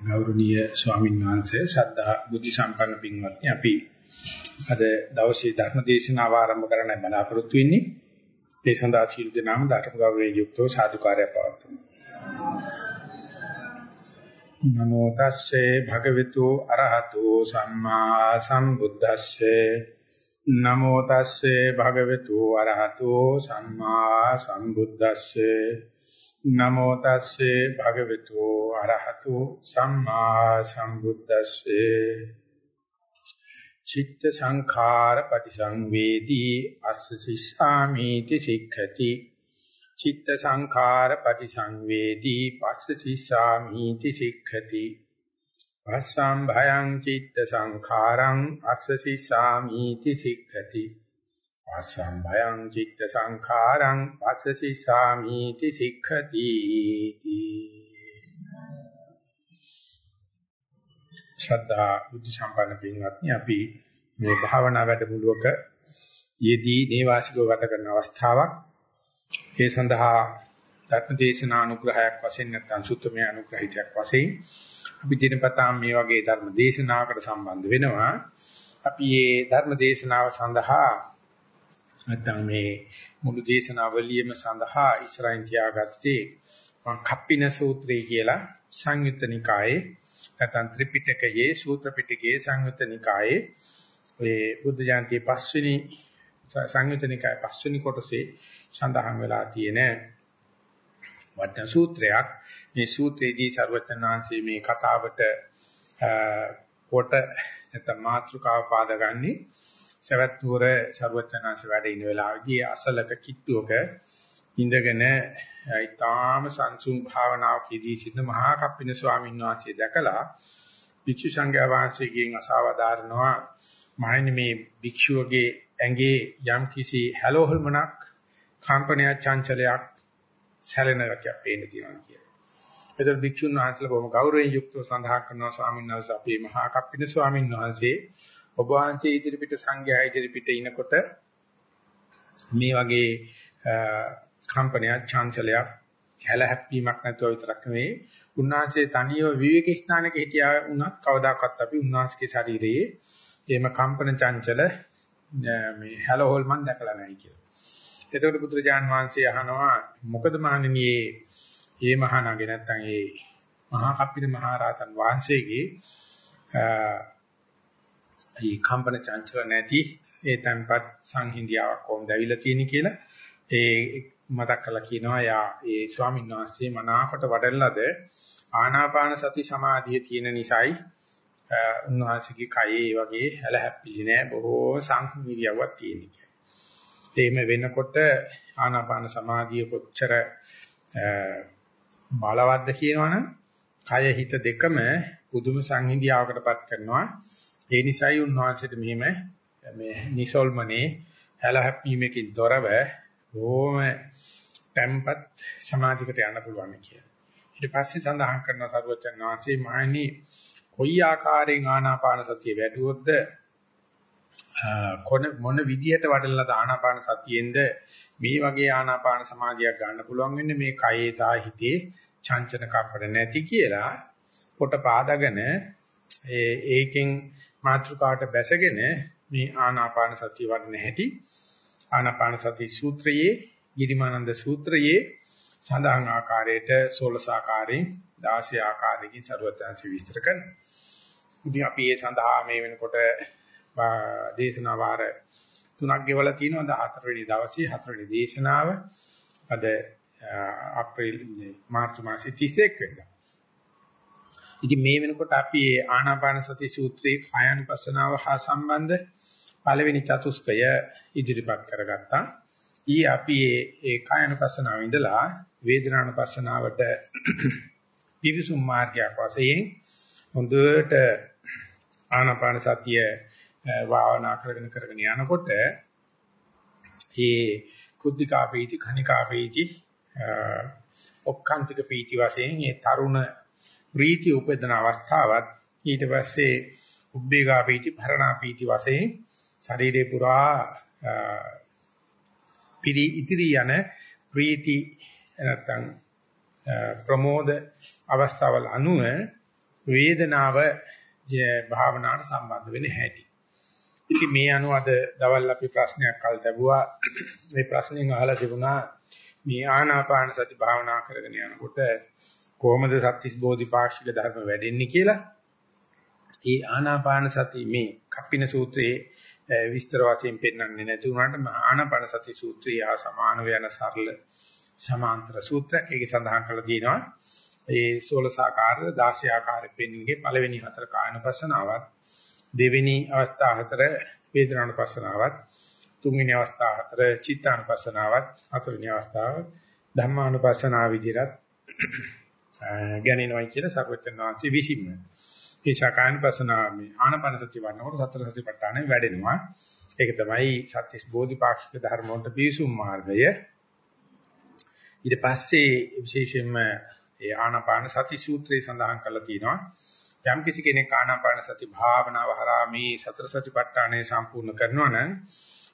ගෞරවනීය ස්වාමීන් වහන්සේ සද්ධා බුද්ධ සම්පන්න පින්වත්නි අපි අද දවසේ ධර්ම දේශනාව ආරම්භ කරන්න බලාපොරොත්තු වෙන්නේ. ඒ සඳහා සීල දනාම ධර්ම ගෞරවයෙන් යුක්තව සාදුකාරය පවතුමු නමෝ තස්සේ භගවතු අරහතෝ සම්මා සම්බුද්දස්සේ. නමෝ තස්සේ භගවතු අරහතෝ සම්මා සම්බුද්දස්සේ. නමෝ තස්සේ භගවතු අරහතු සම්මා සම්බුද්දස්සේ. චිත්ත සංඛාර පටිසංවේදී අස්ස සිස්සාමීති සික්ඛති. චිත්ත සංඛාර පටිසංවේදී පස්ස සිස්සාමීති සික්ඛති. පස්සම් භයං චිත්ත සංඛාරං අස්ස සිස්සාමීති සික්ඛති. පස්සම් භයං චිත්ත සංඛාරං පස්සසි සාමීති සික්ඛති ශ්‍රද්ධා බුද්ධ සම්පන්න පින්වත්නි අපි මේ භාවනා වැඩමුළුවක යෙදී නේවාසිකව ගත කරන අවස්ථාවක්. ඒ සඳහා ධර්ම දේශනා අනුග්‍රහයක් වශයෙන් නැත්නම් සුත්තමය අනුග්‍රහිතයක් වශයෙන් අපි දිනපතා මේ වගේ ධර්ම දේශනාවකට සම්බන්ධ වෙනවා. අපි මේ ධර්ම දේශනාව සඳහා නැත්නම් මේ මුළු දේශනාවලියම සඳහා ඉස්සරහින් තියාගත්තේ මම කප්පින සූත්‍රය කියලා සංයුත්ත නිකායේ නැත්නම් ත්‍රිපිටකයේ සූත්‍ර පිටකයේ සංයුත්ත නිකායේ ඔය බුද්ධ ජයන්තියේ පස්වෙනි සංයුත්ත නිකායේ පස්වෙනි කොටසේ සඳහන් වෙලා තියෙන වටිනා සූත්‍රයක්. මේ සූත්‍රයේදී ਸਰවඥාන්සේ මේ කතාවට කොට නැත්නම් මාතෘකාව පාදගන්නේ සවැත් නුවර ਸਰවඥාන්ස වැඩ ඉන වෙලාවේදී අසලක කිට්ටුවක ඉඳගෙන ඊටාම සංසුන් භාවනාවකදී සිටින මහා කප්පින ස්වාමීන් වහන්සේ දැකලා භික්ෂු සංඝයා වහන්සේගෙන් අසවදාරනවා මහණනි මේ භික්ෂුවගේ ඇඟේ යම් කිසි හැලෝහල්මනක් කම්පනයක් චංචලයක් සැලෙන ගතියක් පේන්න තියෙනවා කියලා. එතකොට භික්ෂුන් වහන්සේලා බොහොම ගෞරවයෙන් යුක්තව සඳහන් කරනවා ස්වාමීන් වහන්සේ අපේ මහා කප්පින ස්වාමීන් වහන්සේ ඔබ වහන්සේ ඉදිරිපිට සංඝයා ඉදිරිපිට ඉනකොට මේ වගේ කම්පනයක් චාන්චලයක් හැලහැප්පීමක් නැතුව විතරක් නෙවෙයි උන්වහන්සේ තනියම විවේක ස්ථානක හිටියා වුණත් කවදාකවත් අපි උන්වහන්සේගේ ශරීරයේ එහෙම කම්පන චංචල මේ හැලහොල් මන් දැකලා නැහැ කියලා. එතකොට බුදුරජාන් වහන්සේ අහනවා මොකද මහණෙනි මේ මහානාගේ නැත්තම් මේ මහා කප්පින මහරහතන් වහන්සේගේ ඒ කම්පන චංචල නැති ඒ tempat සංහිඳියාවක් කොහොමද ඇවිල්ලා තියෙන්නේ කියලා ඒ මතක් කරලා කියනවා යා ඒ ස්වාමීන් වහන්සේ මනාකොට වඩල්ලාද ආනාපාන සති සමාධිය තියෙන නිසායි උන්වහන්සේගේ කයේ වගේ හැල හැප්පිලි නෑ බොහෝ සංහිඳියාවක් තියෙනවා. එහෙම වෙනකොට ආනාපාන සමාධිය කොච්චර බලවත්ද කියනවනම් කය හිත දෙකම පුදුම සංහිඳියාවකටපත් කරනවා ඒ නිසායි උන්වහන්සේට මෙහිම මේ නිසල්මනේ හැලහැප්පීමකින් තොරව ඕම tempat සමාධිකට යන්න පුළුවන් කියලා. ඊට පස්සේ සඳහන් කරන සරුවචන් වහන්සේ මහණනි කොයි ආකාරයෙන් ආනාපාන සතිය වැඩුවොත්ද කොන මොන විදියට වඩලලා ආනාපාන සතියෙන්ද මේ වගේ ආනාපාන සමාධියක් ගන්න පුළුවන් වෙන්නේ මේ කයේ තා හිතේ චංචන කම්පන නැති කියලා පොට පාදගෙන ඒ ඒකෙන් මාත්‍රකාවට බැසගෙන මේ ආනාපාන සතිය වඩන හැටි ආනාපාන සති සූත්‍රයේ ගිරිමානන්ද සූත්‍රයේ සඳහන් ආකාරයට 16 ආකාරයෙන් 16 ආකාරයකින් සරුවත්‍යංශ විස්තර කරනවා. ඉතින් අපි ඒ සඳහා මේ වෙනකොට දේශනා වාර තුනක් ගෙවලා තිනවා. හතරවෙනි දවසේ හතරවෙනි දේශනාව අද අප්‍රේල් මාර්තු මාසයේ 31 වෙනිදා. ඉතින් මේ වෙනකොට අපි ආනාපාන සති සූත්‍රයේ කායानुපස්සනාව හා සම්බන්ධ පළවෙනි චතුස්කය ඉදිරිපත් කරගත්තා. ඊ අපි ඒ කායानुපස්සනාව ඉඳලා වේදනානුපස්සනාවට පිවිසුම් මාර්ගයක් වශයෙන් හොඳට ආනාපාන සතිය භාවනා කරගෙන කරගෙන යනකොට මේ කුද්ධිකා පීති khනිකා පීති ඔක්කාන්තික පීති වශයෙන් මේ තරුණ ප්‍රීති උපදන අවස්ථාවත් ඊට පස්සේ උබ්බේගා පීති භරණා පීති වශයෙන් ශරීරේ පුරා පිරි ඉතිරි යන ප්‍රීති නැත්නම් ප්‍රමෝද අවස්ථාවල අනුව වේදනාව භාවනාවට සම්බන්ධ වෙන හැටි. ඉතින් මේ අනුව අද දවල් අපි ප්‍රශ්නයක් අල් තැබුවා. මේ ප්‍රශ්نين අහලා තිබුණා මේ ආනාපාන සති භාවනා කරගෙන යනකොට කොහොමද සත්‍තිස් බෝධිපාක්ෂික ධර්ම වැඩෙන්නේ කියලා. ඒ ආනාපාන සති මේ කප්පින සූත්‍රයේ විස්තර වශයෙන් පෙන්වන්නේ නැති වුණාට ආනාපාන සති සූත්‍රය ආ සමාන වෙන සරල සමාන්තර සූත්‍රයක් ඒකේ සඳහන් කරලා තියෙනවා. ඒ 16 ආකාර 16 ආකාරෙ පෙන්වන්නේ පළවෙනි හතර කායනපසනාවත් දෙවෙනි අවස්ථා හතර වේදනානුපසනාවත් තුන්වෙනි අවස්ථා හතර චිත්තානුපසනාවත් හතරවෙනි අවස්ථාව ධම්මානුපසනාව විදිහට ගැනෙනවයි කියලා සර්වඥාන් වහන්සේ විසින්ම. මේ ශාකානුපසනාව මේ ආනපන සති වන්නකොට සතර සතිපට්ඨානෙ වැඩෙනවා. ඒක තමයි සත්‍තිස් බෝධිපාක්ෂික ධර්ම වලට පිවිසුම් මාර්ගය. ඊට පස්සේ විශේෂයෙන්ම ඒ ආනාපාන සති සූත්‍රයේ සඳහන් කරලා තියෙනවා. යම් කිසි කෙනෙක් ආනාපාන සති භාවනාව හරහා මේ සතර සතිපට්ඨානය සම්පූර්ණ කරනවා නම්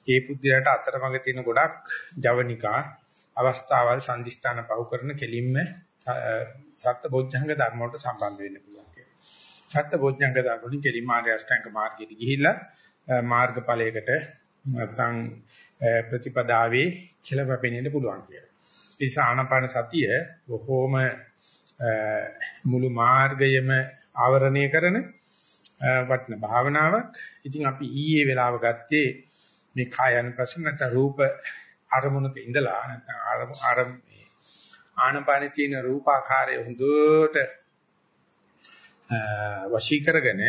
ඒ පුද්ගලයාට අතරමඟ තියෙන ගොඩක් ජවනිකා අවස්ථාවල් සංදිස්ථාන පහු කරන කෙලින්ම සත්‍ය බොජ්ජංග ධර්ම වලට සම්බන්ධ වෙන්න පුළුවන් කියලා. සත්‍ය බොජ්ජංග ධර්ම වලින් කෙලින්ම ආර්ය අෂ්ටාංග මාර්ගයට ගිහිල්ලා මාර්ගඵලයකට නැත්නම් ප්‍රතිපදාවේ කෙලවපෙනෙන්න පුළුවන් කියලා. ඒ ආනාපාන සතිය බොහෝම මුළු මාර්ගයම ආවරණය කරන වටන භාවනාවක්. ඉතින් අපි ඊයේ වෙලාව ගත්තේ මේ කායන පස්සේ නැත්නම් රූප අරමුණක ඉඳලා නැත්නම් ආරම් ආනපානේ තියෙන රූපාකාරය හොඳට වශී කරගෙන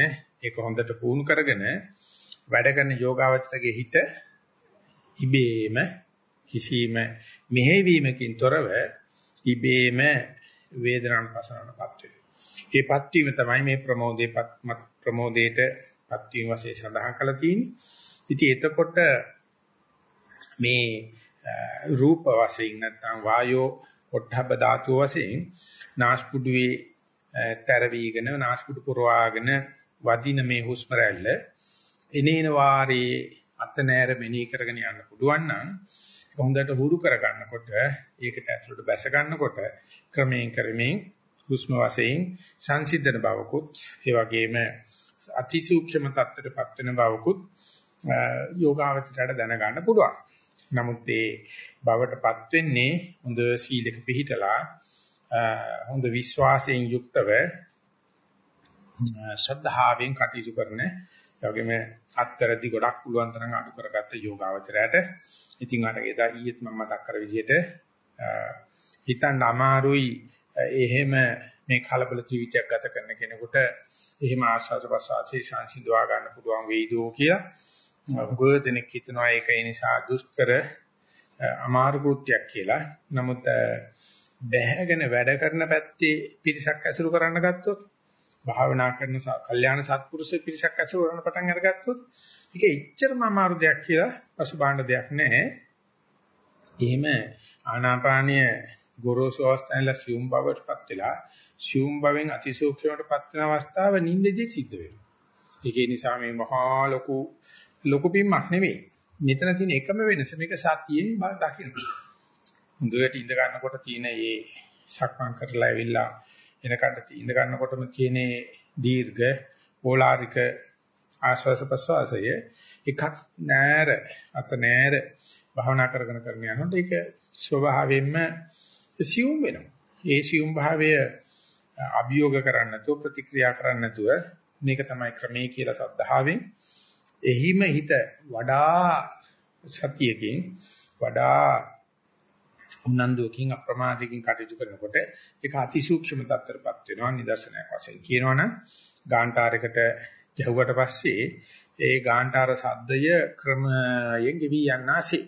ඒක හොඳට පුහුණු කරගෙන වැඩ කරන යෝගාවචරගේ හිත ඉබේම කිසිම මෙහෙවීමකින් තොරව ඉබේම වේදනාන් පසනනපත් වෙනවා. ඒපත් වීම තමයි මේ ප්‍රමෝදේ ප්‍රමෝදේට පත් වීම වශයෙන් සඳහන් කරලා තියෙන්නේ. ඉතින් එතකොට මේ රූප වශයෙන් නැත්නම් වායෝ පොට්ටබ්බ ධාතු වශයෙන් නාස්පුඩුවේ තරවීගෙන නාස්පුඩු පුරවාගෙන වදින මේ හුස්ම රැල්ල එනේන වාරේ අත නෑර මෙනෙහි කරගෙන යන්න පුළුවන් නම් හොඳට හුරු කර ගන්නකොට ඒකට ඇතුළට බැස ගන්නකොට ක්‍රමයෙන් ක්‍රමයෙන් හුස්ම වශයෙන් සංසිද්ධන බවකුත් ඒ වගේම අතිසූක්ෂම තත්ත්වයටපත් වෙන බවකුත් යෝගාවචරයට දැනගන්න පුළුවන්. නමුත් ඒ බවටපත් වෙන්නේ හොඳ සීලක පිළිහිටලා හොඳ විශ්වාසයෙන් යුක්තව ශ්‍රද්ධාවෙන් කටයුතු කරන ඒ වගේම අත්තරදි ගොඩක් පුළුවන් තරම් අඩු කරගත්ත යෝගාවචරයට. ඉතින් අර එදා ඊයේත් මම මතක් කර විදිහට හිතන්න අමාරුයි එහෙම මේ කලබල ජීවිතයක් ගත කරන කෙනෙකුට එහෙම ආශාස ප්‍රසආසී සංසිඳවා ගන්න පුළුවන් වෙයිදෝ කියලා. උගව දෙනෙක් හිතනවා ඒක ඒ නිසා දුෂ්කර අමාරු කෘත්‍යයක් කියලා. නමුත් බැහැගෙන වැඩ කරන පැත්තේ පිරිසක් ඇසුරු කරන්න ගත්තොත් භාවනා කරන කල්යාණ සත්පුරුෂ පිරිසක් ඇසුරු කරන පටන් අරගත්තොත් ඒක එච්චරම අමාරු දෙයක් කියලා පසුබාහන දෙයක් නැහැ. එහෙම ආනාපානීය ගොරෝසු අවස්ථාවල සියුම් බවටපත් වෙලා සියුම් බවෙන් අතිසූක්ෂමටපත් වෙන අවස්ථාව නිින්දදී සිද්ධ වෙනවා. ඒකේ නිසා මේ මහා ලොකු ලොකු පිම්මක් නෙවෙයි. මෙතන තියෙන එකම වෙනස මේක සතියෙන් දකින්න. හොඳට ඉඳ ගන්නකොට තියෙන මේ සක්මන් කරලා ඇවිල්ලා එනකට ඉඳ ගන්නකොටම තියෙන දීර්ඝ පෝලාරික ආශ්වාස ප්‍රශ්වාසය එකක් නෑර අත නෑර භාවනා කරගෙන කරගෙන යනකොට ඒක ස්වභාවයෙන්ම සියුම් වෙනවා. ඒ සියුම් භාවය අභියෝග කරන්නේ නැතුව ප්‍රතික්‍රියා කරන්නේ නැතුව මේක තමයි ක්‍රමයේ කියලා සද්ධාවෙන් එහිම හිත වඩා සතියකින් වඩා උනන්දුවකින් අප්‍රමාදකින් කටයුතු කරනකොට ඒක අතිසූක්ෂම තත්ත්වයටපත් වෙනවා නිදර්ශනයක් වශයෙන් කියනවනම්. ගාන්ටාරයකට ගැහුවට පස්සේ ඒ ගාන්ටාර සද්දය ක්‍රමයෙන් ගෙවි යන්නාසේ.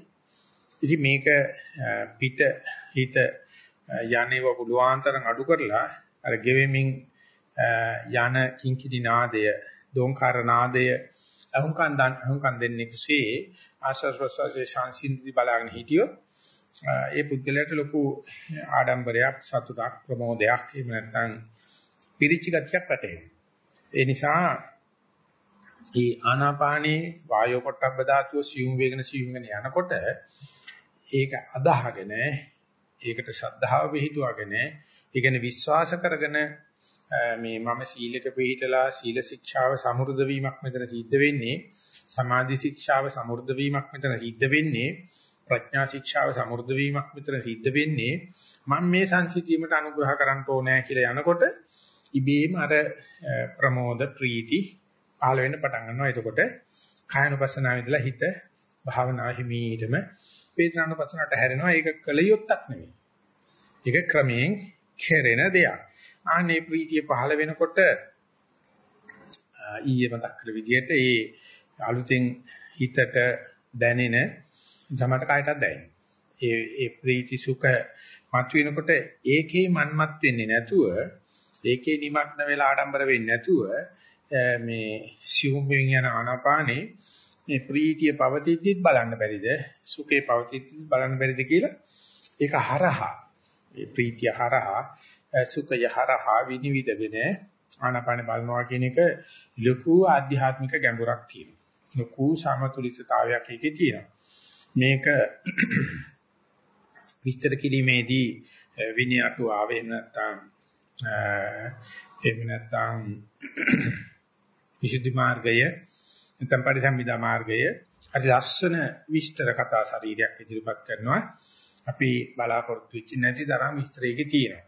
ඉතින් මේක පිට හිත යන්නේව පුළුවන් තරම් අඩු කරලා අර ගෙවෙමින් යන කිංකිණි නාදය දෝංකාර නාදය අහුම්කන් දන් අහුම්කන් දෙන්නේ කුසේ ආශ්වාස ප්‍රශ්වාසයේ ශාන්සින්දි බලාගෙන හිටියොත් ඒ පුද්ගලයාට ලොකු ආඩම්බරයක් සතුටක් ප්‍රමෝදයක් එහෙම නැත්නම් පිරිචි ගතියක් වැටෙනවා ඒ නිසා ඒ ආනාපානේ වායෝ පොට්ටබ්බ ධාතුව සියුම් වේගන සියුම් වෙන යනකොට ඒක අදාහගෙන ඒකට ශ්‍රද්ධාව පිහිටුවගෙන ඒකනේ විශ්වාස කරගෙන මේ මම සීලක පිළිහිටලා සීල ශික්ෂාව සමෘද්ධ වීමක් මෙතන සිද්ධ වෙන්නේ සමාධි ශික්ෂාව සමෘද්ධ වීමක් මෙතන සිද්ධ වෙන්නේ ප්‍රඥා ශික්ෂාව සමෘද්ධ වීමක් මෙතන සිද්ධ වෙන්නේ. මම මේ සංසිතීමට අනුග්‍රහ කරන්න ඕනේ කියලා යනකොට ඉබේම අර ප්‍රමෝද ප්‍රීති පහළ වෙන්න පටන් ගන්නවා. එතකොට කායනුපස්සනාව ඉදලා හිත භාවනා හිමීටම වේදනානුපස්සනට හැරෙනවා. ඒක කලියොත්තක් නෙමෙයි. ඒක ක්‍රමයෙන් කෙරෙන දෙයක්. ආනේ ප්‍රීතිය පහළ වෙනකොට ඊයේ මතක් කළ විදිහට ඒ අලුතෙන් හිතට දැනෙන සමහරට කායටත් දැනෙන. ඒ ඒ ප්‍රීති සුඛ මතුවෙනකොට ඒකේ මන්මත් වෙන්නේ නැතුව ඒකේ නිමග්න වෙලා ආඩම්බර වෙන්නේ නැතුව මේ සිවුම් වෙන යන ආනාපානේ මේ ප්‍රීතිය පවතිද්දිත් බලන්න බැරිද සුඛේ පවතිද්දිත් බලන්න බැරිද කියලා ඒක හරහා මේ ප්‍රීතිය හරහා සුඛය හරහා විනිවිදගෙන ආනාපාන බලනවා කියන එක ලොකු ආධ්‍යාත්මික ගැඹුරක් තියෙනවා. ලොකු සමතුලිතතාවයක් ඒකේ තියෙනවා. මේක විස්තර කිරීමේදී විනය අටුවාවේ නැත්නම් එහෙම නැත්නම් විසුද්ධි මාර්ගය නැත්නම් පරිසම්පදා මාර්ගය හරි ලස්සන විස්තර කතා ශරීරයක් ඉදිරිපත් කරනවා. අපි බලාපොරොත්තු වෙච්ච නැති තරම් විස්තරයක තියෙනවා.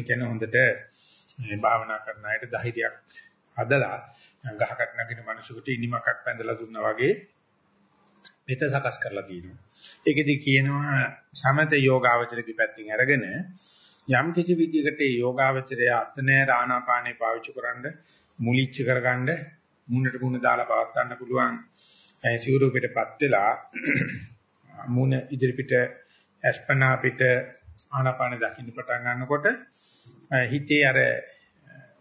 කියන හොඳට මේ භාවනා කරන අයට ධෛර්යයක් හදලා ගහකට නගින මිනිසෙකුට ඉනිමකක් පැඳලා දුන්නා වගේ මෙත සකස් කරලා තියෙනවා. ඒකෙදි කියනවා සමත යෝගාවචරකේ පැත්තෙන් අරගෙන යම් කිසි විදිහකට ඒ යෝගාවචරය අත්නෑ ආනාපානේ පාවිච්චි කරන්න මුලිච්ච කරගන්න මුණට මුණ දාලා පවත් ගන්න පුළුවන් සිවුරුපිටපත් වෙලා මුණ ඉදිරිපිට අස්පනා පිට ආනාපාන දකින්න පටන් ගන්නකොට හිතේ අර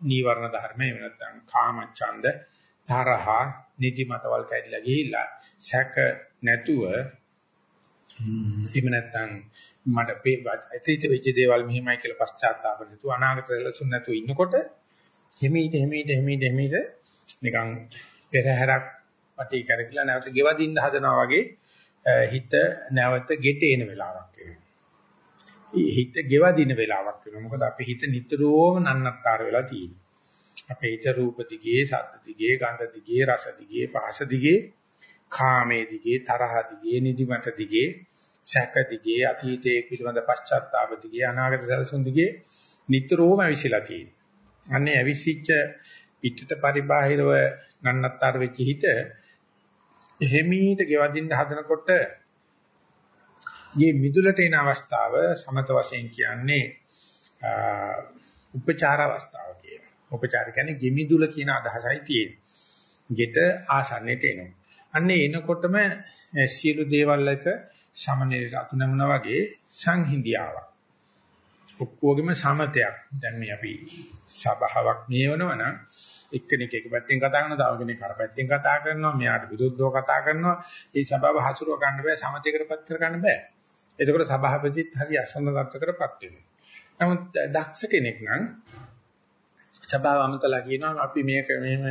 නීවරණ ධර්ම එහෙම නැත්නම් කාම ඡන්ද තරහ නිදිමතවල් කැඩිලා ගිහිල්ලා සැක නැතුව එහෙම නැත්නම් මට අතීත වෙච්ච දේවල් මෙහිමයි කියලා පශ්චාත්තාප නැතුව අනාගත සැලසුම් නැතුව ඉන්නකොට හිමීට හිමීට හිමීට හිමීට නිකන් පෙරහැරක් වටී කරකිලා නැවත ගෙවදින්න හදනවා වගේ හිත නැවත ගෙට එන වෙලාවක් එනවා. හිත ගෙවදින වෙලාවක් වෙනවා. මොකද අපේ හිත නිතරම නන්නත්තර වෙලා තියෙනවා. අපේ හිත රූප දිගේ, ශබ්ද දිගේ, ගන්ධ දිගේ, රස දිගේ, පහස දිගේ, කාමයේ දිගේ, තරහ දිගේ, නිදිමත දිගේ, සැක දිගේ, අතීතයේ පිළිබඳ පශ්චාත්තාප දිගේ, අනාගත සැලසුම් දිගේ නිතරම ඇවිසිලා තියෙනවා. අන්නේ ඇවිසිච්ච පිටට පරිබාහිරව නන්නත්තර වෙච්ච හිත එහෙමීට ගෙවදින්න හදනකොට මේ මිදුලට එන අවස්ථාව සමත වශයෙන් කියන්නේ උපචාර අවස්ථාව කියන. උපචාර කියන්නේ ගෙමිදුල කියන අදහසයි තියෙන්නේ. ගෙට ආසන්නයට එනවා. අන්නේ එනකොටම සියලු දේවල් එක සමනලයට අතුනමන වගේ සංහිඳියාවක්. ඔක්කොගෙම සමතයක්. දැන් මේ අපි සබාවක් නියවනවා නම් එක්කෙනෙක් එක පැත්තෙන් කතා කරනවා තව කෙනෙක් අර පැත්තෙන් කතා කරනවා මෙයාට විරුද්ධව කතා කරනවා. ඒ සබාව හසුරුව ගන්න බෑ සමතේකටපත් කර ගන්න බෑ. එතකොට සභාපතිත් හරි අසන්න තත්ත්වකටපත් වෙනවා. නමුත් දක්ෂ කෙනෙක් නම් සභාව අමතලා කියනවා අපි මේක මෙහෙම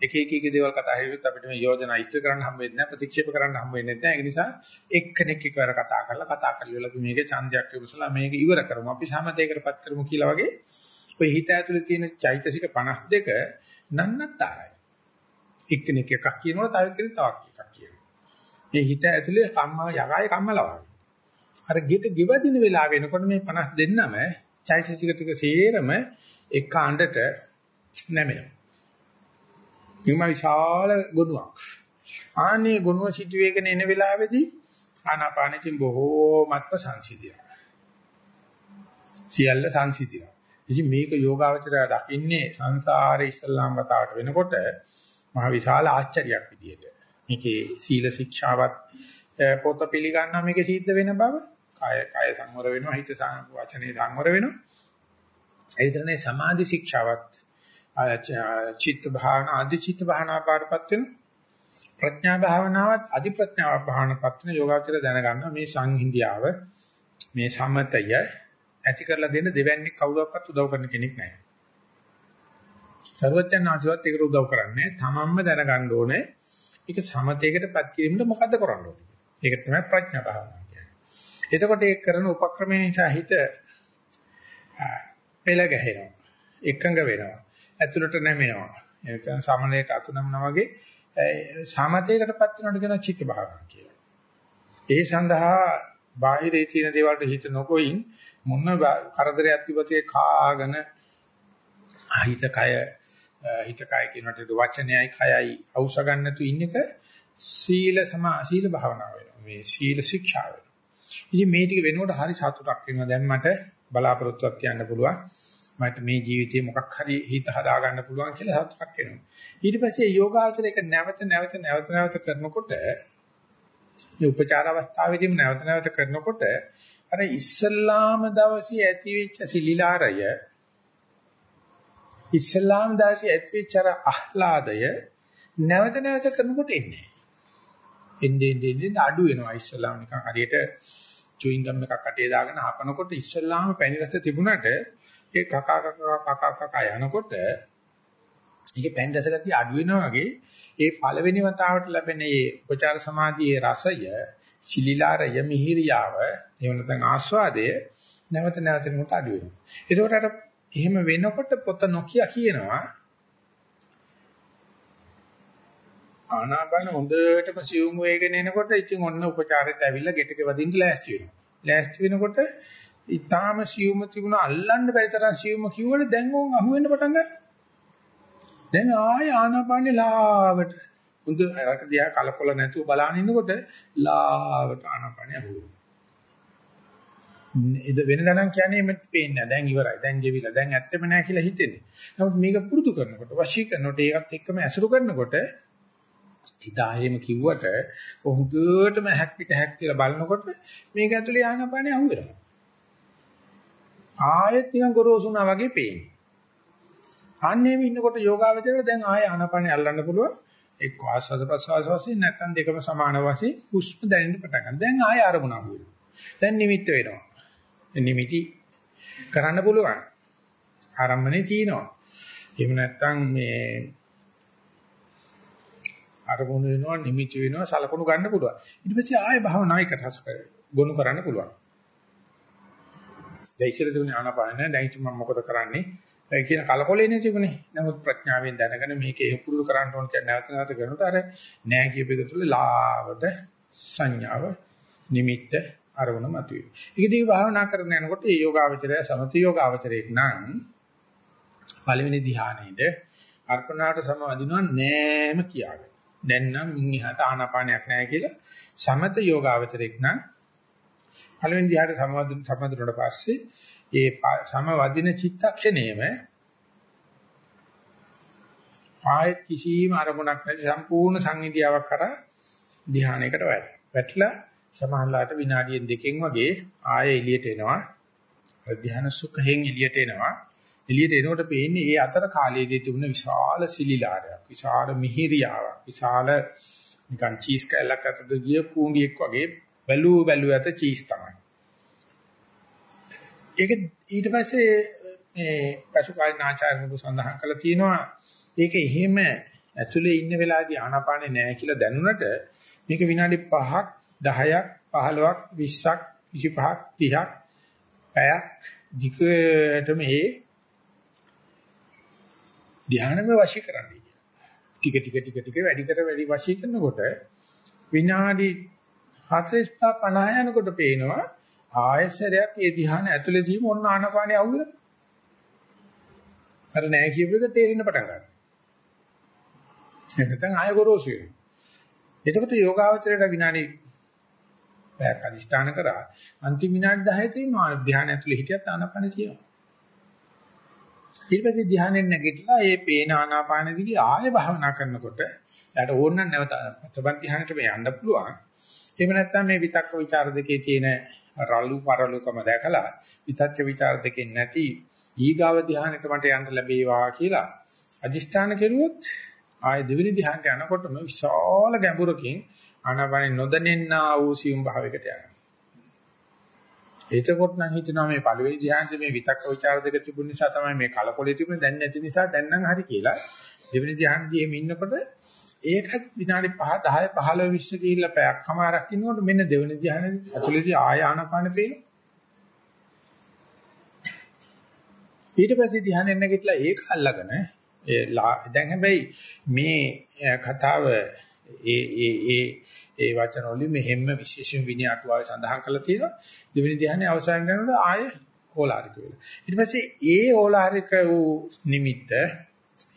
එක එක එක දේවල් කතා හිරුත් අපිට මේ යෝජනා ඉස්තර කරන්න හම්බ වෙන්නේ නැහැ ප්‍රතික්ෂේප කරන්න හම්බ වෙන්නේ නැහැ. ඒක නිසා එක්කෙනෙක් එකවර කතා කරලා කතා කරලා අපි මේකේ ඡන්දයක් විමසලා මේක ඉවර කරමු. අපි සමතේකටපත් කරමු කියලා වගේ ඔය හිත ඇතුලේ තියෙන චෛතසික 52 නන්නතරයි. එක්කෙනෙක් එකක් කියනකොට තව එක්කෙනෙක් තවක් එකක් කියනවා. මේ හිත ඇතුලේ කම්ම යගාය කම්මලවා. අර ගෙට ගෙවදින වෙලාව වෙනකොට මේ 50 දෙන්නම චෛතසික ටික සේරම එක අඬට නැමෙනවා. ඉතින් විශාල ගුණයක්. ආනේ ගුණව සිටුවේගෙන එන වෙලාවේදී ආනාපානෙකින් බොහෝමත්ම සංසිඳිය. සියල්ල සංසිඳිය. ඉතින් මේක යෝගාවචරය දකින්නේ සංසාරේ ඉස්ලාම් වතාවට වෙනකොට මහ විශාල ආශ්චර්යයක් විදියට. මේකේ සීල ශික්ෂාවත් පොත පිළිගන්නා මේකේ සිද්ධ වෙන බව. කාය කාය සංවර වෙනවා, හිත වචනේ සංවර වෙනවා. ඒ විතරනේ සමාධි ශික්ෂාවත් චිත්ත භාවනා, අධි චිත්ත භාවනා පාඩපත් වෙනවා. ප්‍රඥා භාවනාවත් අධි ප්‍රඥාව භාවනාපත් වෙන යෝගාචර දැනගන්නවා මේ සංහිඳියාව මේ සමතය ඇති කරලා දෙන්න දෙවන්නේ කවුරක්වත් උදව් කරන කෙනෙක් නැහැ. සර්වඥාන් ආශිර්වාදත් ඒකට උදව් කරන්නේ තමන්ම දැනගන්න ඕනේ. ඒක සමතේකටපත් කිරීමට මොකද්ද කරන්න ඕනේ. ඒක තමයි ප්‍රඥා භාවනාව කියන්නේ. එතකොට ඒක කරන උපක්‍රමය නිසා හිත පෙළ ගැහෙනවා. එකඟ වෙනවා. ඇතුළට නැමෙනවා. එතන සමලයට අතු නමනවා වගේ සමතේකටපත් වෙනවට කියන චිත්ත භාවනා කියලා. ඒ සඳහා බාහිරේ තියෙන දේවල්ට හිත නොකොයින් මොන කරදරයක් තිබතේ කාගෙන හිත කය හිත කය කියනට වචනයයි කයයි අවශ්‍ය ගන්න නැතු ඉන්න එක සීල සමා සීල භාවනාව වෙනවා. මේ සීල ශික්ෂාව වෙනවා. ඉතින් මේ ටික වෙනකොට හරි සතුටක් වෙනවා. දැන් මට බලාපොරොත්තුවක් තියන්න පුළුවන්. මට මේ ජීවිතේ මොකක් හරි හිත හදා ගන්න පුළුවන් කියලා සතුටක් වෙනවා. ඊට පස්සේ යෝගාචර එක නැවත නැවත නැවත නැවත කරනකොට මේ උපචාර අවස්ථාවේදීම නැවත නැවත කරනකොට අර ඉස්සල්ලාම දවසේ ඇතිවෙච්ච සිලිලාරය ඉස්ලාම් දාසි ඇතිවෙච්ච අර ආහ්ලාදය නැවත නැවත කරනකොට එන්නේ. එන්නේ එන්නේ අඩු වෙනවා ඉස්ලාම් නිකන් හරියට චුයින් ගම් එකක් අටේ දාගෙන හපනකොට ඉස්ලාම් පැණි රස තිබුණට ඒ කකා කකා කකා කකා යනකොට ඒකේ පැණි රස ගතිය අඩු වෙනවා වගේ ඒ පළවෙනි වතාවට ලැබෙන මේ උපචාර සමාධියේ රසය ශිලිලාරය මිහිරියාව එහෙම නැත්නම් ආස්වාදය නැවත නැවත කොට අඩු වෙනවා. ඒකෝට අර එහෙම වෙනකොට පොත නොකිය කියනවා ආනාපාන හොඳටම සියුම් වේගෙන එනකොට ඉතින් ඔන්න උපචාරයට ඇවිල්ලා ගෙටක වදින්න ලෑස්ති වෙනවා. ලෑස්ති වෙනකොට ඊටාම සියුම තිබුණ අල්ලන්න බැරි තරම් සියුම කිව්වල දැන් ඕන් අහුවෙන්න පටන් ගන්නවා. දැන් ආය ආනාපානේ ලාවට හොඳ අරක දිහා කලකොල නැතුව බලන ඉන්නකොට ලාවට ආනාපානේ අහුවෙනවා. එද වෙන ගණන් කියන්නේ මෙත් පේන්නේ නැහැ. දැන් ඉවරයි. දැන් ගෙවිලා. දැන් ඇත්තෙම නැහැ කියලා හිතෙන්නේ. නමුත් මේක පුරුදු කරනකොට, වශී කරනකොට, ඒකත් එක්කම ඇසුරු කරනකොට හිතායෙම කිව්වට හොඳටම හැක් පිට හැක් කියලා බලනකොට මේක ඇතුලේ ආනපානේ අහු වෙනවා. ආයෙත් නිකන් ගොරෝසුනා වගේ පේන්නේ. අන්නේම ඉන්නකොට යෝගාවචරයට දැන් ආයෙ ආනපානේ අල්ලන්න පුළුවන්. එක්ක ආස්වාද ප්‍රසවාස වශයෙන් නැත්නම් දෙකම සමාන වශයෙන් හුස්ම දැනෙන්න පටන් ගන්නවා. දැන් ආයෙ අරමුණ අහු වෙනවා. දැන් නිමිත්ත වෙනවා. නිමිටි කරන්න පුළුවන්. ආරම්භනේ තියෙනවා. එහෙම නැත්නම් මේ අරමුණු වෙනවා නිමිති වෙනවා සලකුණු ගන්න පුළුවන්. ඊට පස්සේ ආයෙ භාවනායකට හස් කර ගොනු කරන්න පුළුවන්. දැන් ඉස්සර තිබුණේ ආනාපාන නෑ දැන් මම මොකද කරන්නේ? ඒ කියන කලකොලේනේ තිබුණේ. නමුත් ප්‍රඥාවෙන් දැනගෙන මේක එහෙපුරුදු කරන්න ඕන කියන නැවත නැවත කරනකොට අර නෑ කියප එක තුළ ලාවට සංඥාව නිමිත්ත අරමුණ මතුවේ. ඒකදී භාවනා කරන යනකොට මේ යෝගාවචරය සමථ යෝගාවචරයක් නම් පළවෙනි ධ්‍යානෙide අර්පණාට සමවදිනවා නෑම කියාගෙන. දැන් නම් මින් එහාට ආනාපානයක් නැහැ කියලා සමත යෝගාවචරයක් නම් පළවෙනි ධ්‍යානට සමවදින සමවදිනට පස්සේ ඒ සමවදින චිත්තක්ෂණයම ආයත් කිසිම අරමුණක් නැති සම්පූර්ණ සංහිදියාවක් කරා ධ්‍යානයකට වැටලා සමහරලාට විනාඩියෙන් දෙකෙන් වගේ ආයෙ එළියට එනවා. ධ්‍යාන සුඛයෙන් එළියට එනවා. එළියට එනකොට පේන්නේ ඒ අතර කාලයේදී තිබුණ විශාල සිලිලාරයක්, විශාල මිහිරියාවක්, විශාල නිකන් චීස් කැලක් අතට ගිය කූඹියෙක් වගේ බැලූ බැලූ ඇත චීස් තමයි. ඒක ඊට පස්සේ මේ පසුකාලීන ආචාර්යවරු සඳහන් කළා තියෙනවා ඒක එහෙම ඇතුලේ ඉන්න වෙලාවේදී ආනාපානේ නැහැ කියලා දැනුණට මේක විනාඩි 5ක් 10ක් 15ක් 20ක් 25ක් 30ක් පැයක් දිගටම මේ ධානයම වශී කරන්නේ. ටික ටික ටික ටික වැඩි කර වැඩි වශී කරනකොට විනාඩි 45 50 යනකොට පේනවා ආයසරයක් ඒ ධ්‍යාන ඇතුළේදීම ඔන්න ආනපානිය අවුල. අර නෑ කියපු එක තේරෙන්න පටන් ගන්නවා. නැත්නම් ආය ගොරෝසු වෙනවා. එතකොට යෝගාවචරයට විනාඩි පැයක් අදිෂ්ඨාන කරා අන්තිම විනාඩි 10 තියෙනවා ධ්‍යාන ඇතුළේ හිටියත් ආනපානිය තියෙනවා. ඊට පස්සේ ධ්‍යානෙන් නැගිටලා ඒ පේන ආනාපාන දිගේ ආය භාවනා කරනකොට යාට ඕන නම් නැවත සබන් ධ්‍යානෙට මේ යන්න පුළුවන්. එහෙම නැත්නම් මේ විතක්ක ਵਿਚාර දෙකේ තියෙන රළු පරලුකම දැකලා විතච්ච ਵਿਚාර දෙකෙන් නැති ඊගාව ධානයට මට යන්න ලැබේවා කියලා අදිෂ්ඨාන කෙරුවොත් ආයේ දෙවෙනි ධානයට යනකොටම විශාල ගැඹුරකින් අනවන නොදැනෙන්නා වූ සියුම් භාවයකට යනවා. එතකොට නම් හිතනවා මේ පළවෙනි ධානයේ මේ විතක්ක ਵਿਚාර දෙක තිබුණ නිසා තමයි මේ කලකොලේ තිබුණේ දැන් නැති නිසා දැන් නම් හරි කියලා. දෙවෙනි ධානයේදී එහෙම ඉන්නකොට ඒකත් විනාඩි 5 10 15 20 ගිහිල්ලා පැයක් කමාරක් ඉන්නකොට මෙන්න දෙවෙනි ධ්‍යානයේ ඇතුළේදී ආය ආනපාන පේන. ඊට පස්සේ ධ්‍යානෙ නැගිටලා ඒක අල්ලගෙන ඒ දැන් හැබැයි මේ කතාව ඒ ඒ ඒ ඒ වචන වලින් මෙහෙම විශේෂයෙන් විනය අටුවාවේ සඳහන් කරලා තියෙනවා දෙවෙනි ධ්‍යානෙ අවසන් කරනකොට ආයේ ඕලාරික වෙලා ඊට පස්සේ ඒ ඕලාරික වූ නිමිත්ත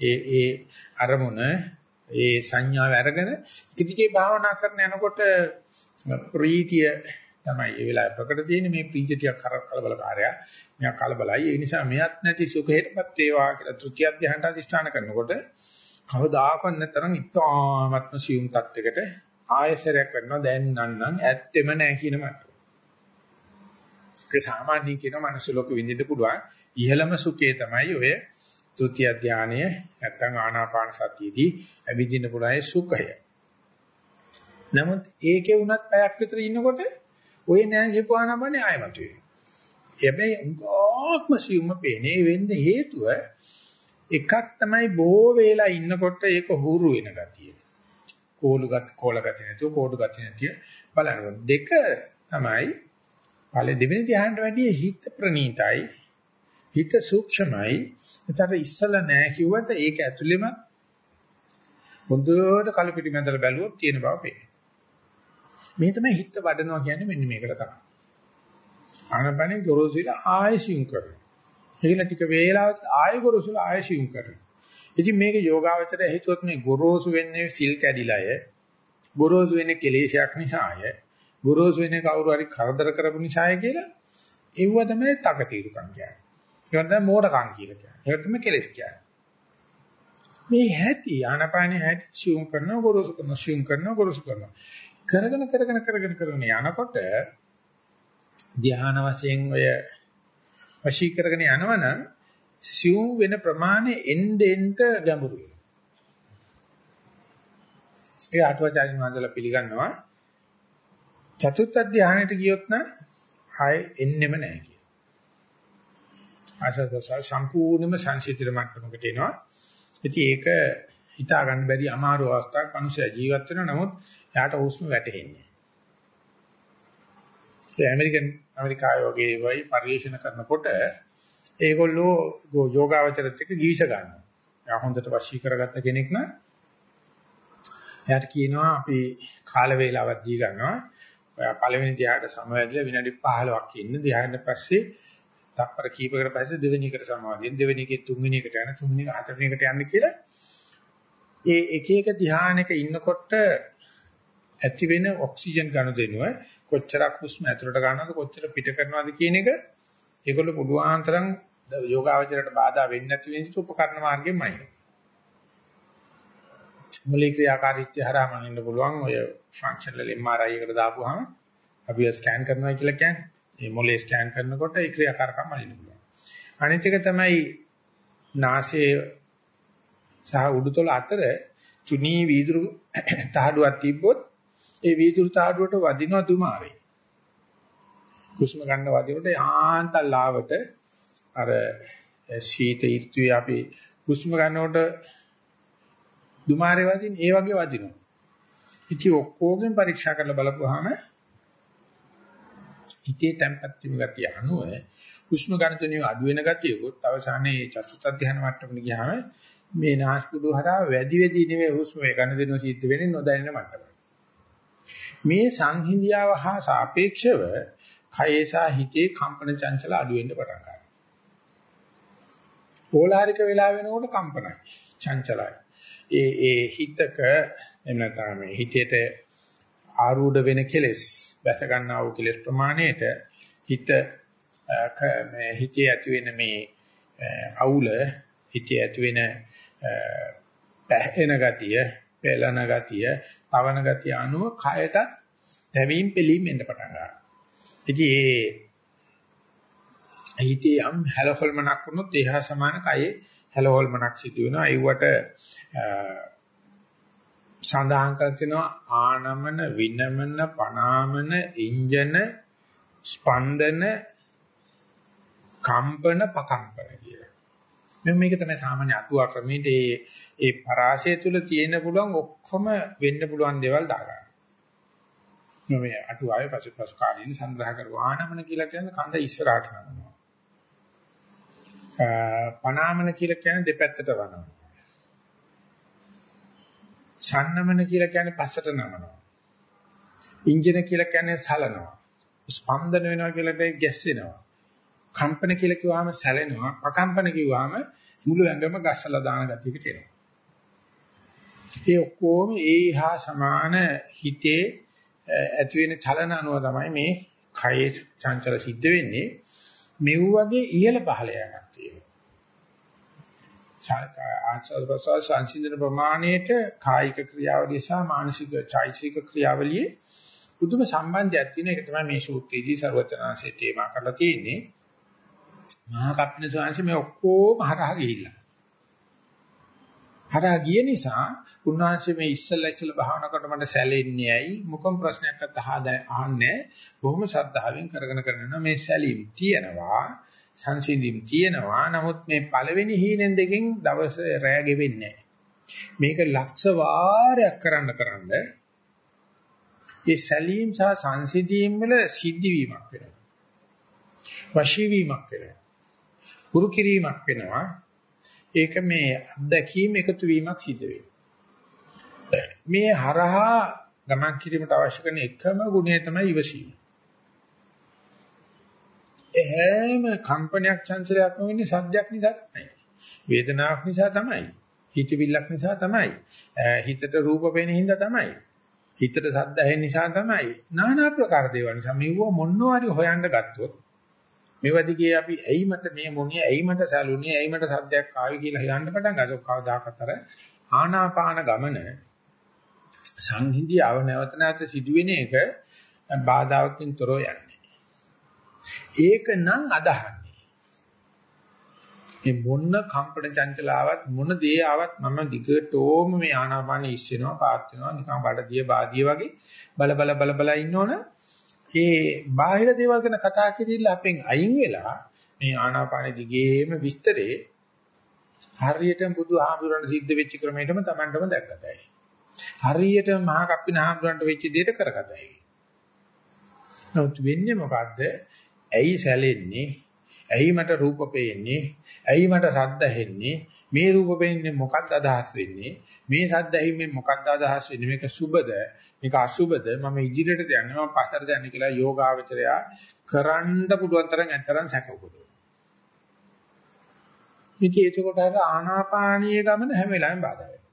ඒ ඒ අරමුණ ඒ සංඥාව අරගෙන ඉදිකේ භාවනා කරන යනකොට ප්‍රීතිය තමයි ඒ වෙලාවේ ප්‍රකට තියෙන්නේ මේ ප්‍රීතිය ටිකක් කලබලකාරය. මෙයා කලබලයි. ඒ නිසා මෙයත් නැති සුඛයටපත් වේවා කියලා තෘතිය ධ්‍යානට අධිෂ්ඨාන කරනකොට කවදාකවත් නැතරම් ඉතාමත්ම සියුම් තත්යකට ආයසරයක් වෙනවා දැන් නන්නම් ඇත්තෙම නැහැ කියන මට. ඒ සාමාන්‍යයෙන් කියන මනුස්ස ලෝක විඳින්න පුළුවන් ඉහළම සුඛය තමයි ඔය තෘතිය ධානය නැත්නම් ආනාපාන සතියදී ඇවිදින්න පුළුවන් සුඛය. නමුත් ඒකේ උනත් පැයක් විතර ඉන්නකොට ඔය නෑ කියපුවානමනේ ආයමතු වෙනවා. හැබැයි උගාක්ම සිවුම පේන්නේ වෙන්න හේතුව එකක් තමයි බොහෝ වේලා ඉන්නකොට ඒක හුරු වෙන ගතිය. කෝලු ගත කෝල ගතිය නැතුව කෝඩු ගතිය නැතිය බලනවා. දෙක තමයි පළවෙනි දෙවෙනි ධ්‍යානට වැඩිය හිත ප්‍රනීතයි හිත සූක්ෂමයි. ඒතර ඉස්සල නෑ කිව්වට ඒක ඇතුළෙම හොඳට කළු පිටිමැදලා බැලුවොත් තියෙන බව පේනවා. මේ තමයි හිත වඩනවා කියන්නේ මෙන්න මේකට තමයි. ආනපනේ ගොරෝසුල ආයසියුම් කරනවා. ඒකල ටික වේලාවක් ආය ගොරෝසුල ආයසියුම් කරනවා. ඉතින් මේක යෝගාවචරය හිතුවොත් මේ ගොරෝසු වෙන්නේ සිල් කැඩිලාය. ගොරෝසු වෙන්නේ කෙලේශයක් නිසාය. ගොරෝසු වෙන්නේ කවුරු හරි කරදර කරපු නිසාය කියලා ඒව තමයි තකතිරුකම් කියන්නේ. ඒක තමයි මෝඩකම් කියලා කියන්නේ. ඒක තමයි කෙලෙස් කියන්නේ. මේ හැටි ආනපානේ හැටි සියුම් කරනවා ගොරෝසු කරනවා සියුම් කරනවා ගොරෝසු කරනවා. කරගෙන කරගෙන කරගෙන කරගෙන යනකොට ධ්‍යාන වශයෙන් ඔය වශී කරගෙන යනවනම් සියුම් වෙන ප්‍රමාණය එන්න එන්න ගැඹුරු වෙනවා. ඒ අටුවාචාරින් වහන්සේලා පිළිගන්නවා චතුත්ථ ධ්‍යානෙට ගියොත් නම් ආයේ එන්නෙම නැහැ කියලා. ආශාසස සම්පූර්ණයෙන්ම සංසිද්ධිත මට්ටමකට එනවා. ඉතින් ඒක හිතා ගන්න බැරි අමාරු අවස්ථාවක් මිනිස්සු ජීවත් වෙනවා. නමුත් එයාට හුස්ම වැටෙන්නේ. ඒ ඇමරිකන් ඇමරිකාවේ වගේ වයි පරිශන කරනකොට ඒගොල්ලෝ යෝගාවචරත් එක්ක ගිවිස ගන්නවා. එයා හොඳට වශී කරගත්ත කෙනෙක් නම් එයාට කියනවා අපි කාල වේලාවක් දී ගන්නවා. ඔයා පළවෙනි ධ්‍යානට සමවැදලා විනාඩි 15ක් ඉන්න ධ්‍යානෙ පස්සේ තප්පර කීපයකට පස්සේ දෙවෙනි එකට සමාදින්න දෙවෙනි එකේ තුන්වෙනි එකට යන තුන්වෙනි එක හතරවෙනි එකට යන්න කියලා ඒ එක එක ධ්‍යානයක ඉන්නකොට ඇති වෙන ඔක්සිජන් ගනුදෙනුව කොච්චරක් හුස්ම ඇතුළට ගන්නවද කොච්චර පිට කරනවද කියන එක ඒගොල්ලෝ පුළුවන් තරම් යෝගාවචරයට බාධා වෙන්නේ නැති වෙන විදිහට උපකරණ මාර්ගෙමයි. මොලේ ක්‍රියාකාරීත්වය හරහා මනින්න පුළුවන් ඔය ෆන්ක්ෂනල් MRI එකට දාපුවාම අපි ස්කෑන් කරනවා කියලා කියන්නේ. මේ මොලේ ස්කෑන් කරනකොට ඒ ක්‍රියාකාරකම් මනින්න පුළුවන්. අනිත් එක තමයි නාසයේ සහ උඩුතල අතර තුනී වීදුරු තහඩුවක් තිබ්බොත් ඒ වීදුරු තහඩුවට වදිනවා දුමාවේ. හුස්ම ගන්න වදිනකොට යාන්තම් ලාවට අර ශීත ඍතුවේ අපි හුස්ම ගන්නකොට දුමාරේ වදින ඒ වගේ වදිනවා. ඉතින් ඔක්කොගෙන් පරීක්ෂා කරලා බලපුවාම හිතේ තැම්පත් වීම ගතිය අනුව හුස්ම ගන්න තුනේ අඩු වෙන ගතියකොත් අවසානයේ චතුත් අධ්‍යාන මට්ටමට ගියාම මේ නාස්පුඩු හරහා වැඩි වැඩි නෙවෙයි හුස්ම වේ ගන්න දෙනවා සිද්ධ වෙන්නේ නොදැනෙන මට්ටමට. මේ සංහිඳියාව හා සාපේක්ෂව කයේ සහ හිතේ කම්පන චංචල අඩු වෙන්න පටන් ගන්නවා. ඕලාරික වෙලා වෙනකොට කම්පනයි, චංචලයි. ඒ ඒ හිතක එහෙම නැත්නම් හිතේට ආරූඪ වෙන කෙලෙස් වැස ගන්නා වූ කෙලෙස් ප්‍රමාණයට හිත මේ හිතේ ඇති වෙන මේ අවුල හිතේ ඇති වෙන පැහැෙන ගතිය, පෙළන ගතිය, පවන ගතිය අනුව කයට දැවීම් පිළීම් එන්න පටන් ගන්නවා. ඉතින් ඒ හිතේ යම් හැලහොල්මනක් වුණොත් ඒහා සමාන කයේ හැලහොල්මනක් සිදු වෙනවා. ඒවට සඳහන් කර තිනවා ආනමන විනමන පනාමන ඉන්ජන ස්පන්දන කම්පන පකම්පන කියලා. මෙන්න මේක තමයි සාමාන්‍ය අතුවා ක්‍රමයේ ඒ ඒ පරාසය තුල තියෙන පුළුවන් ඔක්කොම වෙන්න පුළුවන් දේවල් දාගන්න. මේ අටුවාවේ පසුපසු කාලීන සංග්‍රහ කරපු ආනමන කියලා කියන්නේ කඳ ඉස්සරහට නමනවා. පනාමන කියලා කියන්නේ දෙපැත්තට වනවා. සන්නමන කියලා කියන්නේ පස්සට නමනවා. ඉන්ජින කියලා කියන්නේ සලනවා. ස්පන්දන වෙනවා කියලා කියන්නේ ගැස්සෙනවා. කම්පන කියලා කිව්වහම සැලෙනවා. අකම්පන කිව්වහම මුළු ඇඟම ගස්සලා දාන ගතියකට එනවා. ඒ ඔක්කොම ඒ හා සමාන හිතේ ඇති වෙන චලන අනුව තමයි මේ කයේ චංචල සිද්ධ වෙන්නේ. මෙව් වගේ ඉහළ පහළ යamak තියෙනවා. ආචාර ප්‍රසාර සංසිඳන ප්‍රමාණයට කායික ක්‍රියාවලිය සහ මානසික චෛතසික ක්‍රියාවලියේ පුදුම සම්බන්ධයක් තියෙන එක තමයි මේ සූත්‍රයේදී ਸਰවචනාංශයේ තේමා කරලා තියෙන්නේ. මහා කප්පින ස්වාමීන් මේ ඔක්කොම හරහා ගිහිල්ලා. හරහා ගිය නිසා උන්වහන්සේ මේ ඉස්සල්ලා ඉස්සල්ලා භාවනා කරනකොට මට සැලෙන්නේ ඇයි? මොකම් ප්‍රශ්නයක්වත් අහන්නේ බොහොම ශ්‍රද්ධාවෙන් කරගෙන කරගෙන මේ සැලීම් තියෙනවා. සංසිඳීම් තියෙනවා. නමුත් මේ පළවෙනි හීනෙන් දෙකෙන් දවස රැ ගෙවෙන්නේ මේක ලක්ෂ වාරයක් කරන්න කරන්න මේ සැලීම් සහ සංසිඳීම් වල සිද්ධ වීමක් වෙනවා. වශී වීමක් වෙනවා. හුරු කිරීමක් වෙනවා. ඒක මේ අත්දැකීම් එකතු වීමක් සිද්ධ වෙනවා. මේ හරහා ගමන් කිරීමට අවශ්‍ය කරන එකම ගුණය තමයි ඉවසීම. එහෙම කම්පනයක් චංචලයක් වෙන්නේ සද්දයක් නිසා තමයි. වේදනාවක් නිසා තමයි. හිතවිල්ලක් නිසා තමයි. හිතට රූප පේන හින්දා තමයි. හිතට සද්ද ඇහෙන නිසා තමයි. নানা ආකාර දේවල් නිසා මෙව මොනවාරි හොයන්න ගත්තොත් මේවදිගේ අපි ඇයි මට මේ මොණිය ඇයි මට සැලුනේ ඇයි මට සද්දයක් ආවේ කියලා හිතන්න පටන් ගත්තොත් කවදාකවත් අර ආනාපාන ගමන සංහිඳියව නැවත නැවත සිදුවෙන එක බාධාවකින් තොරව යන්නේ. ඒක නම් අදහන්නේ. මේ මොන කම්පන චංචලාවක් මොන දේ ආවත් මම දිගටම මේ ආනාපානෙ ඉස්සෙනවා පාත් වෙනවා නිකන් බඩදිය බාදිය වගේ බල බල බල බල ඉන්නවනේ ඒ බාහිර දේවල් ගැන කතා කිරිල්ල අපෙන් අයින් වෙලා මේ ආනාපාන දිගේම විස්තරේ හරියටම බුදුහාමුදුරන් සිද්ධ වෙච්ච ක්‍රමයටම Tamanටම දැක්කතයි. හරියටම මහා කප්පින හාමුදුරන්ට වෙච්ච දෙයට කරගතයි. නමුත් වෙන්නේ මොකද්ද? ඇයි සැලෙන්නේ? ඇයි මට රූප පේන්නේ? ඇයි මට ශබ්ද ඇහෙන්නේ? මේ රූප පේන්නේ මොකක්ද අදහස් වෙන්නේ? මේ ශබ්ද ඇහිීමෙන් මොකක්ද අදහස් වෙන්නේ? මේක සුබද? මේක අසුබද? මම ඉදිරියට යන්නේ මම පස්සට යන්නේ කියලා යෝගාවචරය කරන්න පුළුවන් තරම් ඇත්තරම් සැකපොදෝ. ඉතින් ඒකකොට අර ආනාපානීය ගමන හැම වෙලාවෙම බාධා වෙනවා.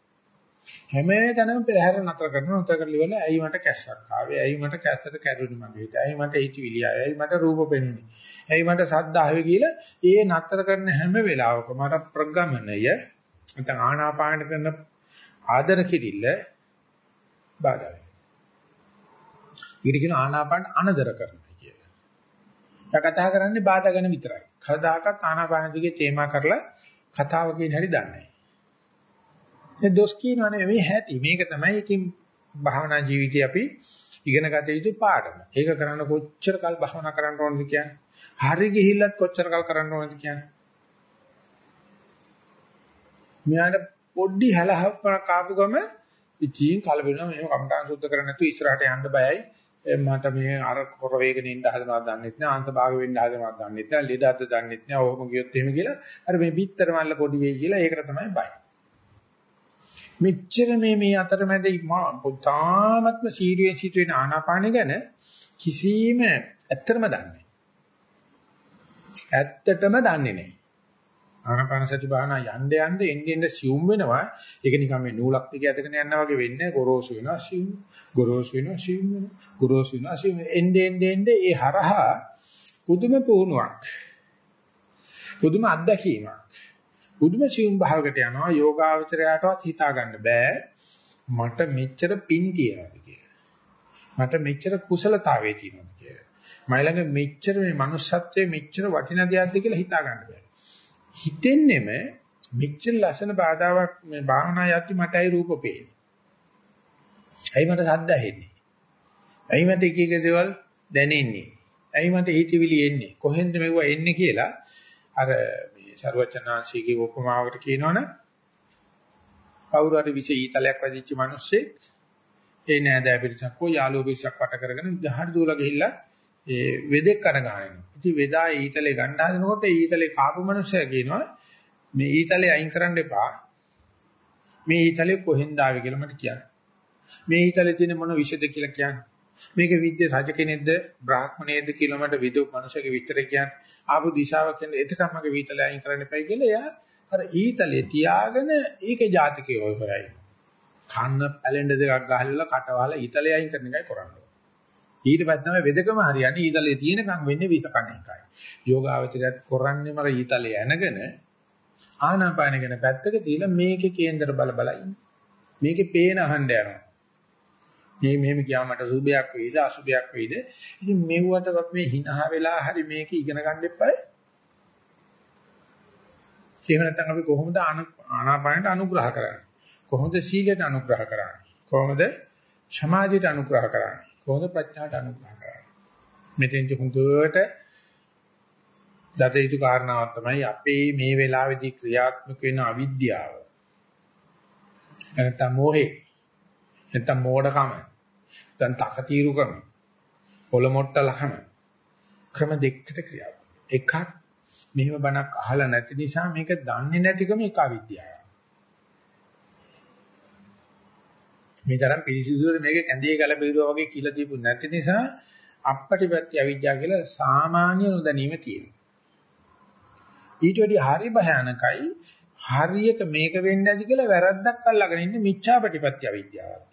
හැම තැනම පෙරහැර නතර කරනවා නතර කරලා ඉවරලා ඇයි මට කැස්සක් ආවේ? ඇයි මට කැස්සට කැඩුනේ මගේ හිත? ඇයි මට හිතවිලි ආවේ? ඇයි මට රූප පෙනුනේ? ඇයි මට සද්ද ආවේ කියලා ඒ නතර කරන හැම වෙලාවකම මට ප්‍රගමනය නැත්නම් ආනාපාන කරන ආදර කිරිල්ල බාධා වෙනවා. ඊට කියන ආනාපාන අනදර කරනවා කියලා. දැන් කතා කරන්නේ බාධා ගැන විතරයි. කවදාකවත් ආනාපාන දිගේ තේමා කරලා කතාව කියන හැටි දන්නේ නැහැ. ඒ දොස් කියනවා නෙවෙයි හැටි. මේක තමයි ඉතින් භාවනා ජීවිතේ අපි ඉගෙන ගත යුතු පාඩම. ඒක කරන්න කොච්චර කල් භාවනා කරන්න ඕනද කියන්නේ. හරි ගිහිල්ලත් කොච්චර කල් කරන්න ඕනද කියන්නේ. මෙයාට පොඩ්ඩි හැලහප්පක් ආපු ගම ඉතින් කලබෙනවා මේව කම්ටාන් සුද්ධ කරන්නේ නැතුව ඉස්සරහට යන්න බයයි. මට මේ අර කොර වේගන ඉන්න හදනවද දන්නෙත් නෑ අන්ත භාග වෙන්න හදනවද දන්නෙත් නෑ ලෙඩක්ද දන්නෙත් නෑ ඔහොම ගියොත් එහෙම කියලා අර මේ පිටතර මල්ල පොඩි වෙයි කියලා ඒකට තමයි බය. මෙච්චර මේ මේ අතරමැද තාමත්ම සීරියෙන් සිටින ආනාපාන ගැන කිසිම ඇත්තම දන්නේ ඇත්තටම දන්නේ නැහැ. ආනාපාන සති භාවනා යන්න යන්න එන්න එන්න සියුම් වෙනවා. ඒක නිකන් මේ නූලක් දිගේ ඇදගෙන යනවා වගේ වෙන්නේ ගොරෝසු වෙනවා සියුම්. ගොරෝසු වෙනවා සියුම් වෙනවා. ගොරෝසු වෙනවා සියුම් එන්න එන්න එන්න ඒ හරහා පුදුම පුහුණුවක්. පුදුම අත්දැකීමක්. පුදුම සියුම් භාවකට යනවා යෝගාවචරයටවත් හිතා ගන්න බෑ. මට මෙච්චර පිං තියනවාද කියලා. මට මෙච්චර කුසලතාවයේ තියෙනවාද මයි ළඟ මෙච්චර මේ manussත්වයේ මෙච්චර වටිනා දෙයක්ද කියලා හිතා ගන්න බෑ. හිතෙන්නෙම මෙච්චර ලස්සන බාධාවක් මේ භාවනා යති මටයි රූප පේන්නේ. ඇයි මට සද්ද ඇහෙන්නේ? ඇයි මට එක එක දේවල් දැනෙන්නේ? ඇයි මට හිතවිලි එන්නේ? කොහෙන්ද මෙවුවා එන්නේ කියලා අර මේ ਸਰවචනාංශීගේ උපමාවකට කියනවනේ කවුරු හරි විශේෂ ඊතලයක් වැඩිච්ච මිනිස්සෙක් ඒ නෑදෑ පිරිසක් හෝ යාළුවෝ පිරිසක් වට කරගෙන ගහට දූලා ගිහිල්ලා ඒ වෙදෙක් කනගානවා. ඉතින් වෙදා ඊතලේ ගන්න හදනකොට ඊතලේ කාපු මනුස්සයා කියනවා මේ ඊතලේ අයින් කරන්න එපා. මේ ඊතලේ කොහෙන්ද ආවේ කියලා මට කියන්න. මේ ඊතලේ තියෙන මොන විෂයද කියලා කියන්න. මේක විද්‍ය රජ කෙනෙක්ද බ්‍රාහ්මණයෙක්ද කියලා මට විදු මනුෂ්‍යගේ විස්තර කියන්න. ආපු දිශාව කියන්නේ එතකම මගේ ඊතලේ අයින් කරන්න එපයි කියලා එයා අර ඊතලේ තියාගෙන ඒකේ ජාතකයේ ඔය කරයි. කන්න පැලෙන්ඩ දෙකක් ගහලා කටවහලා ඊතලේ අයින් කරන එකයි කරන්නේ. ඊට පස්සේ තමයි වෙදකම හරියන්නේ ඊතලේ තියෙනකම් වෙන්නේ විස කණ එකයි. යෝගාවචරයත් කරන්නේ මර ඊතලේ ඇනගෙන ආනාපාන ගැන පැත්තක තියලා මේකේ කේන්දර බල බල ඉන්න. මේකේ පේන අහන්න යනවා. මේ මෙහෙම ගියාම මට සුභයක් වෙයිද අසුභයක් වෙයිද? ඉතින් මෙව්වට මේ හිනහ වෙලා හරි මේක ඉගෙන ගන්න එපායි. එහෙම නැත්නම් අපි කොහොමද ආනාපානයට අනුග්‍රහ කරන්නේ? කොහොමද සීලයට අනුග්‍රහ කරන්නේ? කොහොමද සමාධියට අනුග්‍රහ කරන්නේ? කොහොමද ප්‍රඥාට අනුග්‍රහ කරන්නේ? මෙතෙන්දි හොඳට දත යුතු කාරණාවක් තමයි අපේ මේ වෙලාවේදී ක්‍රියාත්මක වෙන අවිද්‍යාව. නැත්නම් මෝහේ. නැත්නම් මෝඩකම. නැත්නම් තකතිරුකම. පොළොමොට්ටලකම. ක්‍රම දෙකකට ක්‍රියාවක්. එකක් මෙහෙම බණක් අහලා නැති නිසා මේක දන්නේ නැතිකම එක අවිද්‍යාව. මේ තරම් පිළිසිදුර මේක කැඳේ ගල බීරුවා වගේ කියලා දීපු නැති නිසා අපපටිපත්‍ය අවිද්‍යාව කියලා සාමාන්‍ය නොදැනීම තියෙනවා. ඊට වැඩි හරි භයානකයි හරියක මේක වෙන්නේ නැති කියලා වැරද්දක් අල්ලගෙන ඉන්නේ මිච්ඡාපටිපත්‍ය අවිද්‍යාවක්.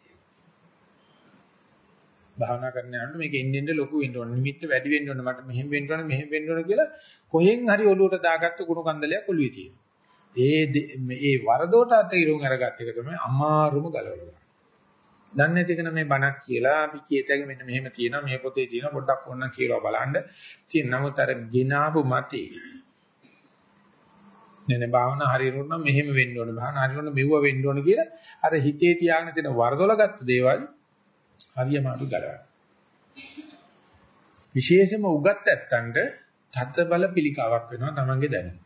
භාවනා කරන්න යනකොට මේක එන්න එන්න ලොකු වෙන්න ඕන. නිමිත්ත වැඩි වෙන්න ඕන. මට මෙහෙම වෙන්න ඕන මෙහෙම වෙන්න ඕන කියලා කොහෙන් හරි ඔලුවට දාගත්ත කුණු කන්දලයක් ඔළුවේ තියෙනවා. ඒ මේ වරදෝට අතිරුම් අරගත්ත එක තමයි අමාරුම ගලවලා. දන්නේ නැති කෙනා මේ බණක් කියලා අපි කීයටගේ මෙන්න මෙහෙම තියෙනවා මේ පොතේ තියෙනවා පොඩ්ඩක් ඕනනම් කියලා බලන්න. තියෙන නමුත් අර ගිනාපු මතේ නේ නේ භාවනා හරියනොත් නම් මෙහෙම වෙන්න ඕනේ. භාවනා හරියනොත් මෙව්ව වෙන්න ඕනේ කියලා අර හිතේ තියාගෙන තියෙන වරදොල ගත්ත දේවල් හරියමාරු ගලවන්න. විශේෂයෙන්ම උගත් ඇත්තන්ට තත් බල පිළිකාවක් වෙනවා තමන්ගේ දැනුම.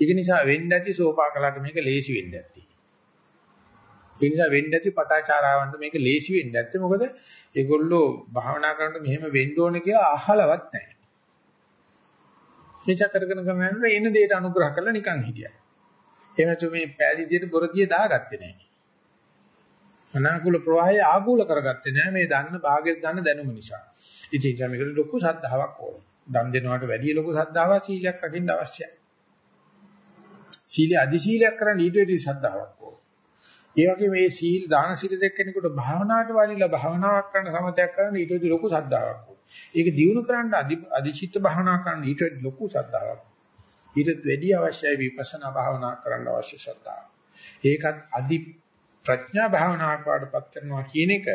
ඒක නිසා වෙන්න ඇති සෝපාකලට මේක ලේසි වෙන්න ඇති. ඒ නිසා වෙන්න ඇති පටාචාරාවන්ට මේක ලේසි වෙන්න ඇත්තේ මොකද ඒගොල්ලෝ භාවනා කරනකොට මෙහෙම වෙන්න ඕනේ කියලා අහලවත් නැහැ. මේක කරගෙන කරගෙන යනකොට එන දෙයට අනුග්‍රහ කරලා නිකන් හිටියා. එහෙම නැතු මේ පෑදීදියට බොරදිය දාගත්තේ නැහැ. අනාකූල ප්‍රවාහය ආකූල කරගත්තේ නැහැ මේ දන්න භාගයට දන්න දැනුම නිසා. ඉතින් ඒ මේකට ලොකු ශ්‍රද්ධාවක් ඕන. දන් දෙනවට වැඩිය ලොකු ශ්‍රද්ධාවක් සීලයක් රකින්න අවශ්‍යයි. සීල අධි සීලයක් කරන්න ඊට වැඩි ශ්‍රද්ධාවක් ඕන. ඒ වගේ මේ සීල් දාන සීල දෙක කෙනෙකුට භාවනාවට වඩිලා භාවනාවක් කරන්න සමතයක් කරන්න ඊට වැඩි ලොකු ශ්‍රද්ධාවක් ඕන. ඒක දියුණු කරන්න අධිචිත්ත භාවනා කරන්න ඊට වැඩි ලොකු ශ්‍රද්ධාවක්. ඊට වැඩි අවශ්‍යයි විපස්සනා භාවනා කරන්න අවශ්‍ය ශ්‍රද්ධාව. ඒකත් අධි ප්‍රඥා භාවනාවක් වඩපත් කරනවා කියන එක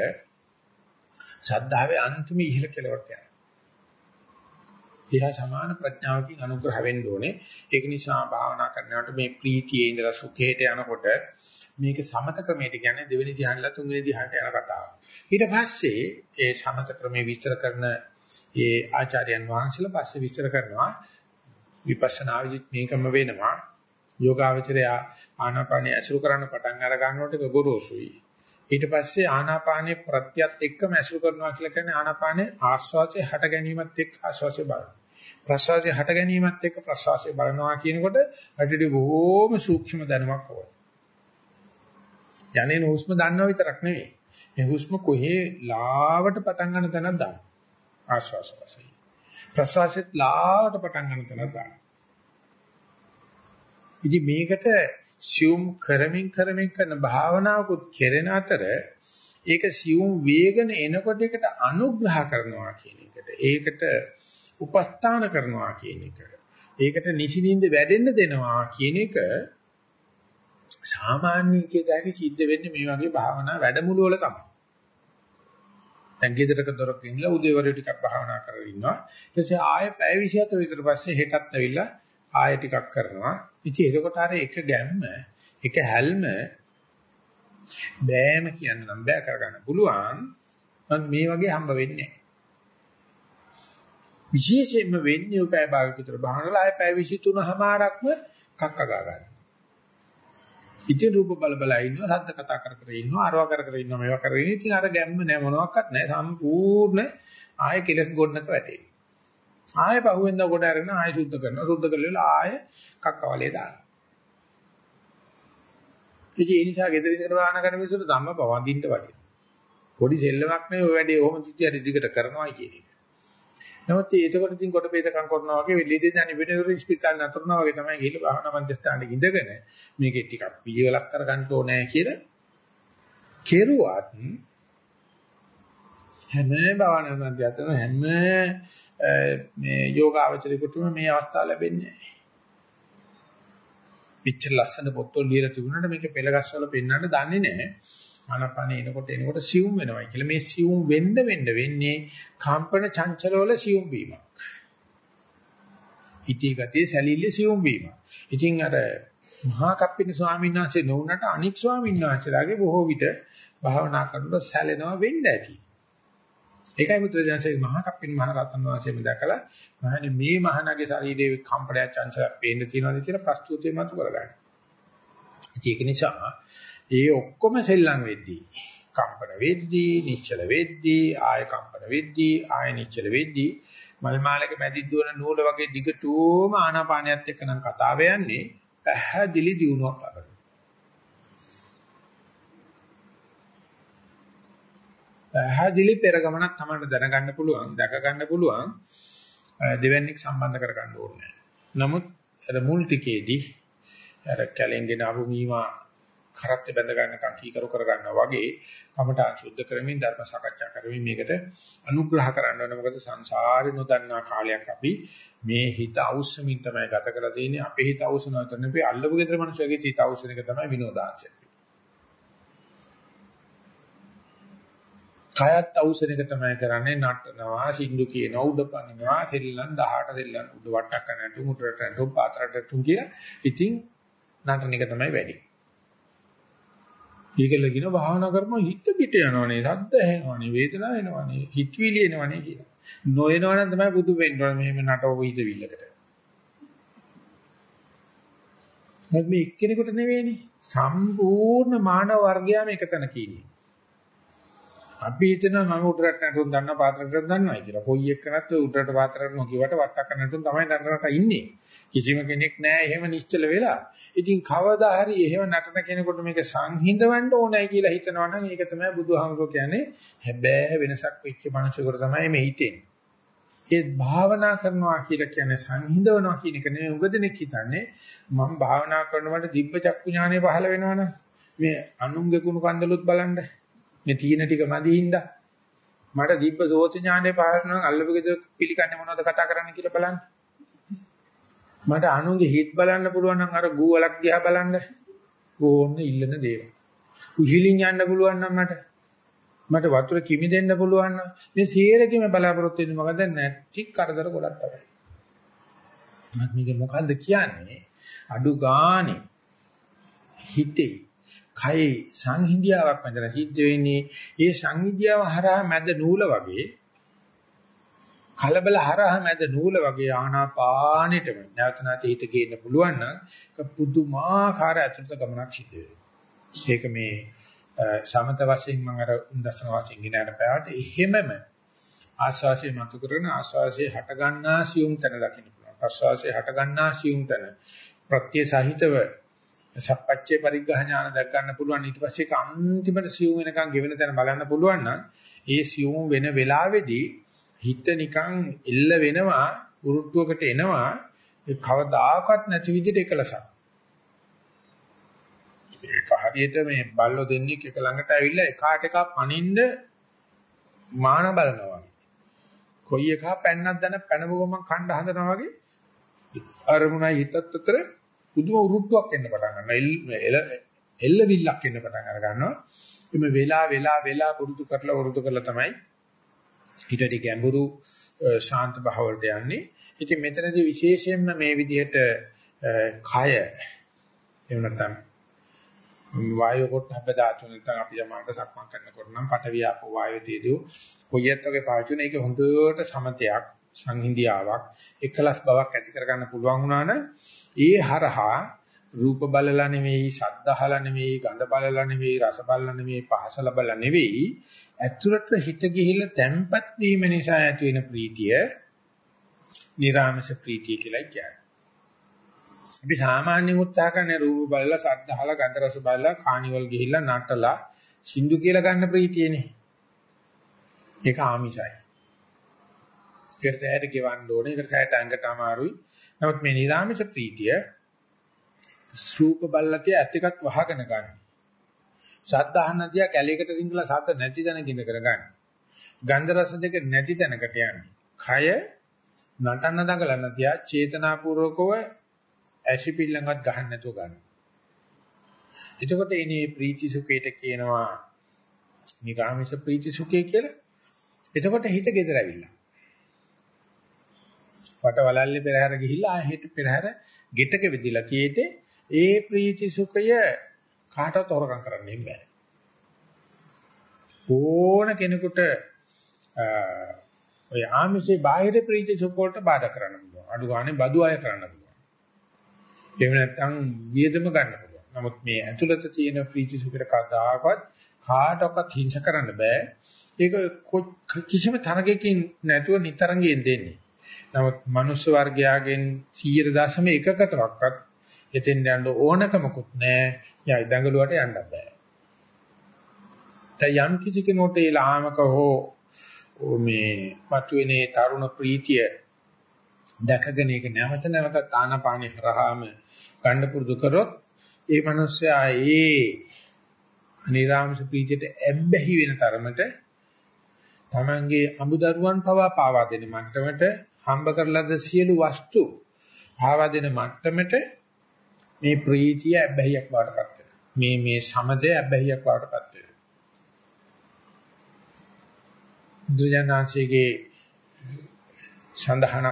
ශ්‍රද්ධාවේ අන්තිම ඉහළ කෙලවරට යනවා. එහා සමාන ප්‍රඥාවකින් අනුග්‍රහ වෙන්න ඕනේ. ඒක නිසා භාවනා කරනකොට මේ ප්‍රීතියේ ඉඳලා සුඛයට යනකොට මේක සමත ක්‍රමයට කියන්නේ දෙවෙනි ධ්‍යානලා තුන්වෙනි ධ්‍යානට යන කතාව. ඊට පස්සේ ඒ සමත ක්‍රමයේ විස්තර කරන ඒ ආචාර්යයන් වහන්සේලා පස්සේ විස්තර කරනවා විපස්සනා විදිහට මේකම වෙනවා. යෝගාවචරය ආනාපානිය ඇසුරු කරන්න පටන් අර ගන්නකොට ඒක ගොරෝසුයි. ඊට පස්සේ ආනාපානයේ ප්‍රත්‍යත් එක්කම ඇසුරු කරනවා කියලා කියන්නේ ආනාපානයේ ආස්වාදයේ හට ගැනීමත් එක්ක ආස්වාදයේ බලනවා. ප්‍රසවාසයේ හට ගැනීමත් එක්ක ප්‍රසවාසයේ බලනවා කියනකොට ඇටටි බොහෝම සූක්ෂම දැනුමක් ඕන. යන්නේ හුස්ම දන්නව විතරක් නෙවෙයි. මේ හුස්ම කොහේ ලාවට පටන් ගන්න තැනක් දාන්න. ආස්වාස වශයෙන්. ප්‍රසවාසෙත් ලාවට පටන් ගන්න තැනක් දාන්න. ඉතින් මේකට සියුම් කරමින් කරමින් කරන භාවනාවකුත් කෙරෙන අතර ඒක සියුම් වේගන එනකොට ඒකට අනුග්‍රහ කරනවා කියන එකට ඒකට උපස්ථාන කරනවා කියන එක ඒකට නිසින්ින්ද වැඩෙන්න දෙනවා කියන එක සාමාන්‍ය කේතයක සිද්ධ වෙන්නේ මේ වගේ භාවනා වැඩමුළු වල තමයි. දැන් ගෙදරක දොරක ඉඳලා උදේවරු ටිකක් භාවනා කරගෙන ඉන්නවා. ඊට පස්සේ ආයෙ පැය 27 විතර පස්සේ හෙටත් ඇවිල්ලා ආයෙ ටිකක් කරනවා. ඉතින් එතකොට අර එක ගැම්ම, එක හැල්ම බෑම කියන්න නම් බෑ කරගන්න පුළුවන්. මම මේ වගේ හම්බ වෙන්නේ නැහැ. විශේෂයෙන්ම වෙන්නේ උපය භාග විතර බහනලා ආයෙ පැය 23 හමාරක්ම කක්ක ගා ගන්න. ඉතින් රූප බල බල ඉන්නවා, ශබ්ද කතා කර කර ඉන්නවා, අරවා කර කර ඉන්නවා, මේවා කර ඉන්නේ. ඉතින් අර ගැම්ම නෑ මොනවත් නෑ. සම්පූර්ණ ආයෙ කෙලස් ගොඩනක වැටේ. ආයෙ පහුවෙන්ද කොට අරගෙන ආයෙ සුද්ධ කරනවා. සුද්ධ කරලා ආයෙ කක්කවලේ දානවා. ඉතින් ඒ නිසා ගෙදර ඉඳලා වාහන කරන මිනිස්සුන්ට ධම්ම පවඳින්න වටිනවා. පොඩි සෙල්ලමක් නෙවෙයි ඔය වැඩේ ඔහොම තිත්‍ය දිගට කරනවා කියන එක. නමුත් ඒකකොට ඉතින් කොට බේසකම් කරනවා වගේ ලීඩේ යන විදිහට ඉස්පිතාල නතරනවා වගේ තමයි ගිහිල්ලා භාවනා මධ්‍යස්ථානයේ ඉඳගෙන මේකේ ටිකක් පිළිවෙලක් කරගන්න ඕනේ කියලා කෙරුවත් හැම භාවනා මධ්‍යස්ථාන හැම මේ යෝගාවචරිකුටම මේ අවස්ථාව ලැබෙන්නේ නැහැ. පිච්ච ලස්සන පොත්වල ලියලා තිබුණාට මේක පෙළගස්වල පෙන්වන්න දන්නේ නැහැ. ආනපන එනකොට එනකොට සියුම් වෙනවයි කියලා. මේ සියුම් වෙන්න වෙන්න වෙන්නේ කම්පන චංචලවල සියුම් වීමක්. හිතේ ගතිය සැලිල්ල සියුම් වීමක්. ඉතින් අර මහා කප්පිනි ස්වාමීන් වහන්සේ නොවුනට අනික් ස්වාමීන් වහන්සේලාගේ බොහෝ විට භාවනා කරනකොට සැලෙනවා වෙන්න ඇති. ඒකයි මුද්‍රජාන්සේ මහා කප්පිනි මහා රහතන් වහන්සේම දැකලා මහණනි මේ මහානගේ ශරීරයේ කම්පනය චංචලයක් පේන්න තියෙනවාද කියලා ප්‍රස්තුතිය මතු කරගන්න. ඒක නිසා ඒ ඔක්කොම සෙල්ලම් වෙද්දී කම්පන වෙද්දී නිශ්චල වෙද්දී ආය කම්පන වෙද්දී ආය නිශ්චල වෙද්දී මල් මාලක මැදි දුවන නූල වගේ දිගටම ආනාපානයත් එක්ක නම් කතාව යන්නේ පැහැදිලි දියුණුවක් ලබනවා. පැහැදිලි පෙරගමනක් තමයි දැනගන්න පුළුවන්, දැක ගන්න පුළුවන්, දෙවන්නේක් සම්බන්ධ කරගන්න ඕනේ. නමුත් අර මුල් ටිකේදී අර කැලෙන්ගෙන ආපු මීමා කරත් බැඳ ගන්නකම් කීකරු කර ගන්නවා වගේ කමඨාන් සුද්ධ කරමින් ධර්ම සාකච්ඡා කරමින් මේකට අනුග්‍රහ කරන්න ඕන. මොකද සංසාරේ නොදන්නා කාලයක් අපි මේ හිත අවශ්‍යමින් තමයි ගත කරලා තියෙන්නේ. අපේ හිත අවශ්‍ය නැතර නෙවෙයි අල්ලපු ගෙදර මිනිස්සුගේ හිත අවශ්‍ය එක තමයි විනෝදාංශය. කයත් අවශ්‍ය එක තමයි කරන්නේ නටනවා සින්දු කියනවා උඩ පනිනවා තෙල්ලන් 18 තෙල්ලන් උඩ වට්ටක් කරනට උඩට රටු පාතරට තුන් කියලා ඉතින් නටන එක තමයි වැඩි ඒකල කියන භාවනා කරපුවා හිත පිට යනවනේ, සද්ද ඇහෙනවනේ, වේදනාව එනවනේ, හිතවිලි එනවනේ කියලා. නොයනවනම් තමයි බුදු වෙන්න ඕනේ මෙහෙම නටව හිතවිල්ලකට. මොකද මේ එක්කෙනෙකුට නෙවෙයිනේ. සම්පූර්ණ මානව වර්ගයාම එකතන කියන්නේ. අපි හිතනවා මම උඩරට නටුන් දන්නා පාත්‍රයට දන්නවයි කියලා. කොයි එක්කනත් උඩරට පාත්‍රයට නොකියවට වට්ටක් නටුන් තමයි දන්නරට ඉන්නේ. කිසිම කෙනෙක් නැහැ එහෙම නිශ්චල වෙලා. ඉතින් කවදා හරි එහෙම නටන කෙනෙකුට මේක සංහිඳවන්න ඕනයි කියලා හිතනවා නම් ඒක තමයි බුදුහාමුදුරුවෝ කියන්නේ හැබෑ වෙනසක් වෙච්ච මනුස්සයෙකුට තමයි මේ හිතෙන්නේ. ඒ භාවනා කරනවා කියලා කියන්නේ සංහිඳවනවා කියන එක නෙවෙයි උගදෙනෙක් හිතන්නේ මම භාවනා කරනකොට දිබ්බ චක්කු ඥානෙ පහළ වෙනවනේ මේ අනුංගේ කුණු කන්දලුත් බලන්න මේ තීන ටික මදි හින්දා මට දිබ්බ සෝත ඥානෙ පහළ වෙනවා අල්ලපු ගෙදර පිළිකන්නේ මොනවද කතා කරන්න කියලා බලන්න මට අනුන්ගේ හිත බලන්න පුළුවන් නම් අර ගූවලක් දිහා බලන්න ඕන්න ඉල්ලන දේවල්. උහිලින් යන්න පුළුවන් නම් මට මට වතුර කිමි දෙන්න පුළුවන් නම් මේ සියරකෙම බලාපොරොත්තු වෙන්නේ මොකද නැටි කරදර ගොඩක් තමයි. මත් මේක මොකද්ද කියන්නේ? අඩු ගානේ හිතේ කයි සංහිඳියාවක් මැදලා සිද්ධ වෙන්නේ ඒ සංහිඳියාව හරහා මැද නූල වගේ කලබල හරහා මැද නූල වගේ ආනාපානෙටම නැවත නැවත හිත ගේන්න පුළුවන් නම් ඒක පුදුමාකාර අතුරුත ගමනක් සිද්ධ වෙනවා. ඒක මේ සමත වශයෙන් මම අර උන්දස්සන වශයෙන් ගෙනාට පෑවට එහෙමම ආස්වාසිය මතු කරගෙන ආස්වාසිය හට ගන්නා සියුම් තැන දකින්න පුළුවන්. ප්‍රස්වාසිය හට ගන්නා සියුම් තැන ප්‍රත්‍ය සහිතව සප්පච්චේ පරිග්‍රහ ඥාන දක් ගන්න පුළුවන් ඊට පස්සේ ඒක අන්තිමට සියුම් වෙනකන් ගෙවෙන තැන බලන්න පුළුවන් නම් ඒ සියුම් වෙන වෙලාවේදී හිත නිකන් එල්ල වෙනවා උරුට්ටුවකට එනවා ඒ කවදාකවත් නැති විදිහට එකලසක්. ඒක හරියට මේ බල්ලෝ දෙන්නෙක් එක ළඟට ඇවිල්ලා එකාට එකක් පනින්න මාන බලනවා. කොයි එකා පැන්නක් දන පැනපු ගමන් කණ්ඩ හදනවා වගේ අරමුණයි හිතත් අතර පුදුම උරුට්ටුවක් එන්න පටන් ගන්නවා. එල්ල එල්ලවිල්ලක් එන්න පටන් අර ගන්නවා. එimhe වෙලා වෙලා වෙලා පුරුදු කරලා වරුදු කරලා තමයි ඊට ගැඹුරු ශාන්ත භාවවලට යන්නේ. ඉතින් මෙතනදී විශේෂයෙන්ම මේ විදිහට කය එහෙම නැත්නම් වායු කොටහබ ධාතු නැත්නම් අපි යමාකට සක්මන් කරනකොට නම් පටවිය අපෝ වායු තේදෝ කොයියත් වගේ පාවිච්චි කරන එක හොඳට සමතයක් සංහිඳියාවක් එකලස් බවක් ඇති කරගන්න පුළුවන් වුණා නම් ඒ හරහා රූප බලලා නෙවෙයි, ශබ්ද අහලා නෙවෙයි, ගඳ බලලා නෙවෙයි, රස බලලා නෙවෙයි, පහස ලබලා නෙවෙයි, ඇතුළට හිත ගිහිල්ලා තැම්පත් වීම නිසා ඇති වෙන ප්‍රීතිය නිරාමස ප්‍රීතිය කියලා කියන්නේ. අපි සාමාන්‍යයෙන් උත්සාහ කරන්නේ රූප බලලා, ශබ්ද අහලා, ගන්ධ රස බලලා, කානිවල් ගිහිල්ලා නටලා, සින්දු කියලා ගන්න ප්‍රීතියනේ. ඒක ආමිෂයි. ඒකට ඇයට ගෙවන්න ඕනේ. ඒකට ඇයට ඇඟට අමාරුයි. නමුත් මේ නිරාමිෂ ප්‍රීතිය සූප බල්ලතිය ඇත් එකක් වහගෙන ගන්න. ශබ්ද අහන්න තියා කැලේකට රිංගලා ශබ්ද නැති තැන ගිඳ කරගන්න. ගන්ධ රස දෙක නැති තැනකට යන්නේ. කය නටන්න දඟලන තියා චේතනාපූර්වකව ඇසිපිල්ලඟත් ගහන්න නැතුව ගන්න. එතකොට එනේ ප්‍රීති සුඛයට කියනවා නිරාමිෂ ප්‍රීති සුඛය කියලා. එතකොට හිත gedera ඇවිල්ලා. වටවලල්ලේ පෙරහැර ගිහිල්ලා ආයෙත් පෙරහැර ගෙටක විදිලා තියෙන්නේ ඒ ප්‍රීති සුඛය කාටවත් හොරකම් කරන්න බෑ. ඕන කෙනෙකුට ඔය ආමිෂේ බාහිර ප්‍රීති සුඛ වලට බාධා කරන්න පුළුවන්. අඩු ගානේ බදු අය කරන්න පුළුවන්. එහෙම නැත්නම් වියදම ගන්න පුළුවන්. නමුත් මේ ඇතුළත තියෙන ප්‍රීති සුඛයට කවදාකවත් කාටවත් හිංස කරන්න බෑ. ඒක කිසිම තරගයකින් නැතුව නිතරංගෙන් දෙන්නේ. නමුත් මනුස්ස වර්ගයාගෙන් 100.1කටවත් එතෙන් යන්න ඕනකමකුත් නැහැ. යයි දඟලුවට යන්න බෑ. දැන් යම් කිසි කෙනෙකුට ඒ ලාමක හෝ මේ මතුවෙනේ තරුණ ප්‍රීතිය දැකගෙන ඒක නැවත නැවත තානපාණි කරාම ගන්න පුරුදු කරොත් ඒ මනුස්සයා ඒ නිරාමස ප්‍රීතියට ඇබ්බැහි වෙන තරමට තමන්ගේ අමුදරුවන් පවා පාවා දෙන මට්ටමට හම්බ කරලාද සියලු වස්තු පාවා දෙන මට්ටමට මේ ප්‍රීතිය අබ්බැහියක් වඩපත් වෙනවා. මේ මේ සමදේ අබ්බැහියක් වඩපත් වෙනවා. දුජානාචිගේ සඳහන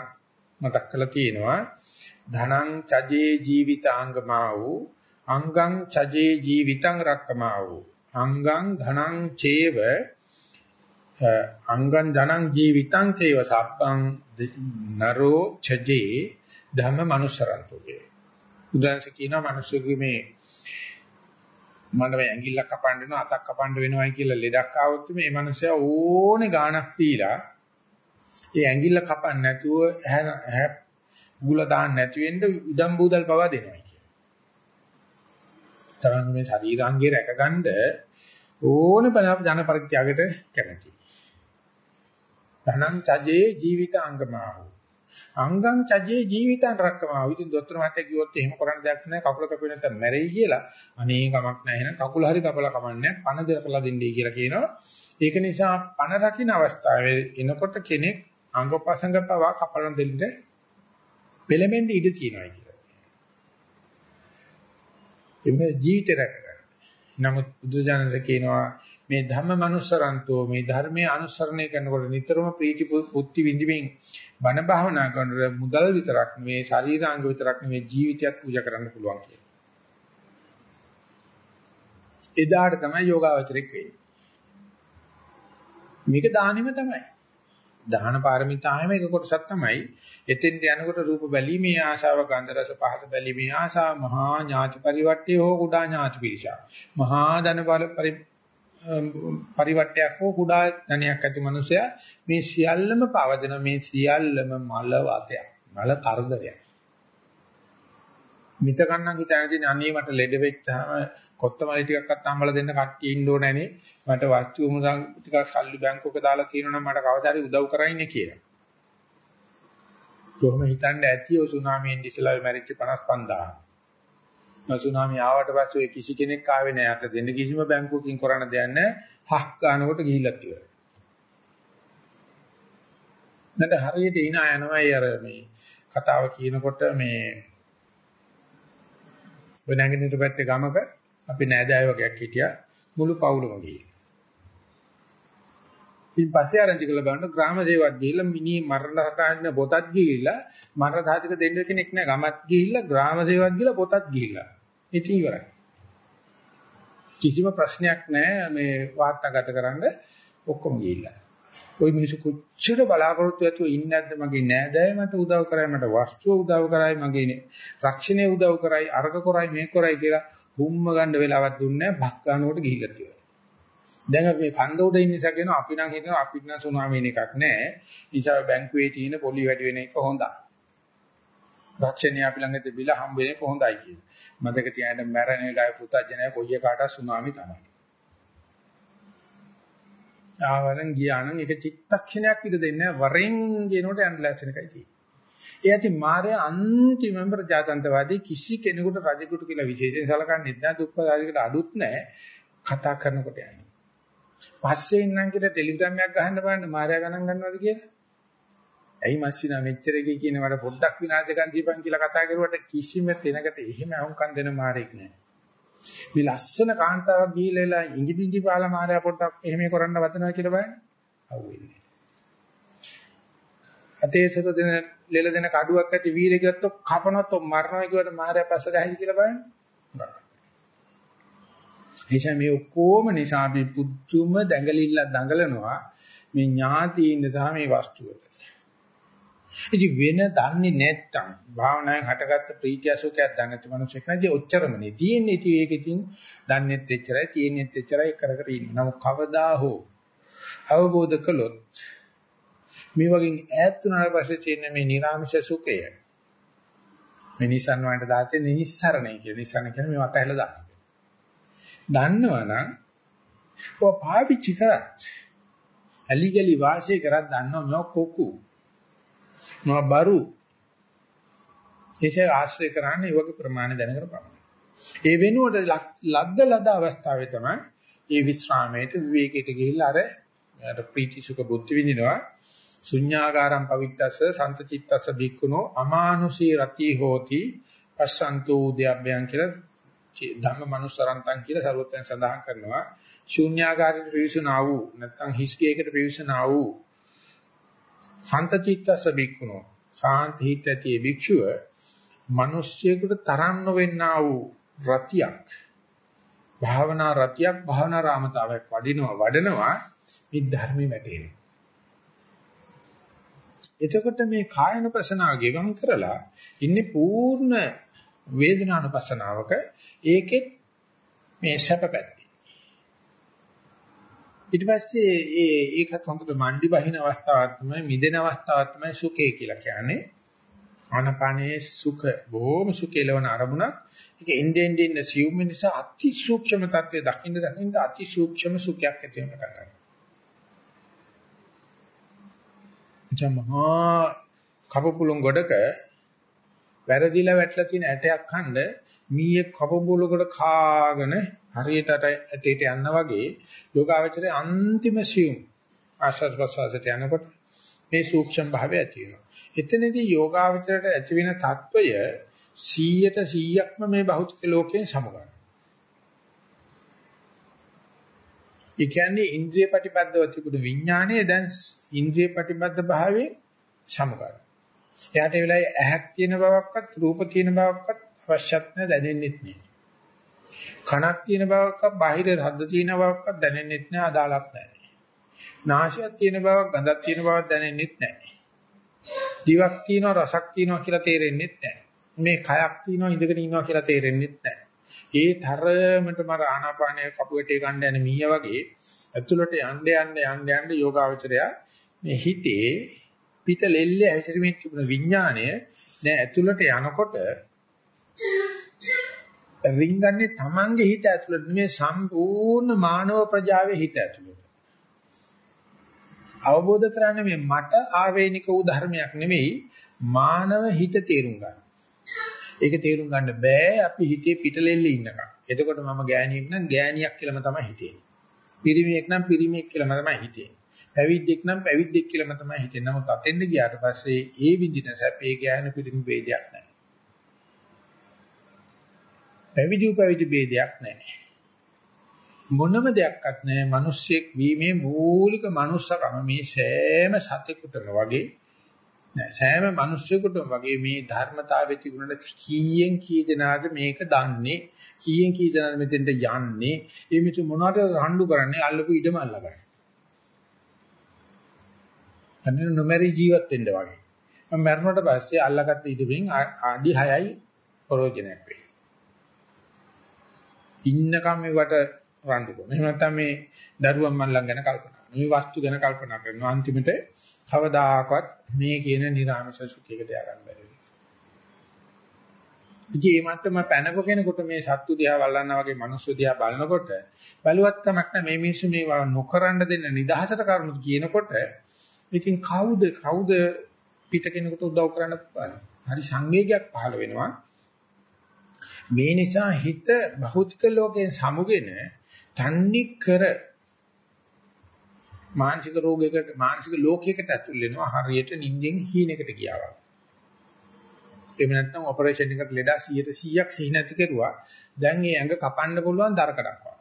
මතක් කරලා තියෙනවා ධනං චජේ ජීවිතාංගමා වූ අංගං චජේ ජීවිතං රක්කමා වූ අංගං ධනං චේව අංගං ධනං ජීවිතං චේව සබ්බං නරෝ චජේ ධම්ම මනුසරන්තෝගේ උදාහරණ කියනවා මිනිස්සුගේ මේ මම මේ ඇඟිල්ල කපන්න වෙනවා අතක් කපන්න වෙනවයි කියලා ලෙඩක් ආවොත් මේ මනුස්සයා ඕනේ ගාණක් දීලා ඒ ඇඟිල්ල කපන්න නැතුව ඇහැ ගුල දාන්න නැති වෙන්න ඉදම් බූදල් පවා දෙනවා කියලා. තරංග මේ ශරීරාංගේ රැකගන්න ඕනේ බල ජන පරිත්‍යාගයට කැමැති. ධනං චජේ ජීවිත අංගමාහු අංගං චජේ ජීවිතං රක්කමා. ඉතින් දොස්තර මහත්තයා කිව්වොත් එහෙම කරන්න දෙයක් නැහැ. කකුල කැපෙන්නේ නැත්නම් මැරෙයි කියලා. අනේ කමක් නැහැ. එහෙනම් කකුල හරි කපලා කමන්නේ පණ දෙකලා දෙන්නයි කියලා කියනවා. ඒක නිසා පණ රකින්න අවස්ථාවේ එනකොට කෙනෙක් අංගපසංග පවා කපලා දෙන්න පෙළඹෙන්න ඉඩ තියෙනවා කියලා. එimhe ජීවිතය රැකගන්න. නමුත් බුදුජානක කියනවා මේ ධම්ම මනුස්සරන්තෝ මේ ධර්මයේ අනුසරණය කරනකොට නිතරම ප්‍රීති පුත්ති විඳින්මින් බණ භාවනා කරනකොට මුදල් විතරක් නෙවෙයි ශරීරාංග විතරක් නෙවෙයි ජීවිතයත් පූජා කරන්න පුළුවන් කියලා. එදාට තමයි යෝගාවචරයක් වෙන්නේ. මේක දානෙම තමයි. දාන පාරමිතාවෙම එක කොටසක් තමයි. එතෙන්ට යනකොට රූප බැලීමේ ආශාව, ගන්ධ රස පහස බැලීමේ ආශාව, මහා ඥාති පරිවර්තය හෝ කුඩා ඥාති පිරිසක්. මහා ධන බල පරිවට්ටයක් හෝ කුඩා ධනයක් ඇති මනුස්සයා මේ සියල්ලම පවදන මේ සියල්ලම මල වාතයක් මල කරදරයක්. මිත කන්නම් හිතන තියෙන අනේ මට ලෙඩ වෙච්චාම කොත්තමලි ටිකක්වත් අම්බලා දෙන්න කට්ටිය ඉන්න ඕනේ නැනේ. මට වස්තු මුදල් ටිකක් සල්ලි බැංකුවක දාලා තියෙනවා නම් මට කවදා හරි උදව් කරයිනේ කියලා. කොහොම හිතන්නේ ඇති ඔය සුනාමියෙන් ඉස්සලා මැරිච්ච 55000 සුනාමි ආවට පස්සේ ඔය කිසි කෙනෙක් ආවේ නැහැ අත දෙන්න කිසිම බැංකුවකින් කරන්න දෙයක් නැහැ හක් ගන්නකොට ගිහිල්ලා ඉවරයි. නැත්නම් හරියට ඉන යනවායි අර මේ කතාව කියනකොට මේ ඔය නැගිටින පැත්තේ ගමක අපි නෑදෑයෝ වගේක් හිටියා මුළු පවුලම ගිහින්. ඉතින් පස්සේ ආරංචි කළ බලන්න ග්‍රාම සේවයක් ගිහිල්ලා මිනි මරණ හටාන්න පොතක් ගිහිල්ලා මරණ සාධක දෙන්න කෙනෙක් නෑ ගමත් ගිහිල්ලා ග්‍රාම සේවයක් ගිහිල්ලා පොතක් ගිහිල්ලා. ඉතින් ඉවරයි. කිසිම ප්‍රශ්නයක් නැහැ මේ වාර්තාගත කරන්න ඔක්කොම ගිහිල්ලා. ওই මිනිස්සු කොච්චර බලාපොරොත්තු ඇතුව ඉන්නේ නැද්ද මගේ නෑදෑය මට උදව් කරයි මට වස්තුව උදව් කරයි මගේ රක්ෂණය උදව් කරයි අර්ග කරයි මේක කරයි කියලා බුම්ම ගන්න වෙලාවක් දුන්නේ නැහැ බක් ගන්නකොට ගිහිල්ලා තියෙනවා. දැන් අපි කන්ද උඩ ඉන්න නිසා කියනවා අපි නම් හිතනවා අපිට නම් සුනාමි වෙන එකක් නැහැ. නිසා බැංකුවේ තියෙන පොලි වැඩි වෙන එක හොඳයි. රක්ෂණය අපි ළඟ තිබිලා හම්බ වෙන එක හොඳයි කියන. මතක තියාගන්න මැරෙන වෙලාවේ පුතඥය කොයි එකකට සුනාමි තමයි. ආවරන් ගියානම් ඒක චිත්තක්ෂණයක් ඉඳ දෙන්නේ වරෙන් කියනකොට යන්න ලැස්තන එකයි තියෙන්නේ. ඒ ඇති මාර්ය අන්තිමම ප්‍රජාතන්ත්‍රවාදී කිසි කෙනෙකුට රජෙකුට කියලා විශේෂයෙන් සලකන්නේ නැහැ දුප්පතාදී කියලා අඩුත් නැහැ කතා කරනකොට යන්නේ. පස්සේ ඉන්නම් කියලා ටෙලිග්‍රෑම් එකක් ගහන්න බලන්න මාර්යා ගණන් ගන්නවද කියලා. ඇයි මස්සිනා මෙච්චර එකේ කියන වල පොඩ්ඩක් විනාඩි දෙකක් දීපන් කියලා කතා කරුවට කිසිම තැනකට එහෙම අහුම්කම් දෙන මාරෙක් නැහැ. මේ ලස්සන කාන්තාවක් ගිහිල්ලා ඉඟිදිඟි පාලා මාරයා පොඩ්ඩක් එහෙම කරන්න වදනවා කියලා බලන්න. අහුවෙන්නේ. අතේසත දෙන ලෙල දෙන කඩුවක් ඇති වීරය කියලත් කපනොත් මරනවා කියවට මාරයා පස්ස ගහයි කියලා බලන්න. එනිසා මේ ඔක්කොම නිසා අපි පුදුම දැඟලිල්ල දඟලනවා මේ ඥාතියින් සහ මේ වස්තුවට. ඉතින් වෙන දන්නේ නැත්තම් භාවනාවෙන් හටගත්ත ප්‍රීතිය සුඛයක් දන්නේ නැති මිනිස්සෙක් නැති ඔච්චරමනේ තියෙන්නේ. ඉතින් ඒක ඉතින් දන්නේත් එච්චරයි තියෙන්නේත් එච්චරයි කර කර ඉන්නේ. නමුත් කවදා හෝ අවබෝධ කළොත් මේ වගේ ඈත් වුණාට පස්සේ තියෙන මේ නිර්ආමිෂ සුඛය මේ නිසන් වලට දාතේ නිස්සරණය කියන නිසන කියන්නේ මේ අතහැලා දාන්න. දන්නවනම් ඔය පාවිච්චි කරත් ඇලි ගලි වාසිය කරත් දන්නව මේ කොකු මා බරු ඒෂේ ආශ්‍රය කරන්නේ ඒ වගේ ප්‍රමාණ දැනගෙන පමණයි. ඒ වෙනුවට ලද්ද ලද අවස්ථාවේ තමයි මේ විස්රාමයට විවේකයට ගිහිල්ලා අර අර ප්‍රීති සුඛ බුද්ධ විඳිනවා. ශුඤ්ඤාගාරම් පවිත්තස්ස සන්තචිත්තස්ස බික්කුණෝ අමානුෂී රති හෝති පස්සන්තෝ උද්‍යබ්බයන් කියලා ධම්ම මනුස්සරන්තන් කියලා සරුවෙන් සඳහන් කරනවා. ශුඤ්ඤාගාරයට පිවිසුනා වූ නැත්නම් හිස්කේකට පිවිසුනා වූ සන්තචිත්තස බික්කුණෝ සාන්ත හිත ඇති භික්ෂුව මිනිස්සෙකුට තරන්න වෙන්නා වූ රතියක්. භාවනා රතියක් භාවනා රාමතාවයක් වඩිනවා වඩනවා මේ ධර්මයේ වැටෙනවා එතකොට මේ කායනුපසනාව ගෙවම් කරලා ඉන්නේ පූර්ණ වේදනානුපසනාවක ඒකෙත් මේ සැපපැත්ත ඊට පස්සේ ඒ ඒකත් හොඳට මණ්ඩි බහින අවස්ථාවක් තමයි මිදෙන අවස්ථාවක් තමයි සුඛය කියලා කියන්නේ. ආනපානයේ සුඛ බොහොම සුඛේලවන අරමුණක්. ඒක එන්නේ එන්නේ සියුම් නිසා අති සූක්ෂම තත්ත්වය දකින්න දකින්න අති සූක්ෂම සුඛයක් ඇති වෙන කරගන්නවා. ජමහා කපපුලුන් ගොඩක වැරදිලා වැටලා තියෙන ඇටයක් ඛණ්ඩ මීයේ කපපුලුකට කාගෙන හරියට ඇටේට යන්න වගේ යෝගාවචරයේ අන්තිම සියුම් ආශ්වාස ප්‍රශ්වාසයට යනකොට මේ සූක්ෂම භාවය ඇති වෙනවා. එතනදී යෝගාවචරයට ඇති වෙන తত্ত্বය 100ට 100ක්ම මේ භෞතික ලෝකයෙන් සමගාමයි. ඒ කියන්නේ ඉන්ද්‍රිය ප්‍රතිපදව තිබුණු විඥාණය දැන් ඉන්ද්‍රිය ප්‍රතිපද භාවයෙන් සමගාමයි. එයාට ඒ වෙලාවේ ඇහක් තියෙන බවක්වත් රූප තියෙන බවක්වත් අවශ්‍යත් නැ දැනෙන්නෙත් නෑ. කනක් තියෙන බවක්වත් බාහිර ශබ්ද තියෙන බවක්වත් දැනෙන්නෙත් නෑ අදාළක් නෑ. නාසයක් තියෙන බවක් ගඳක් තියෙන බවක් දැනෙන්නෙත් නෑ. දිවක් තියෙනවා රසක් තියෙනවා කියලා තේරෙන්නෙත් නෑ. මේ කයක් තියෙනවා ඉඳගෙන ඉන්නවා කියලා තේරෙන්නෙත් නෑ. ඒ තරමටම ආනාපානය කපුවටේ ගන්න යන මීය වගේ ඇතුළට යන්න යන්න යන්න යන්න යෝගාවචරය මේ හිතේ පිට ලෙල්ලේ ඇවිසිරීමේ තිබුණ විඥාණය දැන් ඇතුළට යනකොට රින්ගන්නේ Tamange හිත ඇතුළට නෙමෙයි සම්පූර්ණ මානව ප්‍රජාවේ හිත ඇතුළට. අවබෝධ කරගන්න මේ මට ආවේනික වූ ධර්මයක් නෙමෙයි මානව හිත තේරුම් ගන්න. ඒක තේරුම් ගන්න බෑ අපි හිතේ පිටලෙල්ල ඉන්නකම්. එතකොට මම ගෑණියෙක් නම් ගෑණියක් කියලාම තමයි හිතෙන්නේ. පිරිමියෙක් නම් පිරිමියෙක් කියලාම තමයි හිතෙන්නේ. පැවිද්දෙක් නම් පැවිද්දෙක් කියලාම තමයි හිතෙන්නේ. නමුත් අතෙන්ද ගියාට පස්සේ ඒ විඳින සැපේ ගෑනු පිරිමි ભેදයක් නැහැ. පැවිදි උපවිදි ભેදයක් නැහැ. මොනම දෙයක්වත් නැහැ. මිනිස්සෙක් වීමේ මූලික මනුස්සකම මේ සෑම සතෙකුටම වගේ නෑ සෑම මිනිස්සෙකුටම වගේ මේ ධර්මතාවෙ තිබුණාට කීයෙන් කී දෙනාද මේක දන්නේ කීයෙන් කී දෙනාද මෙතෙන්ට යන්නේ ඒ මිතු මොනවට රණ්ඩු කරන්නේ අල්ලපු ඉඩම අල්ලගන්න අන්න නොමරි ජීවත් වෙන්න වගේ. මම මරණයට පස්සේ අල්ලගත්ත ඉදිරියෙන් අඩි 6යි ප්‍රයෝජනයක් වෙයි. ඉන්නකම් මේවට රණ්ඩු කරනවා. එහෙම නැත්නම් මේ දරුවන් මල්ලන් ගැන කල්පනා කරනවා. මේ වස්තු ගැන කල්පනා කරනවා. අන්තිමට කවදාකවත් මේ කියන නිර්ආමස සුඛයකට ය아가න්න බැරි වෙනවා. ඉතින් මේ මට්ටම පැනපු කෙනෙකුට මේ සත්තු දිහා වල්ලන්නා වගේ මිනිස්සු දිහා බලනකොට බලවත් කමක් නැහැ මේ මිනිස්සු මේවා නොකරන්න දෙන්න නිදහසට කරුණු කියනකොට ඉතින් කවුද කවුද පිට කෙනෙකුට උදව් කරන්න පුළුවන්. හරි සංවේගයක් පහළ වෙනවා. මේ නිසා හිත භෞතික ලෝකයෙන් සමුගෙන තන්නේ කර මානසික රෝගයකට මානසික ලෝකයකට ඇතුල් වෙනවා හරියට නිින්දෙන් හීනෙකට ගියා වගේ. එහෙම නැත්නම් ඔපරේෂන් එකට ලෙඩා 100ක් සිහි නැති කෙරුවා. දැන් මේ ඇඟ කපන්න පුළුවන් දරකඩක් වගේ.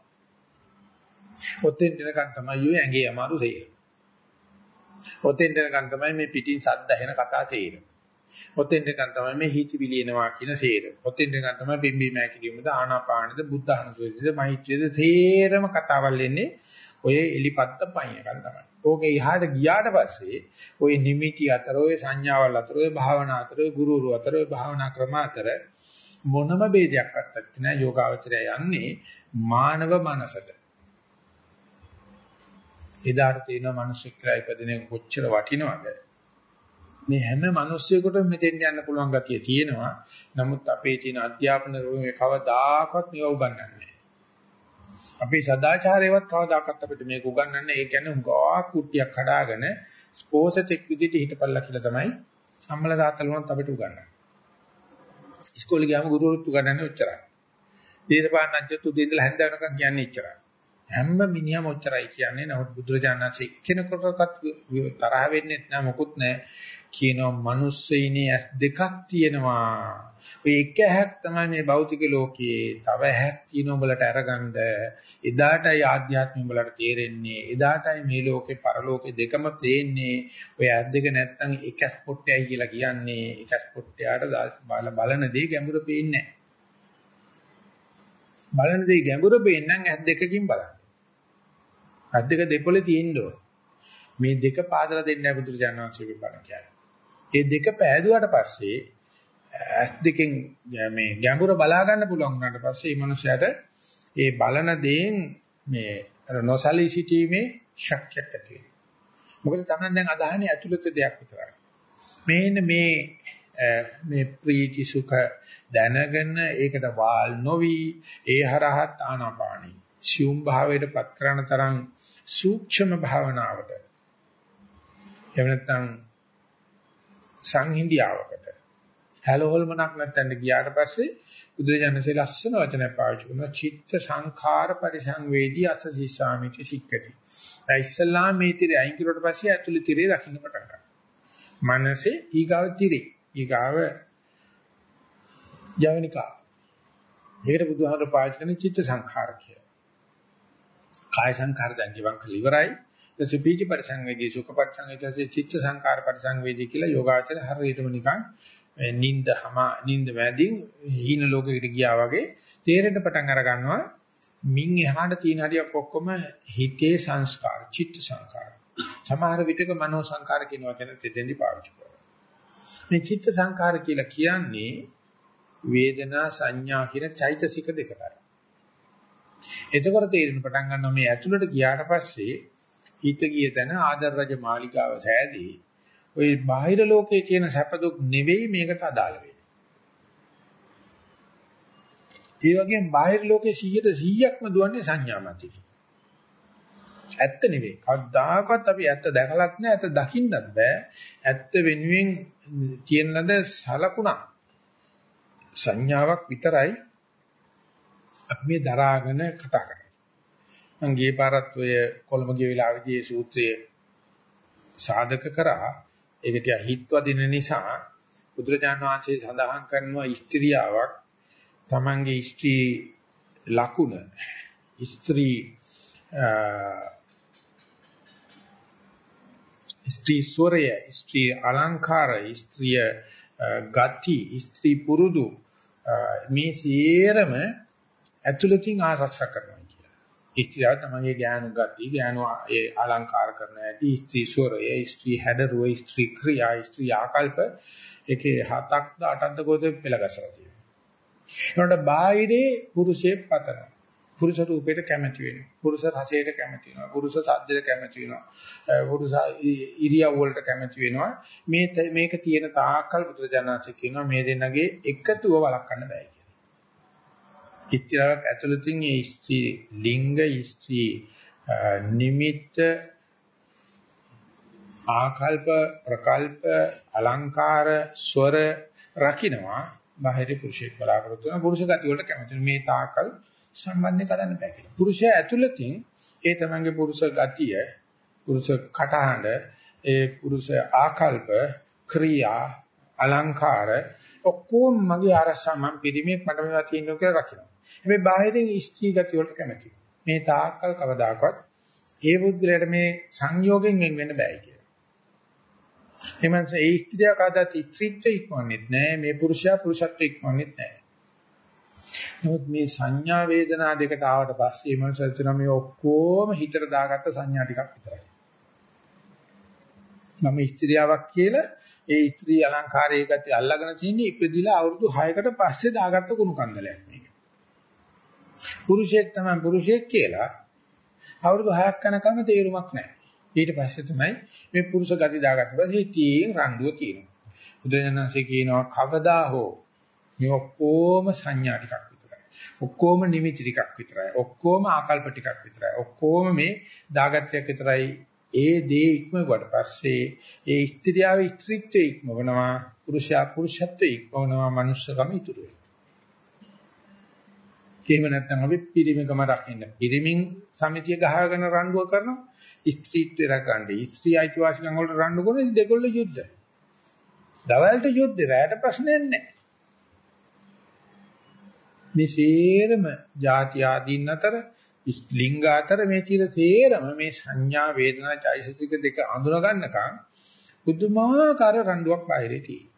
ඔතෙන් දෙනකන් තමයි ඔය ඇඟේ අමාරු තේරෙන්නේ. ඔතෙන් දෙනකන් තමයි මේ පිටින් සද්ද ඇහෙන කතා තේරෙන්නේ. ඔතෙන් දෙකන් තමයි මේ හිත විලිනවා කියන සේර. ඔතෙන් දෙකන් තමයි බිම්බීම හැකිලිමද ආනාපානද බුද්ධ හනුසුතිද මෛත්‍රියද සේරම කතාවල් එන්නේ ඔය එලිපත්ත පයින් එකක් තමයි. ඕකේ ඉහාට ගියාට පස්සේ ওই නිමිටි අතර ওই සංඥාවල් අතර ওই භාවනා අතර ওই ගුරුවරු අතර ওই භාවනා ක්‍රම අතර මොනම ભેදයක් අත්තක් නෑ යෝගාවචරය යන්නේ මානව මනසට. එදාට තියෙන මිනිස් එක්කලා ඉපදින කොච්චර වටිනවද? මේ හැම මිනිස්සෙකුටම මෙතෙන් යන්න පුළුවන් ගතිය තියෙනවා. නමුත් අපේ තියෙන අධ්‍යාපන රෝගේ කවදාකවත් මේව උගන්වන්නේ නැහැ. අපේ සදාචාරයවත් කවදාකවත් අපිට මේක උගන්වන්නේ ඒ කියන්නේ උගා කුට්ටියක් හදාගෙන ස්පෝසට් එක් විදිහට හිටපල්ලා කියලා තමයි අම්මලා තාත්තලා අපිට උගන්වන්නේ. ඉස්කෝලේ ගියාම ගුරුවරුත් උගන්වන්නේ ඔච්චරයි. දේශපාලනඥයෝ උදේ ඉඳලා හැන්ද වෙනකන් කියන්නේ එච්චරයි. හැම මිනිහම ඔච්චරයි කියන්නේ. නමුත් බුදුරජාණන්සේ එක්කෙනෙකුටවත් තරහ වෙන්නේ නැහැ මොකුත් නැහැ. කියනවා මිනිස්සෙයිනේ ඇස් දෙකක් තියෙනවා. ඔය එක ඇහක් තමයි මේ භෞතික ලෝකයේ. තව ඇහක් තියෙන උඹලට අරගන්න. එදාටයි ආධ්‍යාත්මය උඹලට තේරෙන්නේ. එදාටයි මේ ලෝකේ පරලෝකේ දෙකම තේන්නේ. ඔය ඇස් දෙක නැත්තම් එක ඇස් පොට්ටයයි කියලා කියන්නේ. එක ඇස් පොට්ටයාට බලන දේ ගැඹුරු පේන්නේ බලන දේ ගැඹුරු පේන්නම් ඇස් දෙකකින් බලන්න. ඇස් දෙක දෙපොලේ තියෙන්න ඕන. මේ දෙක පාදලා දෙන්නයි බුදුරජාණන් වහන්සේගේ බණ කියන්නේ. මේ දෙක පෑදුවාට පස්සේ ඇස් දෙකෙන් මේ ගැඹුර බලා ගන්න පුළුවන් වුණාට පස්සේ මේ මනුස්සයාට ඒ බලන දේෙන් මේ අර නොසලී සිටීමේ ශක්තියක් ඇති වෙනවා. මොකද තමයි දැන් අදහන්නේ ඇතුළත දෙයක් විතරයි. මේන්න මේ මේ ප්‍රීති සුඛ දැනගෙන ඒකට වාල් නොවි ඒ හරහත් ආනාපානි සියුම් භාවයට පත් කරන තරම් සූක්ෂම භාවනාවට එහෙම නැත්නම් සංහිඳියාවකට හැලහොල්මනක් නැත්නම් ගියාට පස්සේ බුදුරජාණන්සේ ලස්සන වචනයක් පාවිච්චි කරනවා චිත්ත සංඛාර පරිසංවේදී අසසිසාමිති සික්කති. ඒ ඉස්ලාම මේ tire අයින් කරුවට පස්සේ ඇතුළේ tire දකින්න පටන් ගන්නවා. මනසේ ඊගාව tire ඊගාව යවනිකා. ඒකට බුදුහාමර පාවිච්චි කරන චිත්ත සංඛාර කියලා. කාය සංඛාර දැන් ජීවන් කළ ඉවරයි. ඊට පීචි පරිසංවේදී සුඛ පරිසංවේදී චිත්ත සංඛාර පරිසංවේදී කියලා යෝගාචර හරියටම නිකන් නින්ද හම නින්ද මැදින් හීන ලෝකෙකට ගියා වගේ තේරෙන්න පටන් අර ගන්නවා මින් එහාට තියෙන හරියක් ඔක්කොම හිතේ සංස්කාර චිත්ත සංස්කාර. සමහර විටක මනෝ සංස්කාර කියන වචන තෙදෙන්දි පාවිච්චි කරනවා. මේ චිත්ත සංස්කාර කියලා කියන්නේ වේදනා සංඥා කියන චෛතසික දෙකයි එතකොට තේරෙන පටන් ගන්නවා මේ ඇතුළට ගියාට පස්සේ හිත ගිය තැන ආදර රජ මාලිගාව සෑදී ওই බාහිර ලෝකයේ තියෙන සැප දුක් නෙවෙයි මේකට අදාළ වෙන්නේ. ඒ වගේම බාහිර ලෝකයේ 100%ක්ම දුවන්නේ සංඥා මතයි. ඇත්ත නෙවෙයි. කවදාකවත් අපි ඇත්ත දැකලත් නැහැ, ඇත්ත දකින්නත් බෑ. ඇත්ත වෙනුවෙන් තියෙන ලද සලකුණක් සංඥාවක් විතරයි අපි මේ දරාගෙන කතා කරන්නේ. මම ගියේ පාරත් ඔය කොළඹ ගිය වෙලාවේදී මේ සූත්‍රයේ සාධක කරා ඒක ටික හිත්වදින නිසා බුදුරජාණන් වහන්සේ සඳහන් කරනවා ස්ත්‍රියාවක් තමන්ගේ ස්ත්‍රී ලකුණ ස්ත්‍රී ස්ත්‍රී ස්වරය ස්ත්‍රී අලංකාර ස්ත්‍රිය ගති ස්ත්‍රී පුරුදු මේ සියරම ඇතුළතින් ආරක්ෂා කරනවා කියලා. ස්ත්‍රියව තමගේ ඥාන ගති ඥාන ඒ අලංකාර කරන ඇති ස්ත්‍රී ස්වරය ස්ත්‍රී හැඩරුව ස්ත්‍රී ක්‍රියා ස්ත්‍රී ආකල්ප ඒකේ හතක්ද අටක්ද කොහෙද පෙළගසලා තියෙනවා ඒකට බාහිරේ පුරුෂයේ පතන පුරුෂ රූපයට කැමති වෙනවා. පුරුෂ රසයට කැමති වෙනවා. පුරුෂ සද්දයට කැමති වෙනවා. පුරුෂ ඉරියව් වලට කැමති වෙනවා. මේ මේක තියෙන තාක්කල් පුත්‍රජානනාච කියනවා මේ දෙන්නගේ එකතුව වළක්වන්න බෑ ස්ත්‍රියක් ඇතුළතින් ඒ ස්ත්‍රී ලිංග ස්ත්‍රී නිමිත්ත ආකල්ප ප්‍රකල්ප අලංකාර ස්වර රකින්නවා බාහිර පුරුෂයෙක් බලාපොරොත්තු වෙන පුරුෂ ගති වලට කැමති මේ තාකල් සම්බන්ධය කරන්න බෑ කියලා. පුරුෂයා ඇතුළතින් ඒ තමන්ගේ පුරුෂ ගතිය පුරුෂ කටහඬ ඒ පුරුෂ ආකල්ප ක්‍රියා අලංකාර ඔක්කොම මගේ අරසා මම පිළිමේක් මට මේවා තියෙනවා කියලා රකින්න. හැබැයි බාහිරින් ඉෂ්ටි ගති වලට කැමති. මේ තාක්කල් කවදාකවත් ඒ බුද්ධලයට මේ සංයෝගයෙන් වෙන් වෙන්න බෑ කියලා. එමන්ස ඒ ස්ත්‍රිය කවදාත් ස්ත්‍රීත්ව ඉක්මවන්නේත් නෑ මේ පුරුෂයා පුරුෂත්ව ඉක්මවන්නේත් නෑ. නමුත් මේ සංඥා වේදනා දෙකට ආවට පස්සේ මේ මනසට නම් මේ ඔක්කොම හිතට දාගත්ත සංඥා ටිකක් විතරයි. මම ස්ත්‍රියාවක් කියලා ඒ ස්ත්‍රී අලංකාරයේ ගති අල්ලගෙන තින්නේ ඉපදිලා අවුරුදු 6කට පස්සේ දාගත්ත කුණු කන්දලයක් මේක. පුරුෂයෙක් තමයි පුරුෂයෙක් කියලා අවුරුදු 6ක් යනකම් තේරුමක් නැහැ. ඊට පස්සේ තමයි මේ පුරුෂ ගති දාගත්ත පස්සේ තීන් රණ්ඩුව තියෙනවා. බුදුරජාණන්සේ කියනවා කවදා හෝ මේ ඔක්කොම සංඥා ටිකක් විතරයි. ඔක්කොම නිමිති ටිකක් විතරයි. ඔක්කොම ආකල්ප ටිකක් විතරයි. ඔක්කොම මේ දාගත්තයක් විතරයි. ඒ දේ ඉක්මවට පස්සේ ඒ ස්ත්‍රියාව ස්ත්‍රීත්වයේ ඉක්මවනවා පුරුෂයා පුරුෂත්වයේ ඉක්මවනවා මනුස්සකම ඉතුරු වෙනවා. එහෙම නැත්නම් අපි පිරිමිකම රකින්න. පිරිමින් සමිතිය ගහගෙන රණ්ඩුව කරනවා. ස්ත්‍රීත්වය රකන්නේ. ස්ත්‍රී අයිතිවාසිකම් වලට රණ්ඩු කරන දෙකොල්ල යුද්ධ. දවල්ට යුද්ධ රැයට ප්‍රශ්නයක් නැහැ. මේ සේරම ಜಾති ආදීන් අතර ලිංග අතර මේ තීර සේරම මේ සංඥා වේදනා චෛතසික දෙක අඳුන ගන්නකම් බුදුමාකාර රණ්ඩුවක් බාහිරේ තියෙනවා.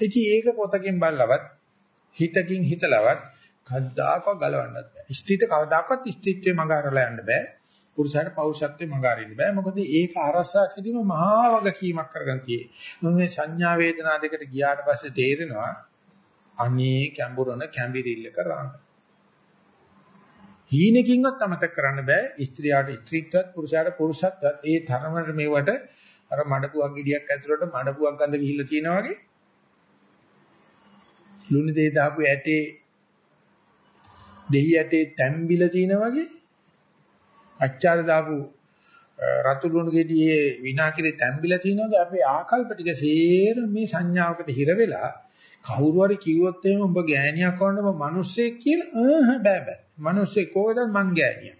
ඉතින් ඒක පොතකින් බලලවත් හිතකින් හිතලවත් කද්දාකව ගලවන්නත් බෑ. ස්ත්‍රීට කවදාකවත් ස්ත්‍රීත්වයේ මඟ අරලා යන්න බෑ. පුරුෂයාට පෞරුෂත්වයේ මඟ අරින්න බෑ. මොකද ඒක අරසා කිරීම මහා වගකීමක් කරගෙන තියෙන්නේ. මොන්නේ සංඥා වේදනා දෙකට ගියාට පස්සේ තේරෙනවා අනේ කැඹුරන කැඹිරිල්ලක රාග. හීනකින්වත් අමතක කරන්න බෑ. ස්ත්‍රියට ස්ත්‍රීත්වයක් පුරුෂයාට පුරුෂත්වයක් ඒ තරමට මේවට අර මඩපුවක් ගෙඩියක් ඇතුළට මඩපුවක් ගඳ ගිහිල්ලා තියෙනවා වගේ ලුණු දෙය දාපු ඇටේ දෙහි ඇටේ තැම්බිලා තිනා වගේ අච්චාර දාපු රතු ලුණු ගෙඩියේ විනාකිරේ තැම්බිලා තිනා වගේ අපේ ආකල්ප ටික සේර මේ සංඥාවකට හිර වෙලා කවුරු හරි කිව්වොත් එහෙම උඹ ගෑණියක් වුණා ඔබ මිනිස්සෙක් කියලා අහ බෑ බෑ. මිනිස්සෙක් කොහෙද මං ගෑණියා.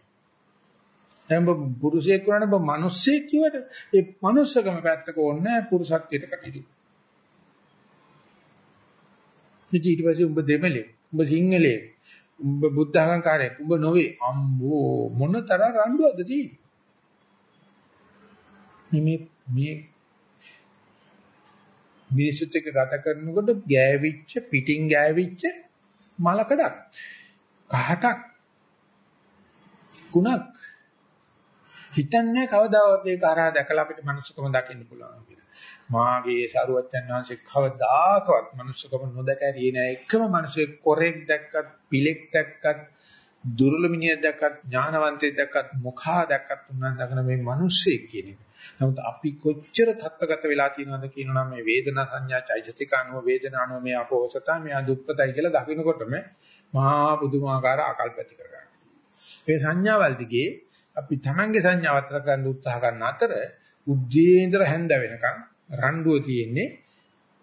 දැන් ඔබ පුරුෂයෙක් වුණාට ඔබ මිනිස්සෙක් කිව්වට ඒ මනුස්සකම පැත්තක ඕනේ නැහැ පුරුෂත්වයට කටයුතු. ඉතින් ඊට පස්සේ උඹ දෙමළේ, උඹ සිංහලේ, උඹ බුද්ධ අහංකාරයක්, උඹ නොවේ. අම්බෝ මොන තරම් රණ්ඩුවක්ද තියෙන්නේ? මේ මේ මිනිසුත් එක්ක ගත කරනකොට ගෑවිච්ච පිටින් ගෑවිච්ච මලකඩක් කහටක් කුණක් හිතන්නේ කවදාවත් ඒක අරහා දැකලා අපිට මනුස්සකම දකින්න පුළුවන් කියලා. මාගේ සරුවච්චන් වහන්සේ කවදාකවත් මනුස්සකම නොදැකරියේ නෑ එකම මිනිසෙක් කොරෙක් දැක්කත් පිලෙක් දැක්කත් දුර්ලභ මිනිහෙක් දැක්කත් ඥානවන්තයෙක් දැක්කත් මුඛා දැක්කත් උන්වහන්සේ දකින මේ මිනිස්සෙක් කියන එක. නමුත් අපි කොච්චර තත්ත්වගත වෙලා තියෙනවද කියනනම් මේ වේදනා සංඥා චෛතසික අනුව වේදනා අනුව මේ අපෝසතා මේ දුක්ඛතයි කියලා දකිනකොටම මහා පුදුමාකාර ආකල්ප ඇති කරගන්නවා. මේ සංඥාවල් දිගේ අපි Tamange සංඥාවත් ගන්න උත්සාහ කරන අතර උද්දී ඉඳලා හැඳ වෙනකන් රණ්ඩුව තියෙන්නේ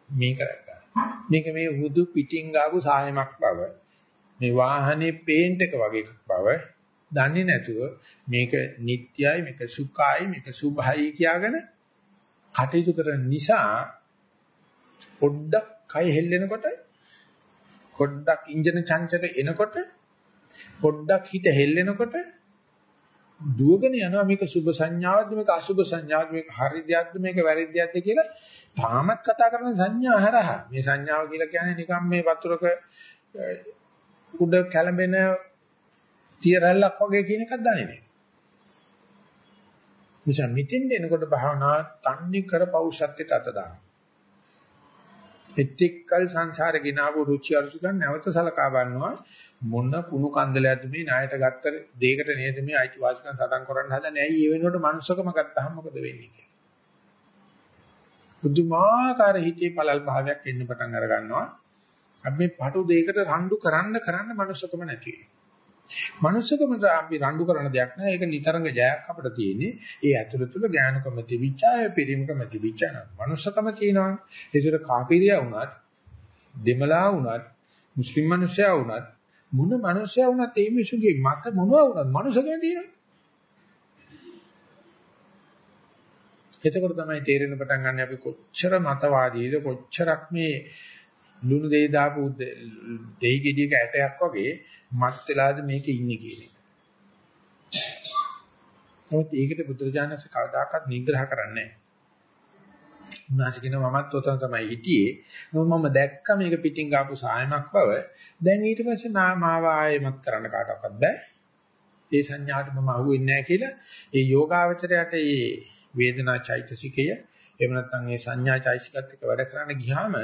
මේක රැකගන්න. මේක මේ හුදු පිටින් ගාපු සායමක් බව. මේ වාහනේ පේන්ට් එක වගේ එකක් බව දන්නේ නැතුව මේක නිට්ටයයි මේක සුඛයි මේක සුභයි කියාගෙන කටයුතු කරන නිසා පොඩ්ඩක් කය හෙල්ලෙනකොට පොඩ්ඩක් ඉන්ජින චංචක එනකොට පොඩ්ඩක් හිත හෙල්ලෙනකොට දුවගෙන යනවා මේක සුභ සංඥාවක්ද මේක අසුභ සංඥාවක්ද මේක හරි දෙයක්ද මේක වැරදි දෙයක්ද කියලා තාමත් කතා කරන සංඥා හරහා මේ සංඥාව කියලා කියන්නේ නිකම් මේ වතුරක උඩ කැළඹෙන තියරල්ලක් වගේ කියන එකක් දන්නේ නැහැ. නිසා මෙතෙන් එනකොට භාවනා තන්නේ කර පෞෂත්වයට අත දානවා. එත්තික්කල් සංසාරේ ගినాවු රුචි අරුචිකන් නැවත සලකා බලනවා මොන කුණු කන්දලයක්ද මේ ණයට ගත්ත දෙයකට නේද මේ අයිතිවාසිකම් සටන් කරන්න හදන්නේ ඇයි ඒ වෙනුවට මනුස්සකම ගත්තාම මොකද වෙන්නේ කියලා. බුදුමාකාර හිතේ පළල් භාවයක් එන්න පටන් අර ගන්නවා. අපි මේ පටු දෙයකට රණ්ඩු කරන්න කරන්න මනුස්සකම නැති වෙනවා. මනුස්සකම අපි රණ්ඩු කරන දෙයක් නෑ. ඒක නිතරම ජයක් අපිට තියෙන්නේ. ඒ ඇතුළත තුල ඥානකම තිබිච්චාය පිරිමකම තිබිච්චා මනුස්සකම තියෙනවා. ඒතර කාපිරියා වුණත්, දෙමලා වුණත්, මුස්ලිම් මිනිසයා වුණත්, මොන මිනිසයා වුණත් ඒ මිනිසුගේ මත මොනවා වුණත් මනුස්සකම තියෙනවා. එතකොට තමයි තේරෙන පටන් ගන්න අපි කොච්චර මතවාදීද කොච්චරක් මේ ලුණු දෙයි දාපු දෙයි ගෙඩියක ඇටයක් වගේ මත් වෙලාද මේකේ ඉන්නේ කියන එක. නමුත් ඒකට බුදුරජාණන්සේ කවදාකවත් නිග්‍රහ කරන්නේ නැහැ. උන්වහන්සේ කියනවා මමත් උතන තමයි හිටියේ. මම දැක්ක මේක පිටින් ගාපු සායමක් බව. දැන් ඊට පස්සේ මාව ආයෙමත් කරන්න කාටවත් බෑ. ඒ සංඥාට මම අහුවෙන්නේ නැහැ කියලා ඒ යෝගාවචරයට ඒ වේදනා චෛතසිකය එහෙම නැත්නම් ඒ සංඥා චෛතසිකත් එක්ක වැඩ කරන්න ගියාම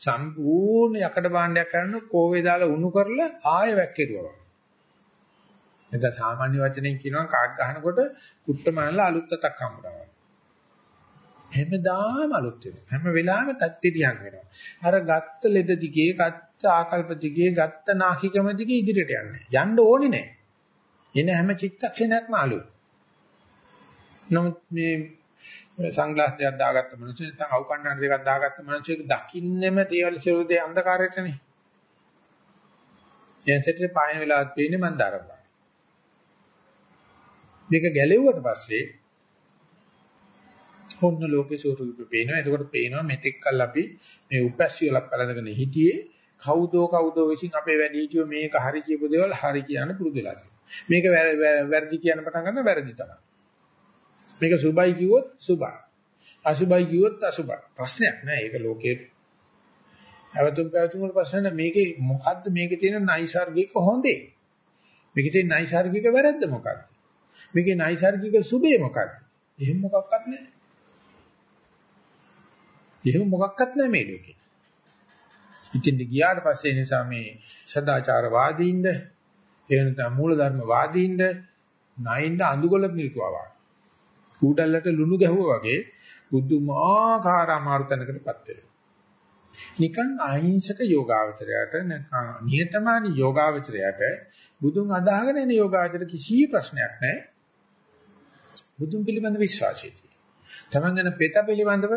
සම්පූර්ණ යකඩ භාණ්ඩයක් කරන කෝවේ දාලා උණු කරලා ආයෙ වැක්කිරුවා. එතන සාමාන්‍ය වචනෙන් කියනවා කාඩ් ගහනකොට කුට්ට මනලා අලුත් තක් හම්බුනවා. හැමදාම අලුත් වෙනවා. හැම වෙලාවෙම තත්ත්විතියන් වෙනවා. අර ගත්ත ලෙඩ දිගේ, ගත්ත ආකල්ප දිගේ, ගත්ත නාකිකම දිගේ ඉදිරියට යන්නේ. යන්න ඕනේ නැහැ. එන හැම චිත්තක්ෂණයක්ම අලුත්. නමුත් මේ සංග්ලාස් දෙකක් දාගත්ත මිනිස්සු නැත්නම් අවු කණ්ණාඩි දෙකක් දාගත්ත මිනිස්සු ඒක දකින්නෙම තේවල සිරුරේ අන්ධකාරයටනේ. එයන්සෙට පායන වෙලාවත් පේන්නේ මන්දාරපා. මේක ගැලෙව්වට පස්සේ හොන්න ලෝකේ ස්වරූපෙ පේනවා. එතකොට පේනවා මෙතෙක් කල් අපි මේ උපැස්සියලක් පැලඳගෙන හිටියේ කවුදෝ කවුදෝ විසින් අපේ වැඩි හිටියෝ මේක හරි කියපු දේවල් හරි කියන්න පුරුදු වෙලා තියෙනවා. මේක වැරදි කියන පටන් ගන්න වැරදි තමයි. මේක සුභයි කිව්වොත් සුභයි. අසුභයි කිව්වොත් අසුභයි. ප්‍රශ්නයක් නෑ. ඒක ලෝකේ අවතුම් පැවතුම් වල ප්‍රශ්න නෑ. මේකේ මොකද්ද මේකේ තියෙන නයිසાર્ගික හොඳේ? මේකේ තියෙන නයිසાર્ගික වැරද්ද මොකද්ද? මේකේ නයිසાર્ගික සුභේ මොකද්ද? එහෙම මොකක්වත් නෑ. එහෙම මොකක්වත් නෑ මේ ලෝකේ. ඉතින් ගියාට පස්සේ නිසා මේ සදාචාරවාදීන්ද එහෙම නැත්නම් මූලධර්මවාදීන්ද නයින්ද අඳුගල මිරිකුවා කූඩල්ලට ලුණු ගැහුවා වගේ බුදුමාකාර අමාරු තැනකටපත් වෙනවා. නිකන් අහිංසක යෝගාවචරයට නියතමානී යෝගාවචරයට බුදුන් අදාහගෙන එන යෝගාවචර කිසි ප්‍රශ්නයක් නැහැ. බුදුන් පිළිබඳ විශ්වාසය තියෙනවා. තමන්ගෙන පෙත පිළිබඳව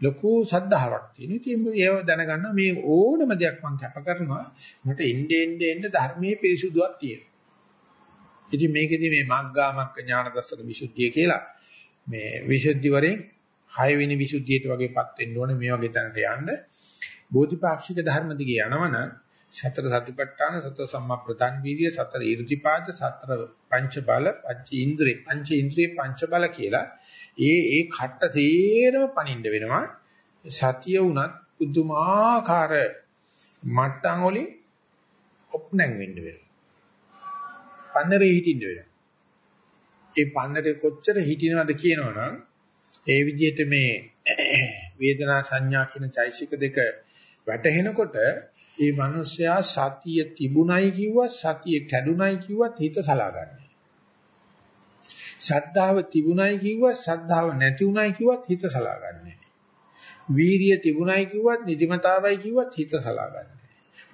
ලොකු සද්ධාාවක් තියෙනවා. ඉතින් ඒව දැනගන්න මේ ඕනම දෙයක් මම කැප කරනවා. මට එන්නේ එන්නේ එන්නේ ධර්මයේ පිරිසුදුවක් තියෙනවා. ඉතින් මේකෙදි මේ මග්ගා මග්ග ඥාන දර්ශක විසුද්ධිය කියලා මේ විසුද්ධි වරෙන් 6 වෙනි විසුද්ධියට වගේපත් වෙන්න ඕනේ මේ වගේ තැනට යන්න. බෝධිපාක්ෂික ධර්ම දිගේ යනවනම් සතර සතිපට්ඨාන සතර සම්මා ප්‍රධාන වීර්ය සතර ඊර්තිපාද සතර පංච බල පංච ඉන්ද්‍රිය පංච ඉන්ද්‍රිය පංච බල කියලා ඒ ඒ කට තේරම පනින්න වෙනවා සතිය උනත් පුදුමාකාර මට්ටම් වලින් ඔප්නැන් වෙන්න වෙනවා පන්නරේ හිටින්න වෙනවා. ඒ පන්නරේ කොච්චර හිටිනවද කියනවනම් ඒ විදිහට මේ වේදනා සංඥා කියන චෛසික දෙක වැටහෙනකොට ඒ මිනිස්සයා සතිය තිබුණයි කිව්වත් සතිය කැඩුනයි කිව්වත් හිත සලාගන්නේ. ශ්‍රද්ධාව තිබුණයි කිව්වත් ශ්‍රද්ධාව නැති උනායි කිව්වත් හිත සලාගන්නේ. වීරිය තිබුණයි කිව්වත් නිදිමතාවයි කිව්වත් හිත සලාගන්නේ.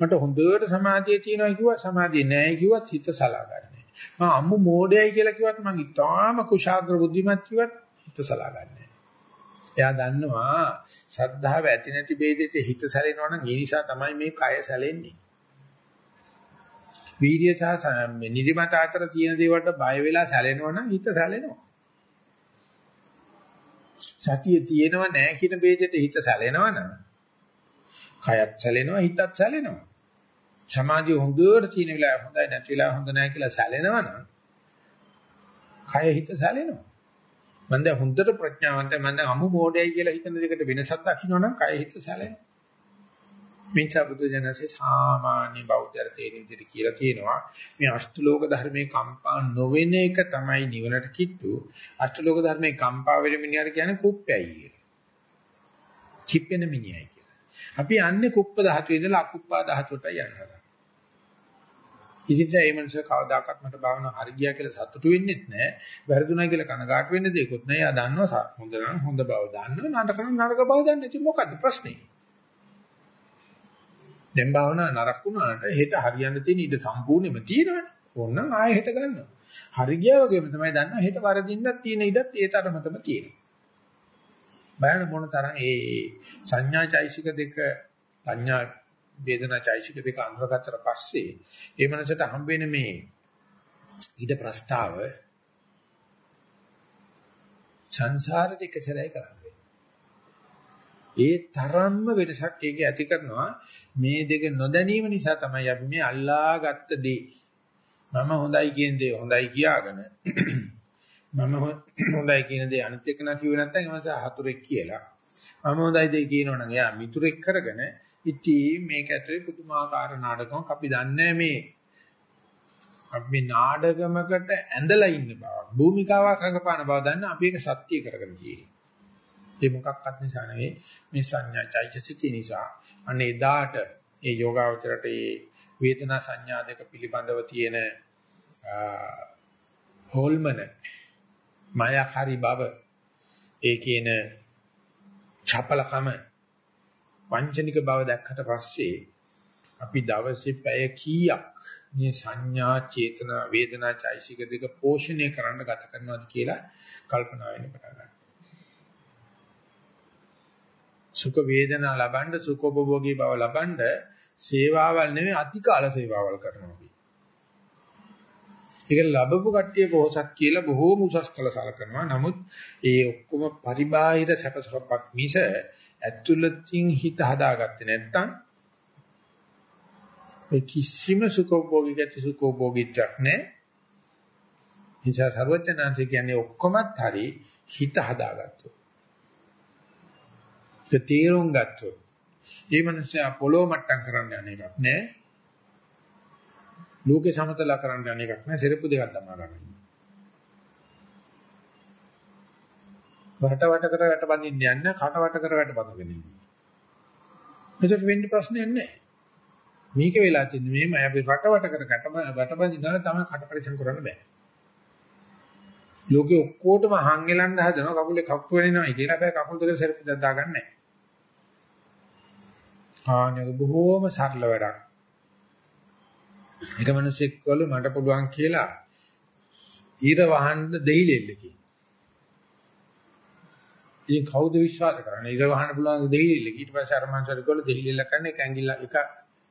මට හොඳට සමාධිය තියෙනවා කිව්වත් සමාධිය නැහැ කිව්වත් හිත සලාගන්නේ. මම අම්මු මෝඩයයි කියලා කිව්වත් මං ඉතාම කුශාග්‍ර බුද්ධිමත් කිව්වත් හිත සලාගන්නේ එයා දන්නවා ශ්‍රද්ධාව ඇති නැති ભેදෙට හිත සැලෙනවා නම් ඒ නිසා තමයි මේ කය සැලෙන්නේ. වීර්ය සහ නිදිමත අතර තියෙන දේවල්ට බය වෙලා සැලෙනවා නම් හිත සැලෙනවා. සතිය තියෙනව නැහැ කියන ભેදෙට හිත සැලෙනවා නම් කයත් සැලෙනවා හිතත් සැලෙනවා. සමාධිය හොඳට තියෙන වෙලාව හොඳයි නැති වෙලාව හොඳ නැහැ කියලා සැලෙනවනම් කය හිත සැලෙනවා. මම දැන් හොඳට ප්‍රඥාවන්තයි මම දැන් අමු මොඩයයි කියලා හිතන දෙකට වෙනසක් දකින්නවනම් කය හිත සැලෙනවා. මිච්ඡා බුදු ජනසේ සාමාන්‍ය බෞද්ධයන්ට තේරෙන විදිහට කියලා තියෙනවා මේ අෂ්ටලෝක ධර්මයේ කම්පා නොවෙන එක තමයි නිවනට කිට්ටු අෂ්ටලෝක ධර්මයේ කම්පා වෙන මිනිහට කියන්නේ කුප්පයයි කියලා. කිප්පෙන මිනිහයි කියලා. අපි යන්නේ කුප්ප ධාතුවේ ඉඳලා අකුප්පා ධාතුවට යනවා. ඉතින් ඒ මනස කවදාකවත් මට භාවනාව හරි ගියා කියලා සතුටු වෙන්නෙත් නැහැ. වැරදුනා කියලා කනගාටු වෙන්න දෙයක්වත් නැහැ. යා දන්නවා හොඳ නම් හොඳ බව දන්නවා. නරක නම් නරක බව දන්නේ. ඉතින් මොකද්ද ප්‍රශ්නේ? දැන් භාවනාව නරක වුණාට හෙට හරියන්න තියෙන ඉඩ සම්පූර්ණයෙන්ම තියෙනවනේ. ඕනනම් ආයෙ හෙට ගන්නවා. හරි ගියා වගේම තමයි දන්නවා හෙට වරදින්නත් තියෙන ඉඩත් ඒ තරමටම තියෙනවා. බලන්න මොන තරම් ඒ සංඥාචෛසික දෙක සංඥා වේදනා චෛසික දෙක අඳුරගත්තට පස්සේ ඒ මනසට හම්බ වෙන මේ ඊට ප්‍රස්තාව සංසාරෙට එක සැරයි කරන්නේ. ඒ තරම්ම වෙනසක් ඒකේ ඇති කරනවා මේ දෙක නොදැනීම නිසා තමයි අපි මේ අල්ලාගත්ත දේ මම හොඳයි කියන දේ හොඳයි කියාගෙන මම හොඳයි කියන දේ අනිත් එක නා කිව්වේ නැත්නම් එමස හතුරෙක් කියලා මම හොඳයි දෙය කියනවනම් එයා මිතුරෙක් කරගෙන ඉතින් මේක ඇතුලේ පුදුමාකාර නාටකමක් අපි දන්නේ මේ අපි මේ නාඩගමකට ඇඳලා ඉන්න බව භූමිකාවක් රඟපාන බව දන්න අපි ඒක සත්‍ය කරගෙන තියෙන්නේ. ඒ මොකක්වත් නිසා නෙවෙයි මේ සංඥා චෛතසිකය නිසා. අනේ එදාට ඒ යෝගාවචරයට ඒ වේදනා සංඥා දෙක පිළිබඳව තියෙන හෝල්මන මායාකාරී බව ඒ කියන චපලකම වංචනික බව දැක්කට පස්සේ අපි දවසේ පැය කීයක් මේ සංඥා චේතනා වේදනා චෛසික දෙක පෝෂණය කරන්න ගත කරනවාද කියලා කල්පනා වෙන්න පටන් ගන්නවා. සුඛ වේදනා ලබනද සුඛෝපභෝගී බව ලබනද සේවාවල් නෙමෙයි අතිකාල සේවාවල් කරනවා අපි. ඒක ලැබපු කට්ටිය බොහෝසත් කියලා බොහෝම උසස් කළ සලකනවා. නමුත් ඒ ඔක්කොම පරිබාහිර සැපසපක් මිස ඇතුළතින් හිත හදාගත්තේ නැත්නම් ඒ කිසිම සුඛෝභෝගී ගති සුඛෝභෝගීත්වයක් නැහැ. නිසා සර්වඥාන්සේ කියන්නේ ඔක්කොමත් හරි හිත හදාගත්තොත්. ඒ තීරුම් ගත්තොත්. මේ මිනිස්සයා පොළොව මට්ටම් කරන්න යන එකක් නෑ. ලෝකේ සමතල කරන්න යන එකක් නෑ. සෙරප්පු දෙකක් දමා ගන්න. වට වට කර වට බඳින්න යන්න කට වට කර වට බඳගෙන ඉන්න. මෙතන වෙන්න ප්‍රශ්නයක් නැහැ. මේක වෙලා තින්නේ මේ අපි වට වට කර කට වට බඳිනවා තමයි කට පරිසම් කරන්න බෑ. ලෝකෙ ඔක්කොටම හංගෙලන්න හදනවා කකුලේ කප්පු වෙනවයි කියලා බෑ කකුල් දෙක සෙරප්පු දාගන්න නැහැ. ආනෙක බොහෝම සරල වැඩක්. එක මිනිස්සෙක් වල මට පුළුවන් කියලා ඊර වහන්න දෙයිලෙල්ලකින්. ඉතින් කවුද විශ්වාස කරන්නේ? ඉර වහන්න පුළුවන් දෙහිලිල්ල. ඊට පස්සේ අර මංසරි කොල්ල දෙහිලිල්ල කරන්නේ කැංගිල්ල එක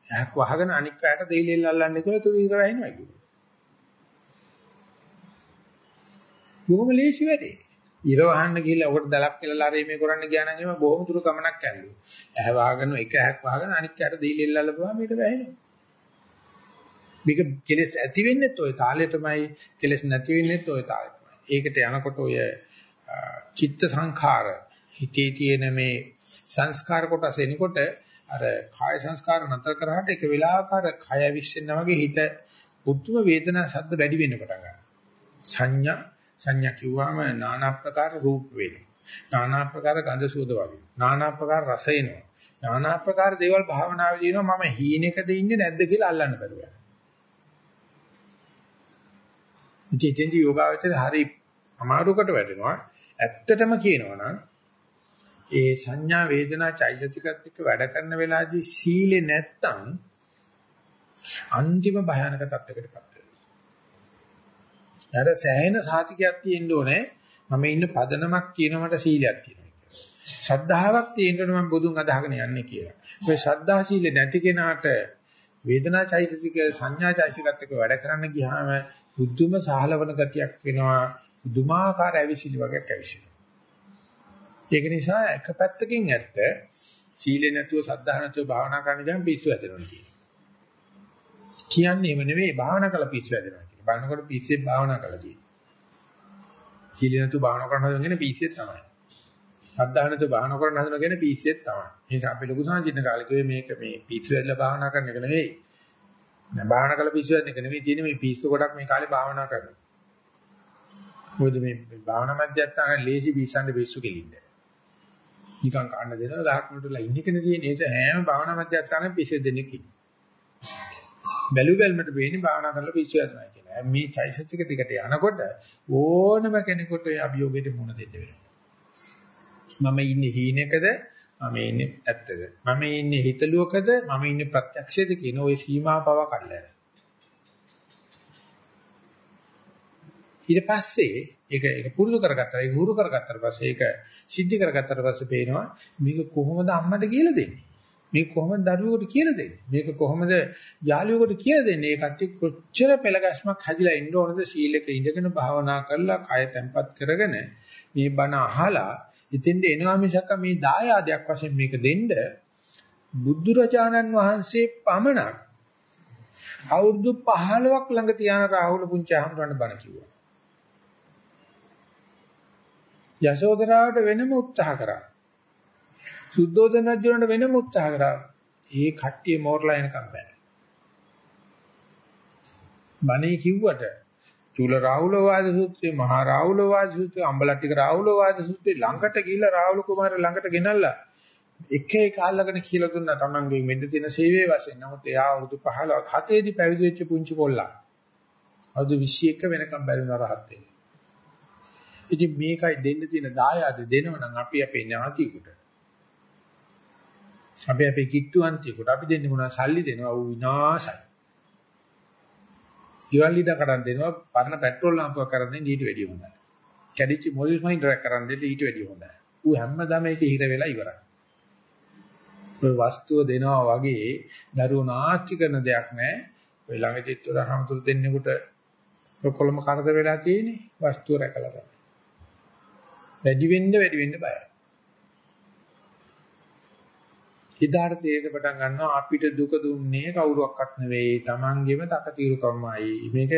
ඇහක් වහගෙන අනික් අයට දෙහිලිල්ල අල්ලන්නේ කියලා තු ඉර වහිනවා කිව්වා. බොහොම ලේසි වැඩේ. ඉර වහන්න ගිහිල්ලා ඔකට දලක් කියලා ලරේ මේ කරන්න ගියා නම් එම බොහොම දුර ගමනක් යන්නේ. ඇහ වහගෙන එක ඇහක් වහගෙන අනික් අයට දෙහිලිල්ල අල්ලපුවා මේක වැහෙනවා. මේක කෙලස් ඇති වෙන්නේත් ওই තාලෙටමයි කෙලස් නැති වෙන්නේත් ওই තාලෙටමයි. ඒකට යනකොට ඔය චිත්ත සංඛාර හිතේ තියෙන මේ සංස්කාර කොටස එනකොට අර කාය සංස්කාර නතර කරාට එක වෙලාවක අර කය විශ්ෙන්න වගේ හිත පුදුම වේදනා ශබ්ද වැඩි වෙන්න පටන් ගන්නවා. සංඥා සංඥා කිව්වම নানা ආකාර රූප වෙනවා. নানা ආකාර ගඳ සුවඳ වගේ. নানা ආකාර රස එනවා. নানা ආකාර දේවල් භාවනාවේදී එනවා මම හීනෙකද ඉන්නේ නැද්ද කියලා අල්ලන්න බැරුව යනවා. ඉතින් යෝගාවචරය හරි අමාරුකට වැටෙනවා. ඇත්තටම කියනවනම් ඒ සංඥා වේදනා චෛතසිකත් එක්ක වැඩ කරන වෙලාවේදී සීලේ නැත්තම් අන්තිම භයානක තත්යකටපත් වෙනවා. ඊට සෑහෙන සාතිකයක් තියෙන්න ඕනේ. මම ඉන්න පදනමක් තියෙනවට සීලයක් තියෙනවා කියලා. ශ්‍රද්ධාවක් තියෙනකොට මම බුදුන් අදහගෙන යන්නේ කියලා. ඒ ශ්‍රද්ධා සීලේ නැති කෙනාට වේදනා චෛතසික සංඥා චෛතසිකත් එක්ක වැඩ කරන්න ගියාම බුද්ධුම සහලවන ගතියක් වෙනවා. දුමාකාර ඇවිසිලි වගේ ඇවිසිලි. ඒක නිසා එක පැත්තකින් ඇත්ත සීලේ නැතුව සද්ධා නැතුව භාවනා කරන්න ගියාම පිස්සු හැදෙනවා කියන්නේ. කියන්නේම නෙවෙයි භාවනා කළ පිස්සු හැදෙනවා කියන්නේ. බලනකොට පිස්සේ භාවනා කළා කියන්නේ. සීලේ නැතුව භාවනා කරනවා කියන්නේ පිස්සේ තමයි. සද්ධාහනත භාවනා කරන්න හදන කෙනේ පිස්සෙත් තමයි. ඒ නිසා අපි ලොකු සංජින්න කාලේ කිව්වේ මේක මේ පිස්සු ඇදලා භාවනා කරන එක නෙවෙයි. නෑ භාවනා කළ පිස්සු ඇදන එක නෙවෙයි තියෙන්නේ මේ පිස්සු කොටක් මේ කාලේ භාවනා කරනවා. මොකද මේ භාවනා මධ්‍යස්ථාන ලේසි පිස්සන්ට පිස්සු කෙලින්ද. නිකන් කන්න දෙනවා ගහක් වලටලා ඉන්න කෙනේ තියෙන නිසා හැම භාවනා මධ්‍යස්ථානෙම පිස්සු දෙන්නේ කි. බැලු බැලමට වෙන්නේ භාවනා කරලා පිස්සු ඇදනවා කියලා. මේ චෛතසික දිකට යනකොට ඕනම කෙනෙකුට ඒ අභියෝගයට මුහුණ දෙන්න වෙනවා. මම ඉන්නේ හීනෙකද මම ඉන්නේ ඇත්තද මම ඉන්නේ හිතලුවකද මම ඉන්නේ ප්‍රත්‍යක්ෂයේද කියන ওই සීමා පව කඩලා ඊට පස්සේ ඒක ඒක පුරුදු කරගත්තා. ඒක හුරු කරගත්තාට පස්සේ ඒක සිද්ධි කරගත්තාට පස්සේ පේනවා මේක කොහොමද අම්මට කියලා දෙන්නේ? මේක කොහොමද දරුවෙකුට කියලා දෙන්නේ? මේක කොහොමද යාළුවෙකුට කියලා දෙන්නේ? ඒ කට්ටිය කොච්චර පෙළගැස්මක් හැදිලා ඉන්න ඕනද? සීලක ඉඳගෙන භාවනා කරලා කය තැම්පත් කරගෙන මේ බණ අහලා ඉතින්ද එනවා මිසක් මේ දායාදයක් වශයෙන් මේක දෙන්න බුදුරජාණන් වහන්සේ පමණක් අවුරුදු 15ක් ළඟ තියාන රාහුල පුංචි අහම්රණ බණ කිව්වා. යශෝදරාවට වෙනම උත්සාහ කරා. සුද්ධෝදන රජුන්ට වෙනම උත්සාහ කරා. ඒ කට්ටිය මෝරලා එනකම් බෑ. බණේ කිව්වට චූල රාහුල වාද සූත්‍රය, මහා රාහුල වාද සූත්‍රය, අම්බලට්ටික රාහුල වාද සූත්‍රය ළඟට ගිහිල්ලා රාහුල කුමාරය ළඟට ගෙනල්ලා එක එක අල්ලගෙන කියලා දුන්නා තමන්ගේ මෙන්න තියෙන සේවයේ වශයෙන්. නමුත් එයා අවුරුදු 15ක් හතේදී පැවිදි වෙච්ච පුංචි කොල්ලා. අවුරුදු 21 වෙනකම් බැරිුණා රහත් වෙන්න. ඉතින් මේකයි දෙන්න තියෙන දායාද දෙනවනම් අපි අපේ ඥාතියෙකුට අපි අපේ කිට්ටුවන්තියෙකුට අපි දෙන්නේ මොනවා සල්ලි දෙනවා ඌ විනාශයි. ගෙවල් ඉඩ කරන් දෙනවා පරණ පෙට්‍රෝල් ලාම්පුවක් කරන් දෙන්න ඊට වැඩිය හොඳයි. කැඩිච්ච මොලිස් මයින්ඩරයක් කරන් දෙන්න ඊට වැඩිය හොඳයි. ඌ හැමදාම ඒක හිර වෙලා ඉවරයි. ඔය වස්තුව දෙනවා වගේ දරුවෝ නාස්ති කරන දෙයක් නැහැ. ඔය ළඟදිත් උර හමුතුරු දෙන්නෙකුට කොළම කරදර වෙලා තියෙන්නේ වස්තුව රැකලා තමයි. වැඩි වෙන්න වැඩි වෙන්න බයයි. ඉදාට තේරෙන්න පටන් ගන්නවා අපිට දුක දුන්නේ කවුරුවක්වත් නෙවෙයි. Tamanගෙම තකතිරුකමයි. මේක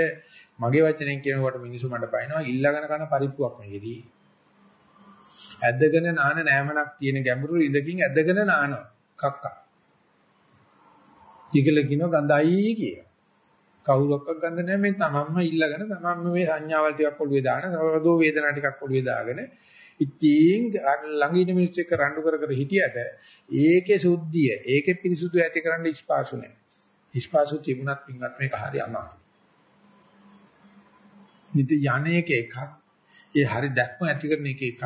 මගේ වචනෙන් කියනකොට මිනිස්සු මට බයිනවා. ඉල්ලගෙන කරන පරිප්පුවක් මේකෙදී. ඇදගෙන නාන නෑමනක් තියෙන ගැඹුරු ඉඳකින් ඇදගෙන නානවා. කක්කා. ඊගල කියනවා ගඳයි කිය කවුරුවක්වත් ගඳ නැහැ මේ තමන්ම ඉල්ලගෙන තමන්ම මේ සංඥාවල් ටිකක් ඔළුවේ දාන තවදෝ වේදනා ටිකක් ඔළුවේ දාගෙන ඉතින් ළඟ ඉන්න මිනිස්සු එක්ක රණ්ඩු කර කර හිටියට ඒකේ සුද්ධිය ඒකේ පිරිසුදු ඇති කරන්න ඉස්පාසු නැහැ. ඉස්පාසු තිබුණත් පින්වත් මේක හරි අමාරුයි. නිති යන්නේක එකක් ඒ හරි දැක්ම ඇති කරන එක එකක්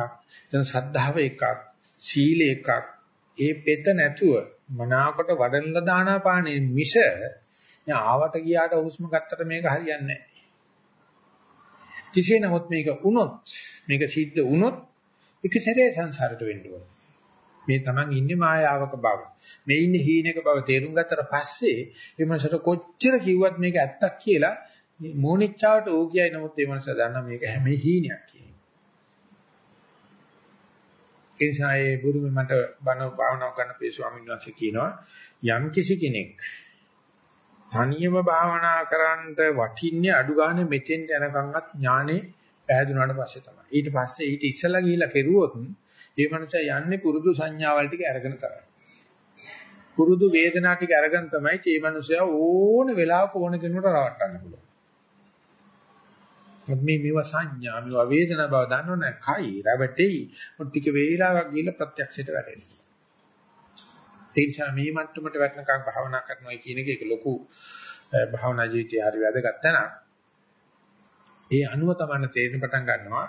දැන් සද්ධාව එකක් සීල එකක් ඒ පෙත නැතුව මනාවකට වඩනලා දානා පානේ මිස ආවට ගියාට හුස්ම ගත්තට මේක හරියන්නේ නැහැ. කෙසේ නමුත් මේක වුණොත් මේක සිද්ධ වුණොත් එක සැරේ සංසාරට වෙන්න ඕන. මේ Taman ඉන්නේ මායාවක බව. මේ ඉන්නේ හීනක බව තේරුම් ගත්තට පස්සේ මේ මනසට කොච්චර කිව්වත් මේක ඇත්තක් කියලා මෝනිච්චාවට ඕ කියයි නමුත් මේ මනස දන්නා මේක හැම හීනයක් කියන. ඒ නිසා ඒ බුදුම මට බණ භාවනා කරන පේ ස්වාමීන් වහන්සේ කියනවා යම් කිසි කෙනෙක් තනියම භාවනා කරන්නට වටින්නේ අඩු ගන්න මෙතෙන් යනකම්වත් ඥානේ පැහැදුනාට පස්සේ තමයි. ඊට පස්සේ ඊට ඉස්සලා ගිහිලා කෙරුවොත් ඒ මනුස්සයා යන්නේ පුරුදු සංඥාවල් ටික අරගෙන තමයි. පුරුදු වේදනා ටික අරගෙන තමයි මේ මනුස්සයා ඕන වෙලාවක ඕන කෙනෙකුට රවට්ටන්න පුළුවන්. මේ මේව සංඥා මේව වේදනා බව දන්නවනේ කයි රැවටෙයි. මොන් ටික වේලාවක් ගිහිල්ලා ප්‍රත්‍යක්ෂයට වැටෙනවා. ඒ නිසා මේ මට්ටමට වැටෙනකම් භාවනා කරනවා කියන එක ඒක ලොකු භාවනා ජීවිතය හරි වැදගත් තැනක්. ඒ අනුව තමයි තේරෙන පටන් ගන්නවා.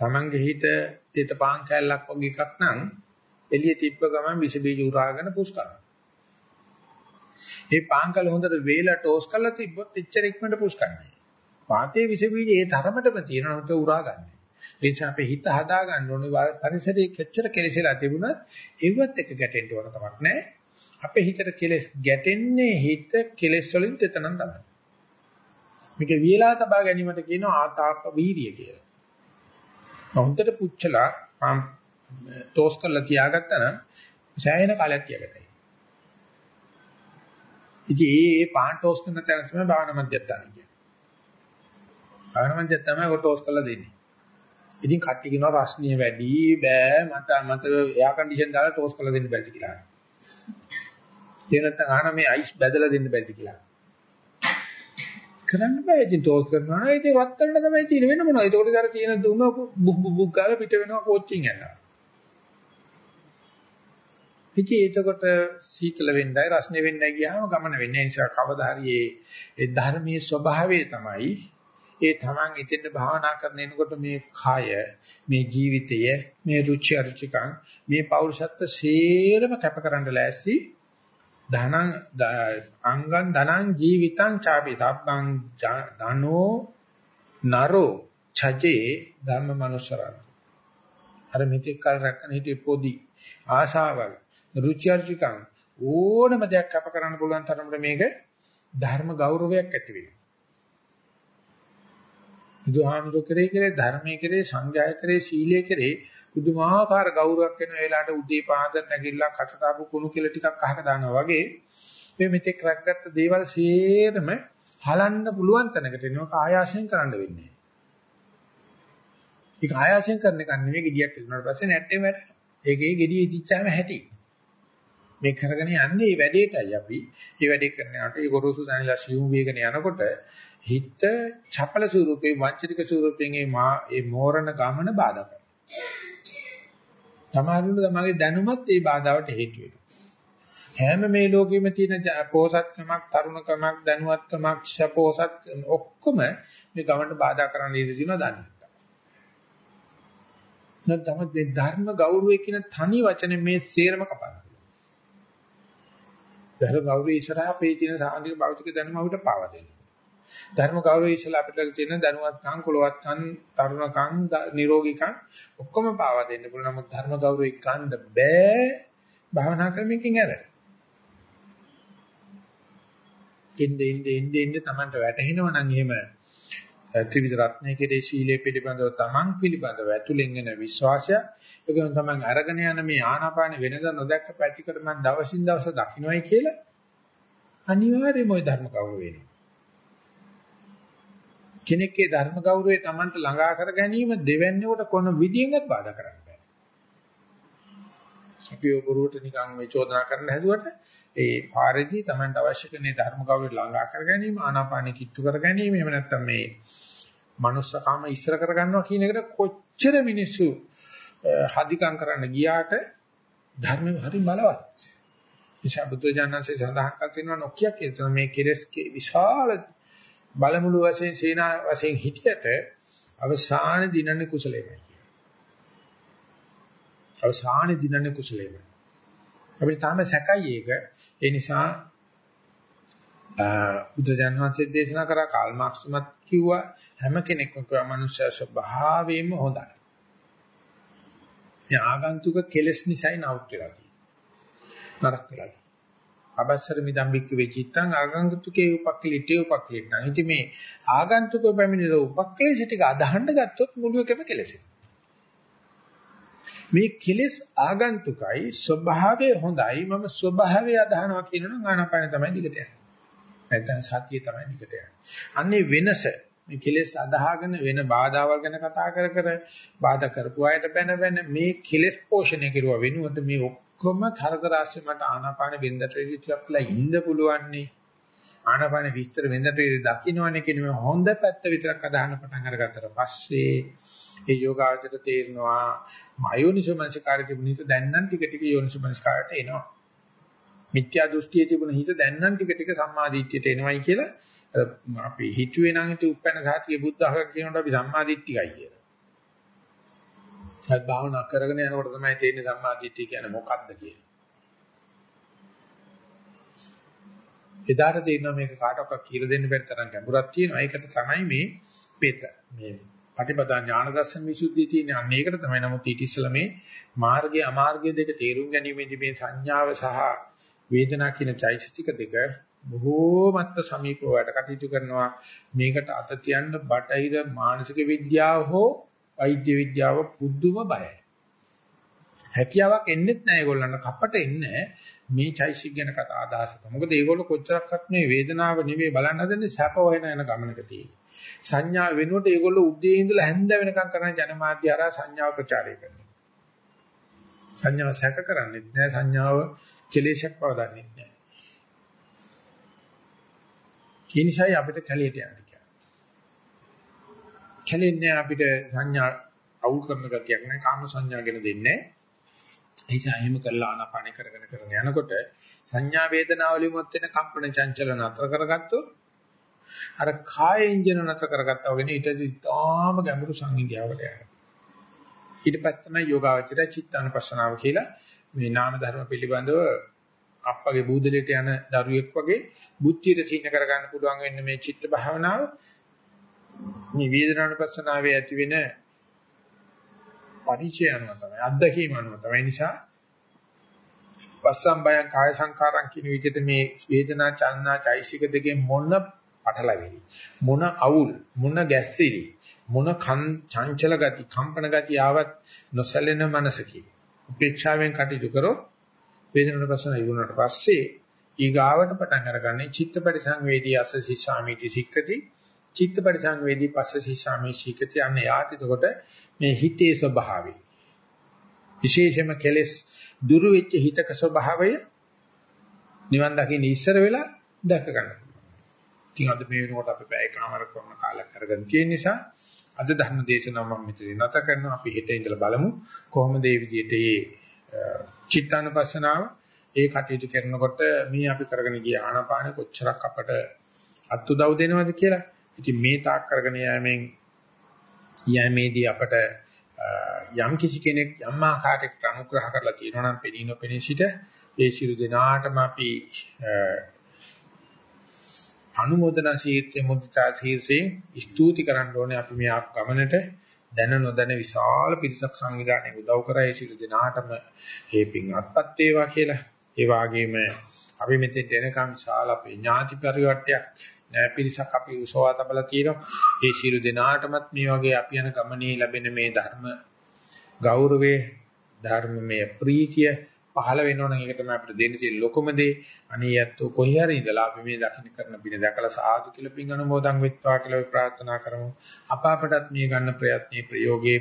Tamange හිත තෙත පාන් කැල්ලක් වගේ එකක් නම් එළිය තිබ්බ ගමන් විස බීජ උරාගෙන පුස් කරනවා. මේ පාන් කැල්ල හොඳට වේලා ටෝස් කරලා තිබ්බොත් එච්චර ඉක්මනට පුස් කරන්නේ. පාතේ විස බීජ ඒ තරමටම තියෙනවට උරා ගන්න. ඒ නිසා අපේ හිත හදා ගන්න ඕනේ පරිසරයේ කෙච්චර කෙලෙසලා තිබුණත් ඒවත් එක ගැටෙන්න ඕන කමක් නැහැ. අපේ හිතට කෙලස් ගැටෙන්නේ හිත කෙලස් වලින් තෙතනම් තමයි. මේක වියලා තබා ගැනීමට කියනවා ආතාප වීරිය කියලා. හොඳට පුච්චලා ටෝස් කරලා තියාගත්තා නම් සෑහෙන කාලයක් තියාගතයි. ඉතින් ඒ ඒ පාන් ටෝස් කරන තැන තමයි භාවනා මධ්‍යස්ථාන කියන්නේ. භාවනා මධ්‍යස්ථාන තමයි ටෝස් කරලා දෙන්නේ. ඉතින් කට්ටිය කියනවා රස්නිය වැඩි බෑ මට මට එයා කන්ඩිෂන් දාලා ටෝස් කරලා දෙන්න බැරිද කියලා. ඒ නැත්නම් අහන මේ අයිස් බැදලා දෙන්න බැරිද කියලා. කරන්න බෑ ඉතින් ටෝස් කරනවා නම් ඉතින් වත් කරන්න තමයි තියෙන වෙන මොනවද? ඒකට අර තියෙන දුම බුක් බුක් ගාලා පිට වෙනවා කෝච්චින් යනවා. ඉතින් එතකොට සීතල වෙන්නයි රස්නේ වෙන්නයි ගියාම ගමන වෙන්නේ. ඒ නිසා කවදා හරි ඒ ධර්මයේ ස්වභාවය තමයි ඒ තමන් ඉතින් භාවනා කරන එනකොට මේ කය, මේ ජීවිතය, මේ රුචි අරුචිකං, මේ පෞරුෂත්ව සේරම කැපකරන්න ලෑස්ති. ධනං අංගං ධනං ජීවිතං ചാපි සබ්බං ධනෝ නරෝ ඡජේ ධම්ම මනුසරණ අර මෙතෙක් කල රැකගෙන හිටිය පොදි ආශාවල් රුචි අරුචිකං ඕනම දෙයක් කැප කරන්න පුළුවන් තරමට මේක ධර්ම ගෞරවයක් ඇති වෙනවා. බුදුහාමුදුර කරේ කරේ ධර්මයේ කරේ සංඝයාය කරේ සීලයේ කරේ පුදුමාකාර ගෞරවයක් වෙන වෙලාවට උදේ පාන්දර නැගිටලා කටට ආපු කුණු කෙල ටිකක් අහක දානවා වගේ මේ මෙතෙක් රැක්ගත්ත දේවල් සේරම හලන්න පුළුවන් තැනකට එනවා ආයාසයෙන් කරන්න වෙන්නේ. ඒක ආයාසයෙන් කරන එක නෙවෙයි gediyak ඉදුණාට පස්සේ නැට්ටේ වැටෙනවා. ඒකේ gediye ඉදිච්චාම හැටි. මේ කරගෙන යන්නේ මේ වැඩේටයි අපි. මේ වැඩේ කරන යනකොට ඒ ගොරෝසු දැනලා සියුම් වේගන යනකොට හිත චපල ස්වරූපේ වංචනික ස්වරූපයෙන් මේ මා මේ මෝරණ ගමන බාධා කරනවා. සමහරුන්ට තමගේ දැනුමත් ඒ බාධාවට හේතු වෙනවා. හැම මේ ලෝකෙම තියෙන පෝසත්කමක්, තරුණකමක්, දැනුවත්කමක්, ශපෝසත් ඔක්කොම මේ ගමනට බාධා කරන්න ඉඩ තියෙනවා දන්නේ. නැත්නම් මේ ධර්ම ගෞරවය කියන තනි වචනේ මේ සේරම කපනවා. ධර්ම ගෞරවය ඉස්සරහා පේ තියෙන සාමාජික භෞතික දැනුම අපිට පාවා දෙනවා. ධර්ම ගෞරවය ඉස්සලා අපිට තියෙන දැනුවත්කම්, කුලවත්කම්, තරුණකම්, නිරෝගීකම් ඔක්කොම පාවා දෙන්න පුළුවන්. නමුත් ධර්ම ගෞරවය ගන්න බෑ භාවනා ක්‍රමයකින් ඇර. ඉnde ඉnde ඉnde ඉnde Tamanට වැටහෙනවා නම් එහෙම ත්‍රිවිධ රත්නයේ කෙරේ ශීලයේ පිළිබඳව තමන් පිළිබඳව ඇතුලෙන් එන විශ්වාසය ඒකෙන් තමන් අරගෙන යන මේ ආනාපාන වෙනද නොදැක්ක පැතිකඩ මම දවසින් දවස දකින්නයි කියලා අනිවාර්යයෙන්ම ওই ධර්ම කවුරු වෙන්නේ කෙනෙක්ගේ ධර්ම ගෞරවය තමන්ට ළඟා කර ගැනීම දෙවැන්නේකට කොන විදියෙන්වත් බාධා කරන්න බෑ අපි ඔබරුවට නිකන් මේ චෝදනා කරන්න හැදුවට ඒ පාරේදී තමන්ට අවශ්‍ය කරන ධර්ම ගෞරවය ළඟා කර ගැනීම ආනාපානෙ කිට්ටු කර ගැනීම එහෙම නැත්නම් මේ manussකම ඉස්සර කර ගන්නවා කියන එකට කොච්චර මිනිස්සු හදිකම් කරන්න ගියාට ධර්මෙ හරි බලවත්. නිසා බුදුජානන්සේ සඳහන් කර තිනවා නොකිය කියන මේ කෙලස් විශාල බලමුළු වශයෙන් සේනා වශයෙන් හිටියට අවසාන දිනන්නේ කුසලෙමයි. අවසාන දිනන්නේ කුසලෙමයි. අපිට තාම සැකයි ඒක. ඒ නිසා බුදුජානක වහන්සේ දේශනා කරා කාල් මාක්ස් තුමත් කිව්වා හැම කෙනෙක්ම කියවා මනුෂ්‍ය ස්වභාවයෙන්ම හොඳයි. මේ ආගන්තුක කෙලස් නිසායි නවුත් වෙලා තියෙන්නේ. නරක වෙලා තියෙන්නේ. අබස්සර මිදම්බික්ක වෙචිත්තං ආගන්තුකේ උපක්ලිටේ උපක්ලිටං. ඉතින් මේ ආගන්තුක පැමිණිල උපක්ලේශ ටික අදහන්න ගත්තොත් මුළු එකම කෙලෙසෙනවා. මේ කෙලෙස් ආගන්තුකයි ස්වභාවය හොඳයි මම ස්වභාවය අදහනවා කියනනම් ආනාපාන තමයි දිගට යන්නේ. නැත්නම් සතිය තමයි දිගට යන්නේ. අන්නේ වෙනස මේ කෙලෙස් අදහාගෙන වෙන බාධාවල් ගැන කතා කර කර බාධා කරපු අයට බැන බැන මේ කෙලෙස් පෝෂණය කෙරුවා වෙනුවට මේ ඔක්කොම කරදරාස්සේ මට ආනාපාන වෙන්දට රෙදි ටිකක් වෙලා ඉන්න පුළුවන් නේ. ආනාපාන විස්තර වෙන්දට රෙදි දකින්නවනේ කියන මේ හොඳ පැත්ත විතරක් අදහන්න පටන් අරගත්තට පස්සේ ඒ යෝගාවචර තේරෙනවා මයෝනිසෝ මනසිකාරය තිබුණ හිත දැන් නම් ටික ටික යෝනිසෝ මනසිකාරයට එනවා. මිත්‍යා දෘෂ්ටියේ තිබුණ හිත දැන් නම් ටික ටික සම්මාදිට්ඨියට එනවයි කියලා අපි හිතුවේ නම් ඉතින් උපැන්න සාතිකේ බුද්ධ අහක කියනකොට අපි සම්මාදිට්ඨිකයි කියලා. ඒත් භාවනා කරගෙන යනකොට තමයි තේරෙන්නේ සම්මාදිට්ඨිය කියන්නේ මොකක්ද කියලා. එදාට තේරෙනවා මේක කාටවත් කියලා දෙන්න බැරි තරම් ගැඹුරක් තියෙනවා. ඒකට තමයි මේ පෙත මේ පටිපදා ඥාන දර්ශන විසුද්ධිය තියෙන්නේ. අන්න ඒකට තමයි නමුත් ඊට ඉස්සෙල්ලා මේ මාර්ගය අමාර්ගය දෙක තේරුම් ගැනීමේදී මේ සංඥාව සහ වේදනා කියන චෛතසික දෙක බොහෝමත්ම සමීපව වැඩ කටයුතු කරනවා මේකට අත තියන්න බටහිර මානසික විද්‍යාව හෝ වෛද්‍ය විද්‍යාව පුදුම බයයි හැකියාවක් එන්නෙත් නැහැ ඒගොල්ලන්ට කපට එන්නේ මේ චෛසික ගැන කතා අදහසක. මොකද ඒගොල්ලෝ කොච්චරක්වත් මේ වේදනාව නෙවෙයි බලන්න හදන්නේ සැප හොයන යන ගමනක තියෙන්නේ. සංඥා වෙනුවට ඒගොල්ලෝ උදේ ඉඳලා හැන්ද වෙනකම් කරන ජනමාධ්‍ය හරහා සංඥාව ප්‍රචාරය කරනවා. සංඥාව සැක කරන්නේ නැහැ සංඥාව කෙලේශයක් බව දන්නේ නැහැ. ඒ නිසායි අපිට කැලේට යන්න කියන්නේ. කැලෙන්නේ අපිට සංඥා අවුල් කරන ගතියක් නැහැ කාම සංඥා ගැන දෙන්නේ නැහැ. ඒ නිසා එහෙම කරලා ආනාපාන කරගෙන කරගෙන යනකොට සංඥා වේදනා වලිමුත් වෙන කම්පන චංචල නතර කරගත්තොත් අර කාය ඉන්ජන නතර කරගත්තා වගේ ඊට ඉතාම ගැඹුරු සංහිඳියාවට යනවා. ඊට පස්සේ තමයි යෝගාවචරය චිත්තානුපස්සනාව කියලා මේ නාම ධර්ම පිළිබඳව අප්පගේ බූදලෙට යන දරුවෙක් වගේ බුද්ධියට සීන කරගන්න පුළුවන් වෙන්නේ මේ චිත්ත භාවනාව. මේ වේදනානුපස්සනාවේ ඇති වෙන පරිචය අනුව තමයි අත්දැකීම අනුව තමයි. නිසා පස්සම් බයං කාය සංකාරං කියන විදිහට මේ වේදනා චන්නා චෛසික දෙකේ මොන පටලැවිලි? මොන අවුල්? මොන ගැස්සිලි මොන චංචල ගති කම්පන ගති ආවත් නොසැලෙන මනසකි. උපේක්ෂාවෙන් කටයුතු කරොත් වේදනාවට පස්සන ඉවුණාට පස්සේ ඊගාවට පටන් අරගන්නේ චිත්ත පරිසංවේදී අස සිස්සාමිති සික්කති චිත්ත පරිසංවේදී පස්ස සිස්සාමි සික්කති අන්න යාට එතකොට මේ හිතේ ස්වභාවය විශේෂයෙන්ම කෙලස් දුරු වෙච්ච හිතක ස්වභාවය නිවන් දකින්න ඉස්සර වෙලා දැක ගන්න. ඉතින් අද මේ වෙනකොට අපි පැය කමාරක් වුණ කාලයක් කරගෙන තියෙන නිසා අද ධර්ම දේශනාව මම මෙතන නැත කරනවා අපි හෙට ඉඳලා බලමු කොහොමද මේ විදිහට මේ චිත්තානුපස්සනාව ඒ කටයුතු කරනකොට මේ අපි කරගෙන ගිය ආනාපාන කොච්චරක් අපට අත්උදව් දෙනවද කියලා. ඉතින් මේ තාක් කරගෙන යෑමෙන් යෑමේදී අපට යම් කිසි කෙනෙක් යම් ආකාරයකට අනුග්‍රහ කරලා තියෙනවා නම් පෙනී නොපෙනී සිට ඒ සියලු දෙනාටම අපි අනුමೋದනා ශීර්ෂයේ මුදිතා ශීර්ෂයේ ස්තුති කරන්න ඕනේ අපි මේ ආපු ගමනට. දැන නොදැන විශාල පිරිසක් සංවිධානයේ උදව් කරා ඒ සියලු දෙනාටම මේ පින් අත්පත් වේවා කියලා. ඒ වගේම අපි මෙතෙන් එනකම් විශාල අපේ ඥාති පරිවර්තයක් නෑ පිරිසක් අපි උසවා තබලා තියෙනවා. ඒ ශිරු දෙනාටමත් මේ වගේ අපි යන ගමනේ ලැබෙන මේ ධර්ම ගෞරවයේ ධර්මමය ප්‍රීතිය පහළ වෙනවා නම් ඒක තමයි අපිට දෙන්න තියෙන ලොකුම දේ. අනේ යැත්තෝ කොහේ හරි ඉඳලා අපි මේ දකින්න කරන පින දැකලා සාදු කියලා පින් අනුමෝදන් වෙත්වා කියලා ප්‍රාර්ථනා කරමු. අප අපටත් මේ ගන්න ප්‍රයත්නයේ ප්‍රයෝගයේ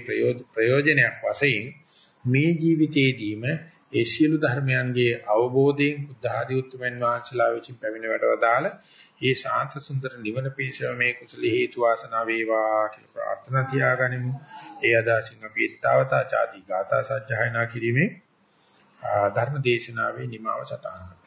ප්‍රයෝජනයක් වශයෙන් මේ ජීවිතයේදීම ඒ සියලු ධර්මයන්ගේ අවබෝධයෙන් බුද්ධ ආදී උතුම්යන් වහන්සේලා විසින් පැමිණ වැඩවදාල ඒ ශාන්ත සුන්දර නිවන පිණිස මේ කුසල හේතු වාසනා වේවා කියලා ප්‍රාර්ථනා තියාගනිමු. ඒ අදාසින් අපි ඊතාවතා ചാති ගාථා සජ්ජායනා කිරීමේ ධර්ම දේශනාවේ නිමාව සටහන්